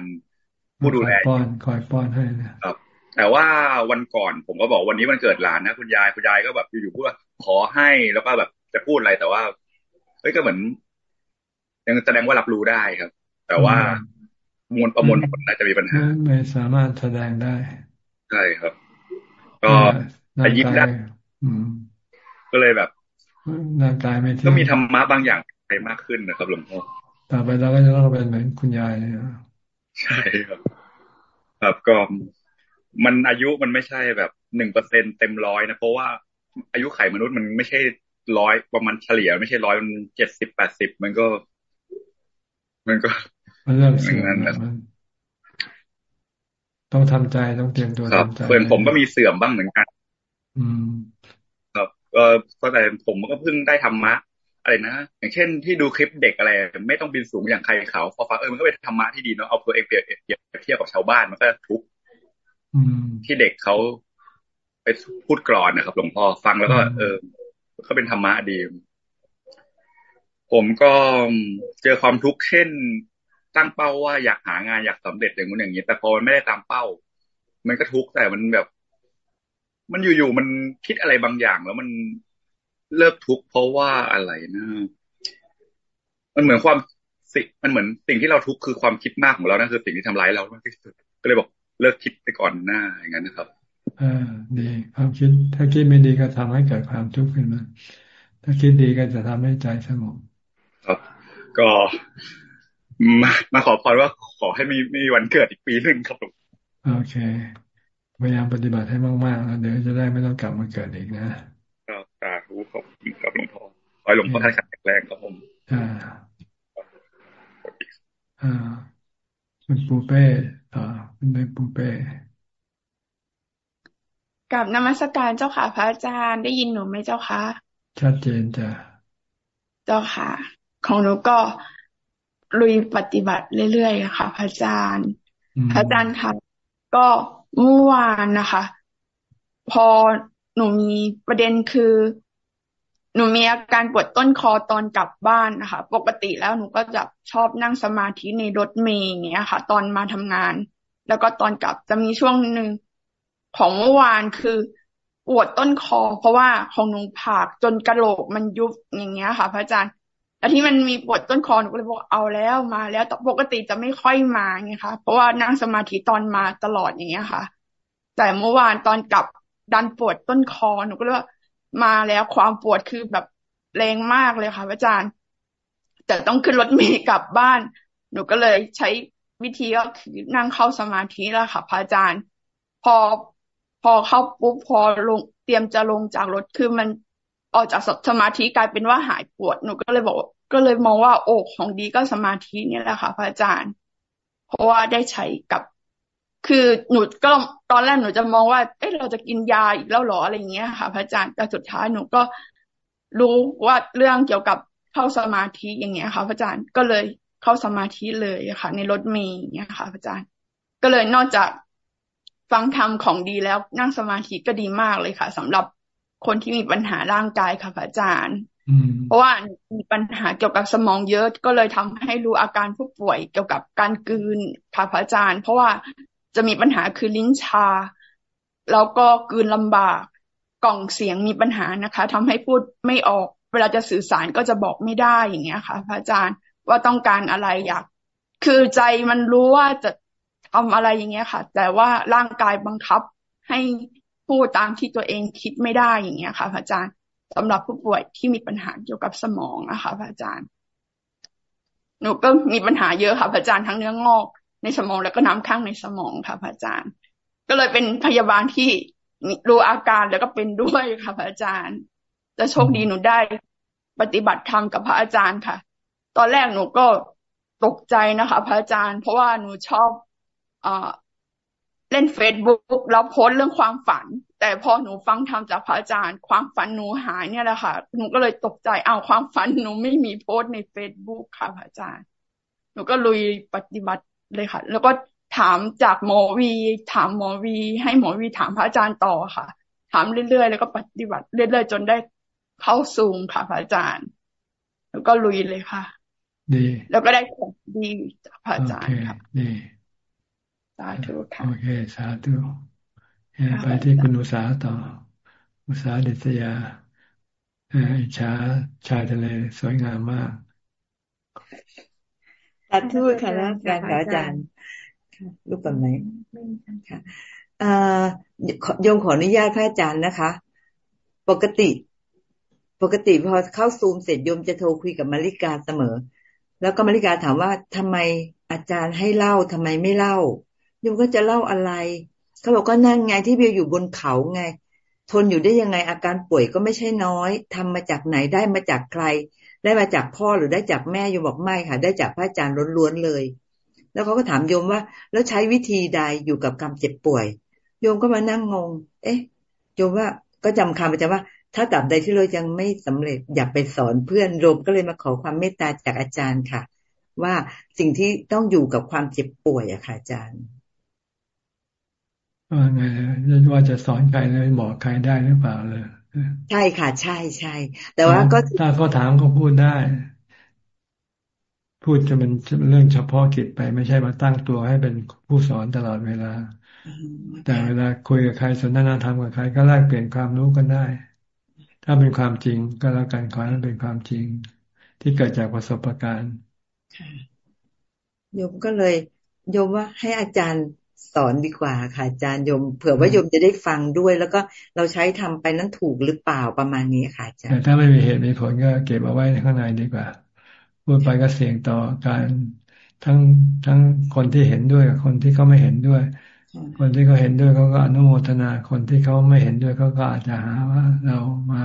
ผู้ดูแลป้อนคอยป้อนให้นะครับ แต่ว่าวันก่อนผมก็บอกวันนี้มันเกิดหลานนะคุณยายคุณยายก็แบบอยู่ๆพูดว่าขอให้แล้วก็แบบจะพูดอะไรแต่ว่าเฮ้ยก็เหมือนยังแสดงว่ารับรู้ได้ครับ แต่ว่ามวลประมวลผลน่าจะมีปัญหา ไม่สามารถแสดงได้ใช่ครับ ก็ แต่ยิ้มได้ก็เลยแบบร่างกายไม่ก็มีธรรมะบางอย่างไปมากขึ้นนะครับหลวงพ่อต่อไปเราก็จะต้องเป็นเหมือนคุณยายใช่ครับ ครับก็มันอายุมันไม่ใช่แบบหนึ่งเปอร์เซ็นเต็มร้อยนะเพราะว่าอายุไขมนุษย์มันไม่ใช่ร้อยประมาณเฉลี่ย ไม่ใช่ร้อยมันเจ็ดสิบแปดสิบมันก็ มันก็มันเริ่มเสื่อมแล้วต้องทำใจต้องเตรียมตัวทำใจเพื่อนผมก็มีเสื่อมบ้างเหมือนกัน อืมครับเออก็แต่ผมก็เพิ่งได้ธรรมะอะไรนะอย่างเช่นที่ดูคลิปเด็กอะไร ไม่ต้องบินสูงอย่างใครเขาพอฟังเออมันก็เป็นธรรมะที่ดีเนาะเอาตัวเองเปรียบเทียบกับชาวบ้านมันก็ทุกที่เด็กเขาไปพูดกรอนนะครับหลวงพ่อฟังแล้วก็ เออก็เป็นธรรมะดี ผมก็เจอความทุกข์เช่น ตั้งเป้าว่าอยากหางานอยากสำเร็จอย่างนู้นอย่างนี้ แต่พอมันไม่ได้ตามเป้า มันก็ทุกข์แต่มันแบบ มันอยู่ๆมันคิดอะไรบางอย่างแล้วมันเลิกทุกข์เพราะว่าอะไรนะ มันเหมือนความสิมันเหมือนสิ่งที่เราทุกข์คือความคิดมากของเรานั่นคือสิ่งที่ทำร้ายเรามากที่สุดก็เลยบอกเลิกคิดไปก่อนหน้าอย่างนั้นนะครับอ่าดีความคิด ถ้าคิดไม่ดีก็ทำให้เกิดความทุกข์ขึ้นมาถ้าคิดดีก็จะทำให้ใจสงบครับ ก็มามาขอพรว่าขอให้มีมีวันเกิดอีกปีหนึ่งครับผมโอเค พยายามปฏิบัติให้มากๆแล้วเดี๋ยวจะได้ไม่ต้องกลับมาเกิดอีกนะครับสาธุครับครับหลวงพ่อขอให้หลวงพ่อท่านแข็งแรงครับผมอ่าอ่าคุณปูเป้ต่อคุณเป้ปูเป้กับนมัสการเจ้าค่ะ พระอาจารย์ได้ยินหนูไหมเจ้าคะชัดเจนจ้ะเจ้าค่ะ ของหนูก็ลุยปฏิบัติเรื่อยๆค่ะ พระอาจารย์ พระอาจารย์ค่ะก็ เมื่อวานนะคะ พอหนูมีประเด็นคือ หนูมีอาการปวดต้นคอตอนกลับบ้านนะคะ ปกติแล้วหนูก็จะชอบนั่งสมาธิในรถเมย์อย่างเงี้ยค่ะ ตอนมาทำงาน แล้วก็ตอนกลับจะมีช่วงหนึ่งของเมื่อวานคือปวดต้นคอ เพราะว่าของหนูผากจนกระโหลกมันยุบอย่างเงี้ยค่ะ พระอาจารย์ แต่ที่มันมีปวดต้นคอหนูก็เลยบอกเอาแล้วมา แล้วปกติจะไม่ค่อยมาไงคะเพราะว่านั่งสมาธิตอนมาตลอดอย่างเงี้ยค่ะ แต่เมื่อวานตอนกลับดันปวดต้นคอหนูก็เลยว่ามาแล้วความปวดคือแบบแรงมากเลยค่ะอาจารย์ แต่ต้องขึ้นรถเมล์กลับบ้าน หนูก็เลยใช้วิธีก็คือนั่งเข้าสมาธิแล้วค่ะพระอาจารย์ พอพอเข้าปุ๊บพอลงเตรียมจะลงจากรถคือมัน ออกจากสมาธิกลายเป็นว่าหายปวดหนูก็เลยบอก ก็เลยมองว่าโอ้ของดีก็สมาธินี่แหละค่ะพระอาจารย์ เพราะว่าได้ใช้กับ คือหนูก็ตอนแรกหนูจะมองว่า เอ๊ะเราจะกินยาอีกแล้วหรออะไรเงี้ยค่ะ พระอาจารย์แต่สุดท้ายหนูก็รู้ว่าเรื่องเกี่ยวกับเข้าสมาธิอย่างเงี้ยค่ะ พระอาจารย์ก็เลยเข้าสมาธิเลยค่ะ ในรถเมย์เนี่ยค่ะอาจารย์ ก็เลยนอกจากฟังธรรมของดีแล้วนั่งสมาธิก็ดีมากเลยค่ะสำหรับ คนที่มีปัญหาร่างกายค่ะอาจารย์เพราะว่ามีปัญหาเกี่ยวกับสมองเยอะก็เลยทำให้รู้อาการผู้ป่วยเกี่ยวกับการกืนค่ะอาจารย์ เพราะว่าจะมีปัญหาคือลิ้นชา แล้วก็กืนลำบากกล่องเสียงมีปัญหานะคะทำให้พูดไม่ออก เวลาจะสื่อสารก็จะบอกไม่ได้อย่างเงี้ยค่ะพระอาจารย์ว่าต้องการอะไรอยาก คือใจมันรู้ว่าจะทำอะไรอย่างเงี้ยค่ะ แต่ว่าร่างกายบังคับให้ พูดตามที่ตัวเองคิดไม่ได้อย่างเงี้ยค่ะพระอาจารย์สำหรับผู้ป่วยที่มีปัญหาเกี่ยวกับสมองนะคะพระอาจารย์ หนูก็มีปัญหาเยอะค่ะพระอาจารย์ทั้งเนื้องอกในสมองแล้วก็น้ำข้างในสมองค่ะพระอาจารย์ ก็เลยเป็นพยาบาลที่รู้อาการแล้วก็เป็นด้วยค่ะพระอาจารย์จะโชคดีหนูได้ปฏิบัติธรรมกับพระอาจารย์ค่ะ ตอนแรกหนูก็ตกใจนะคะ พระอาจารย์ เพราะว่าหนูชอบอ เล่นเฟซบุ๊กแล้วโพสเรื่องความฝัน แต่พอหนูฟังธรรมจากพระอาจารย์ ความฝันหนูหายเนี่ยแหละค่ะ หนูก็เลยตกใจเอาความฝันหนูไม่มีโพสในเฟซบุ๊กค่ะพระอาจารย์ หนูก็ลุยปฏิบัติเลยค่ะ แล้วก็ถามจากหมอวี ถามหมอวี ให้หมอวีถามพระอาจารย์ต่อค่ะ ถามเรื่อยๆแล้วก็ปฏิบัติเรื่อยๆจนได้เข้าซูมค่ะพระอาจารย์ แล้วก็ลุยเลยค่ะ ดี แล้วก็ได้ผลดีจากพระอาจารย์ค่ะดี สาธุค่ะ โอเค สาธุไปที่คุณอุษาต่อ อุษาเดชยาอิชาชายทะเลสวยงามมากสาธุค่ะแล้วการอาจารย์รูปแบบไหนค่ะโยมขออนุญาตพระอาจารย์นะคะ ปกติ ปกติพอเข้าซูมเสร็จโยมจะโทรคุยกับมาริกาเสมอ แล้วก็มาริกาถามว่าทำไมอาจารย์ให้เล่าทำไมไม่เล่า โยมก็จะเล่าอะไรเขาบอกก็นั่นไงที่เบียอยู่บนเขาไง ทนอยู่ได้ยังไงอาการป่วยก็ไม่ใช่น้อยทำมาจากไหนได้มาจากใคร ได้มาจากพ่อหรือได้จากแม่โยมบอกไม่ค่ะ ได้จากพระอาจารย์ล้วนๆเลย แล้วเขาก็ถามโยมว่า แล้วใช้วิธีใดอยู่กับกรรมเจ็บป่วย โยมก็มานั่งงง เอ๊ะโยมว่าก็จำคำประจำว่า ถ้าตราบใดที่เรายังไม่สำเร็จอย่าไปสอนเพื่อนโยมก็เลยมาขอความเมตตาจากอาจารย์ค่ะ ว่าสิ่งที่ต้องอยู่กับความเจ็บป่วยอะค่ะอาจารย์ ว่าไงว่าจะสอนใครเลยบอกใครได้หรือเปล่าเลยใช่ค่ะ ใช่ใช่แต่ว่าก็ถ้าเขาถามเขาพูดได้ พูดจะเป็นเรื่องเฉพาะกิจไป ไม่ใช่มาตั้งตัวให้เป็นผู้สอนตลอดเวลา แต่เวลาคุยกับใครสนทนาธรรมกับใครก็แลกเปลี่ยนความรู้กันได้ ถ้าเป็นความจริงก็แล้วกันขอให้เป็นความจริง ที่เกิดจากประสบการณ์โยมก็เลยโยมว่าให้อาจารย์ สอนดีกว่าค่ะอาจารย์โยม เผื่อว่าโยมจะได้ฟังด้วย แล้วก็เราใช้ทำไปนั้นถูกหรือเปล่าประมาณนี้ค่ะอาจารย์แต่ถ้าไม่มีเหตุมีผลก็เก็บเอาไว้ข้างในดีกว่า พูดไปก็เสี่ยงต่อการทั้งทั้งคนที่เห็นด้วยกับคนที่เขาไม่เห็นด้วย คนที่เขาเห็นด้วยเขาก็อนุโมทนา คนที่เขาไม่เห็นด้วยเขาก็อาจจะหาว่าเรามา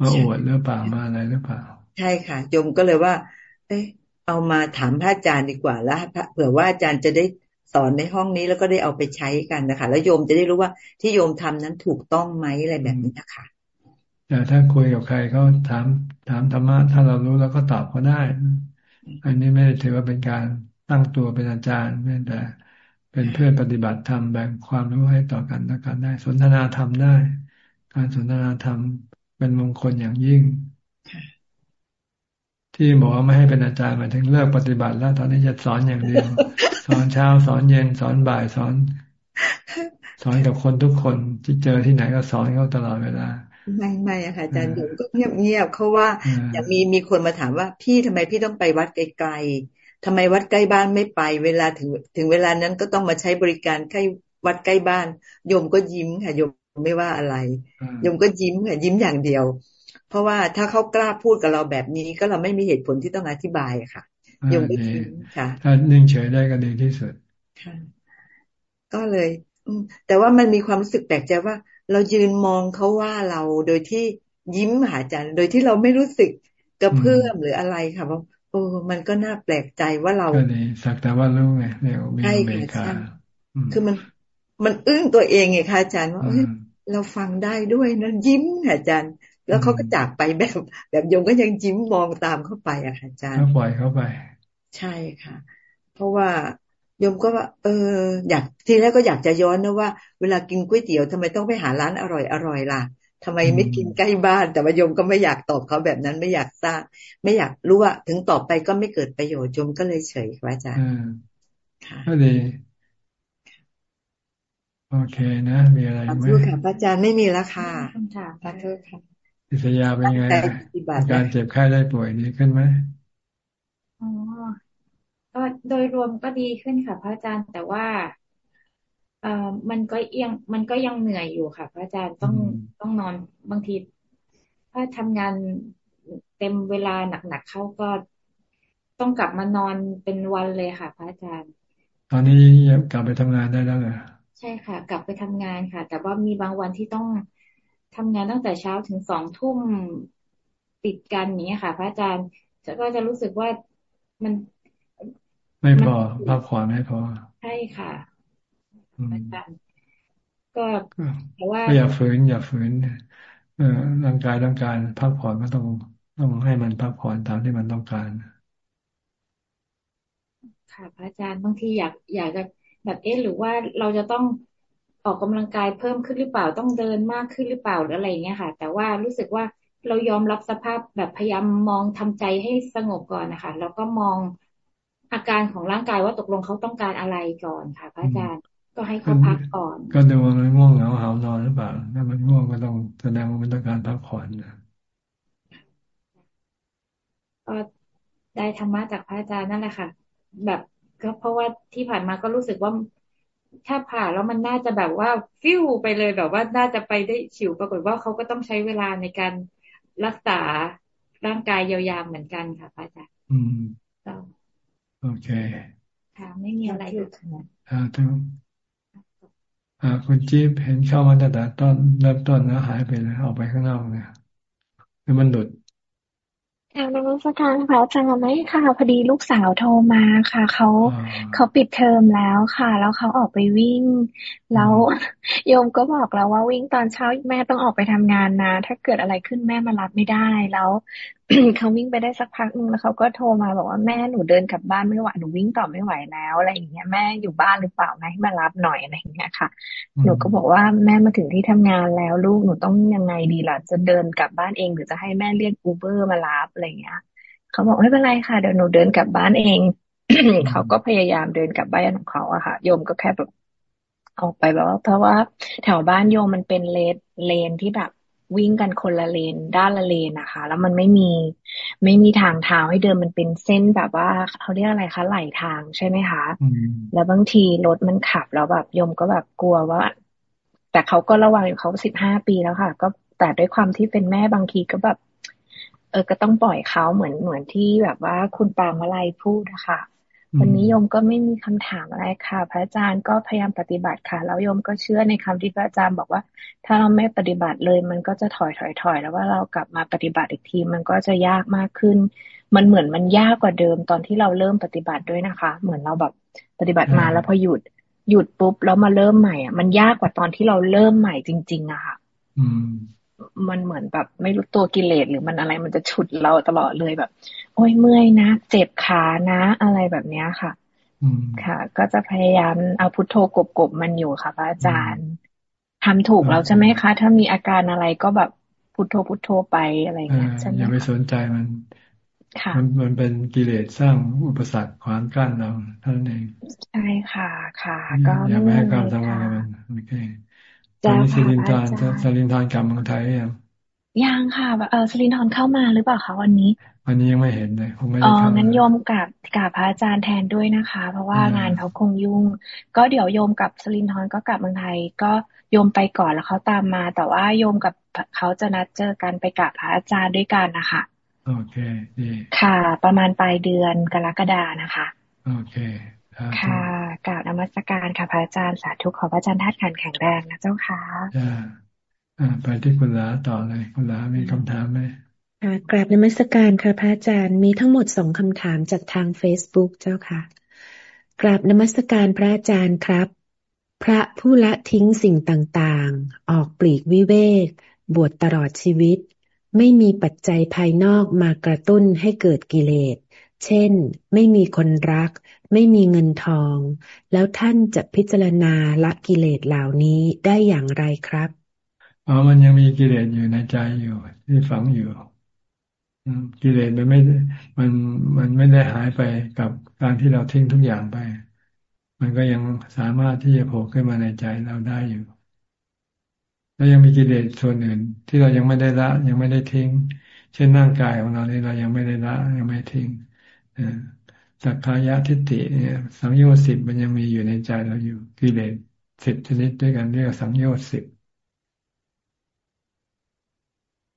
มาอวดหรือเปล่ามาอะไรหรือเปล่า ใช่ค่ะโยมก็เลยว่า เอ๊ะเอามาถามพระอาจารย์ดีกว่าแล้วเผื่อว่าอาจารย์จะได้ สอนในห้องนี้แล้วก็ได้เอาไปใช้กันนะคะแล้วโยมจะได้รู้ว่าที่โยมทำนั้นถูกต้องไหมอะไรแบบนี้นะคะแต่ถ้าคุยกับใครเขาถามถามธรรมะถ้าเรารู้แล้วก็ตอบเขาได้ อันนี้ไม่ได้ถือว่าเป็นการตั้งตัวเป็นอาจารย์แต่เป็นเพื่อนปฏิบัติธรรมแบ่งความรู้ให้ต่อกันและกันได้ สนทนาธรรมได้ การสนทนาธรรมเป็นมงคลอย่างยิ่ง ที่บอกว่าไม่ให้เป็นอาจารย์หมายถึงเลิกปฏิบัติแล้ว ตอนนี้จะสอนอย่างเดียว สอนเช้าสอนเย็นสอนบ่ายสอน สอนกับคนทุกคนที่เจอที่ไหนก็สอนเขาตลอดเวลาไม่ไม่อะค่ะอาจารย์อยู่ก็เงียบเงียบเขาว่าจะมีมีคนมาถามว่าพี่ทำไมพี่ต้องไปวัดไกลๆทำไมวัดใกล้บ้านไม่ไป เวลาถึงถึงเวลานั้นก็ต้องมาใช้บริการใกล้วัดใกล้บ้านโยมก็ยิ้มค่ะโยมไม่ว่าอะไรโยมก็ยิ้มค่ะยิ้มอย่างเดียว เพราะว่าถ้าเขากล้าพูดกับเราแบบนี้ ก็เราไม่มีเหตุผลที่ต้องอธิบายค่ะโยมก็ยิ้มค่ะ ถ้านิ่งเฉยได้ก็ดีที่สุดค่ะก็เลยแต่ว่ามันมีความรู้สึกแปลกใจว่า เรายืนมองเขาว่าเราโดยที่ยิ้มหาจันโดยที่เราไม่รู้สึกกระเพื่อมหรืออะไรค่ะเพราะโอ้มันก็น่าแปลกใจว่าเราก็ดีสักแต่ว่ารู้ไงเนี่ยมีอเมริกาคือมันมันอึ้งตัวเองไงคะอาจารย์ว่าเราฟังได้ด้วยนะยิ้มค่ะอาจารย์ แล้วเขาก็จากไปแบบ แบบโยมก็ยังยิ้มมองตามเข้าไปอะค่ะอาจารย์ก็ปล่อยเข้าไป ใช่ค่ะ เพราะว่าโยมก็ว่าเออ อยากทีแรกก็อยากจะย้อนนะว่า เวลากินก๋วยเตี๋ยวทำไมต้องไปหาร้านอร่อยอร่อยล่ะทำไมไม่กินใกล้บ้าน แต่ว่าโยมก็ไม่อยากตอบเขาแบบนั้นไม่อยากทราบไม่อยากรู้ว่าถึงตอบไปก็ไม่เกิดประโยชน์โยมก็เลยเฉยค่ะอาจารย์ค่ะก็ดีโอเคนะ มีอะไรไหมค่ะพระอาจารย์ไม่มีแล้วค่ะขอโทษค่ะ อิสยาเป็นไงการเจ็บไข้ได้ป่วยดีขึ้นไหมอ๋อก็โดยรวมก็ดีขึ้นค่ะพระอาจารย์ แต่ว่าเอ่อมันก็ยังมันก็ยังเหนื่อยอยู่ค่ะพระอาจารย์ต้องต้องนอนบางทีถ้าทำงานเต็มเวลาหนักๆเขาก็ต้องกลับมานอนเป็นวันเลยค่ะ พระอาจารย์ ตอนนี้กลับไปทำงานได้แล้วเหรอใช่ค่ะ กลับไปทำงานค่ะ แต่ว่ามีบางวันที่ต้อง ทำงานตั้งแต่เช้าถึงสองทุ่มติดกันอย่างนี้ค่ะ พระอาจารย์จะก็จะรู้สึกว่ามัน ไม่พอพักผ่อนไม่พอใช่ค่ะอาจารย์ก็แต่ว่าอย่าฝืน อย่าฝืนเออร่างกายต้องการพักผ่อนก็ต้องต้องให้มันพักผ่อนตามที่มันต้องการ ค่ะ พระอาจารย์บางทีอยากอยากจะแบบเอ๊ะหรือว่าเราจะต้อง ออกกำลังกายเพิ่มขึ้นหรือเปล่าต้องเดินมากขึ้นหรือเปล่าหรืออะไรเงี้ยค่ะ แต่ว่ารู้สึกว่าเรายอมรับสภาพแบบพยายามมองทำใจให้สงบก่อนนะคะแล้วก็มองอาการของร่างกายว่าตกลงเขาต้องการอะไรก่อนค่ะพระอาจารย์ก็ให้เขาพักก่อน ก็ดูว่ามันง่วงเหงาหานอนหรือเปล่าถ้ามันง่วงก็ต้องแสดงว่ามันต้องการพักผ่อนนะก็ได้ธรรมะจากพระอาจารย์นั่นแหละค่ะ แบบก็เพราะว่าที่ผ่านมาก็รู้สึกว่า ถ้าผ่าแล้วมันน่าจะแบบว่าฟิวไปเลยแบบว่าน่าจะไปได้ฉิวปรากฏว่าเขาก็ต้องใช้เวลาในการรักษาร่างกายยาวๆเหมือนกันค่ะพระอาจารย์อืมโอเคค่ะไม่มีอะไรอ่าทุกอ่าคุณจี๊บเห็นเข้ามาตั้งแต่ต้นเริ่มต้นแล้วหายไปเลยออกไปข้างนอกเนี่ยคือมันหลุด ทางนักวิชาการค่ะอาจารย์ไม่ค่ะพอดีลูกสาวโทรมาค่ะเขาเขาปิดเทอมแล้วค่ะ แล้วเขาออกไปวิ่ง แล้วโยมก็บอกแล้วว่าวิ่งตอนเช้าแม่ต้องออกไปทำงานนะ ถ้าเกิดอะไรขึ้นแม่มารับไม่ได้แล้วเขาวิ่งไปได้สักพักหนึ่งแล้วเขาก็โทรมาบอกว่าแม่หนูเดินกลับบ้านไม่ไหวหนูวิ่งต่อไม่ไหวแล้วอะไรอย่างเงี้ยแม่อยู่บ้านหรือเปล่าให้มารับหน่อยอะไรอย่างเงี้ยค่ะ หนูก็บอกว่าแม่มาถึงที่ทำงานแล้วลูกหนูต้องยังไงดีล่ะ จะเดินกลับบ้านเองหรือจะให้แม่เรียกอูเบอร์มารับอะไรเงี้ยเขาบอกไม่เป็นไรค่ะเดี๋ยวหนูเดินกลับบ้านเองเขาก็พยายามเดินกลับบ้านของเขาอะค่ะ โยมก็แค่แบบออกไปแบบว่าเพราะว่าแถวบ้านโยมมันเป็นเลนเลนที่แบบ วิ่งกันคนละเลนด้านละเลนนะคะ แล้วมันไม่มีไม่มีทางเท้าให้เดินมันเป็นเส้นแบบว่าเขาเรียกอะไรคะไหลทางใช่ไหมคะแล้วบางทีรถมันขับแล้วแบบยมก็แบบกลัวว่า แต่เขาก็ระวังอยู่เขาสิบห้าปีแล้วค่ะ ก็แต่ด้วยความที่เป็นแม่บางทีก็แบบ เออก็ต้องปล่อยเขาเหมือนเหมือนที่แบบว่าคุณปางวลัยพูดนะคะ วันนี้โยมก็ไม่มีคำถามอะไรค่ะ พระอาจารย์ก็พยายามปฏิบัติค่ะ แล้วโยมก็เชื่อในคำที่พระอาจารย์บอกว่า ถ้าเราไม่ปฏิบัติเลย มันก็จะถอยถอยถอยแล้วว่าเรากลับมาปฏิบัติอีกที มันก็จะยากมากขึ้น มันเหมือนมันยากกว่าเดิมตอนที่เราเริ่มปฏิบัติด้วยนะคะ เหมือนเราแบบปฏิบัติมาแล้วพอหยุดหยุดปุ๊บแล้วมาเริ่มใหม่อะมันยากกว่าตอนที่เราเริ่มใหม่จริง ๆอะค่ะมันเหมือนแบบไม่รู้ตัวกิเลสหรือมันอะไรมันจะฉุดเราตลอดเลยแบบ โอ้ยเมื่อยนะ เจ็บขานะ อะไรแบบเนี้ยค่ะค่ะ ก็จะพยายามเอาพุทโธกบกบมันอยู่ค่ะพระอาจารย์ทำถูกแล้วใช่ไหมคะ ถ้ามีอาการอะไรก็แบบพุทโธพุทโธไปอะไรเงี้ยใช่ไหมอย่าไปสนใจมันมันมันเป็นกิเลสสร้างอุปสรรคขวางกั้นเราท่านเองใช่ค่ะ ค่ะ ก็อย่าไปให้ความสำคัญมันโอเคตอนนี้ซิลินทานซิลินทานกลับเมืองไทยยัง ยังค่ะเออซิลินทานเข้ามาหรือเปล่าคะวันนี้ วันนี้ยังไม่เห็นเลยคงไม่ได้อ๋องั้นโยมกับกับพระอาจารย์แทนด้วยนะคะ เพราะว่างานเขาคงยุ่ง ก็เดี๋ยวโยมกับสลินทอนก็กลับเมืองไทย ก็โยมไปก่อนแล้วเขาตามมา แต่ว่าโยมกับเขาจะนัดเจอกันไปกับพระอาจารย์ด้วยกันนะคะโอเคดีค่ะ ประมาณปลายเดือนกรกฎานะคะ โอเคค่ะกล่าวนมัสการค่ะพระอาจารย์สาธุขอพระอาจารย์ทัดขันแข็งแรงนะเจ้าค่ะอ่า ไปที่คุณลาต่อเลยคุณลามีคำถามไหมกราบนมัสการค่ะพระอาจารย์มีทั้งหมดสองคำถามจากทาง Facebook เจ้าค่ะ กราบนมัสการพระอาจารย์ครับ พระผู้ละทิ้งสิ่งต่างๆ ออกปลีกวิเวก บวชตลอดชีวิต ไม่มีปัจจัยภายนอกมากระตุ้นให้เกิดกิเลส เช่น ไม่มีคนรัก ไม่มีเงินทอง แล้วท่านจะพิจารณาละกิเลสเหล่านี้ได้อย่างไรครับ อ๋อมันยังมีกิเลสอยู่ในใจอยู่ ที่ฝังอยู่กิเลสมันไม่ มัน มันไม่ได้หายไปกับการที่เราทิ้งทุกอย่างไป มันก็ยังสามารถที่จะโผล่ขึ้นมาในใจเราได้อยู่ แล้วยังมีกิเลสส่วนอื่น ที่เรายังไม่ได้ละ ยังไม่ได้ทิ้ง เช่นร่างกายของเราเนี่ยเรายังไม่ได้ละ ยังไม่ทิ้งสักกายทิฏฐิเนี่ย สังโยชน์สิบมันยังมีอยู่ในใจเราอยู่ กิเลสสิบชนิดด้วยกันเรียกสังโยชน์สิบ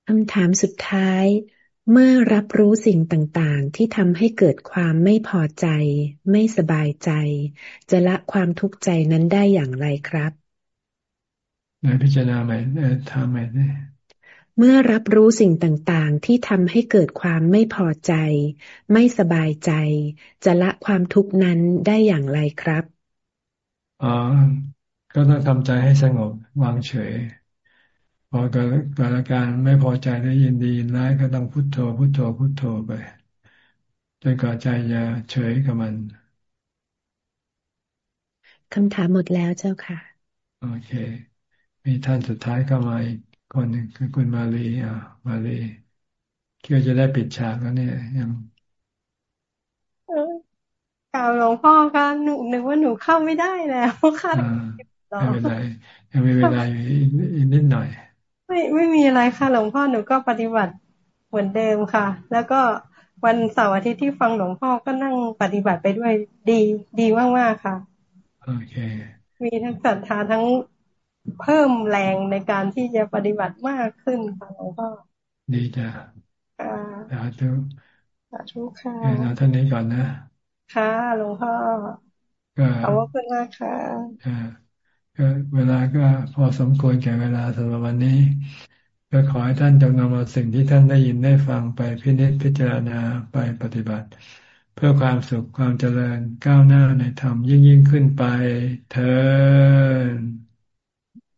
คำถามสุดท้าย เมื่อรับรู้สิ่งต่างๆ ที่ทำให้เกิดความไม่พอใจ ไม่สบายใจ จะละความทุกข์ใจนั้นได้อย่างไรครับในพิจารณาใหม่ทำใหม่เนี่ยเมื่อรับรู้สิ่งต่างๆ ที่ทำให้เกิดความไม่พอใจ ไม่สบายใจ จะละความทุกข์นั้นได้อย่างไรครับอ๋อก็ต้องทำใจให้สงบวางเฉยพ อเกิดเกิดอาการไม่พอใจได้ยินดีร้ายก็ต้องพุโทโธพุโทโธพุโทโธไปจนกว่าใจจะเฉยกับมันคำถามหมดแล้วเจ้าค่ะ โอเค มีท่านสุดท้ายเข้ามาอีกคนหนึ่งคือคุณมาลีอ่ามาลีคิดว่าจะได้ปิดฉากแล้วเนี่ย ยังกล่าวหลวงพ่อค่ะหนูนึกว่าหนูเข้าไม่ได้แล้วค่ะไม่เป็นไรยังมีเวลาอยู่อีกนิดหน่อย ไม่ไม่มีอะไรค่ะหลวงพ่อหนูก็ปฏิบัติเหมือนเดิมค่ะ แล้วก็วันเสาร์อาทิตย์ที่ฟังหลวงพ่อก็นั่งปฏิบัติไปด้วยดีดีมากๆค่ะโอเค มีทั้งศรัทธาทั้งเพิ่มแรงในการที่จะปฏิบัติมากขึ้นค่ะหลวงพ่อดีจ้ะสาธุสาธุค่ะเราท่านนี้ก่อนนะ ค่ะหลวงพ่อขอบคุณมากค่ะ ก็เวลาก็พอสมควรแก่เวลาสำหรับวันนี้ ก็ขอให้ท่านจงนำเอาสิ่งที่ท่านได้ยินได้ฟังไปพินิจพิจารณาไปปฏิบัติ เพื่อความสุขความเจริญก้าวหน้าในธรรมยิ่งยิ่งขึ้นไปเธอ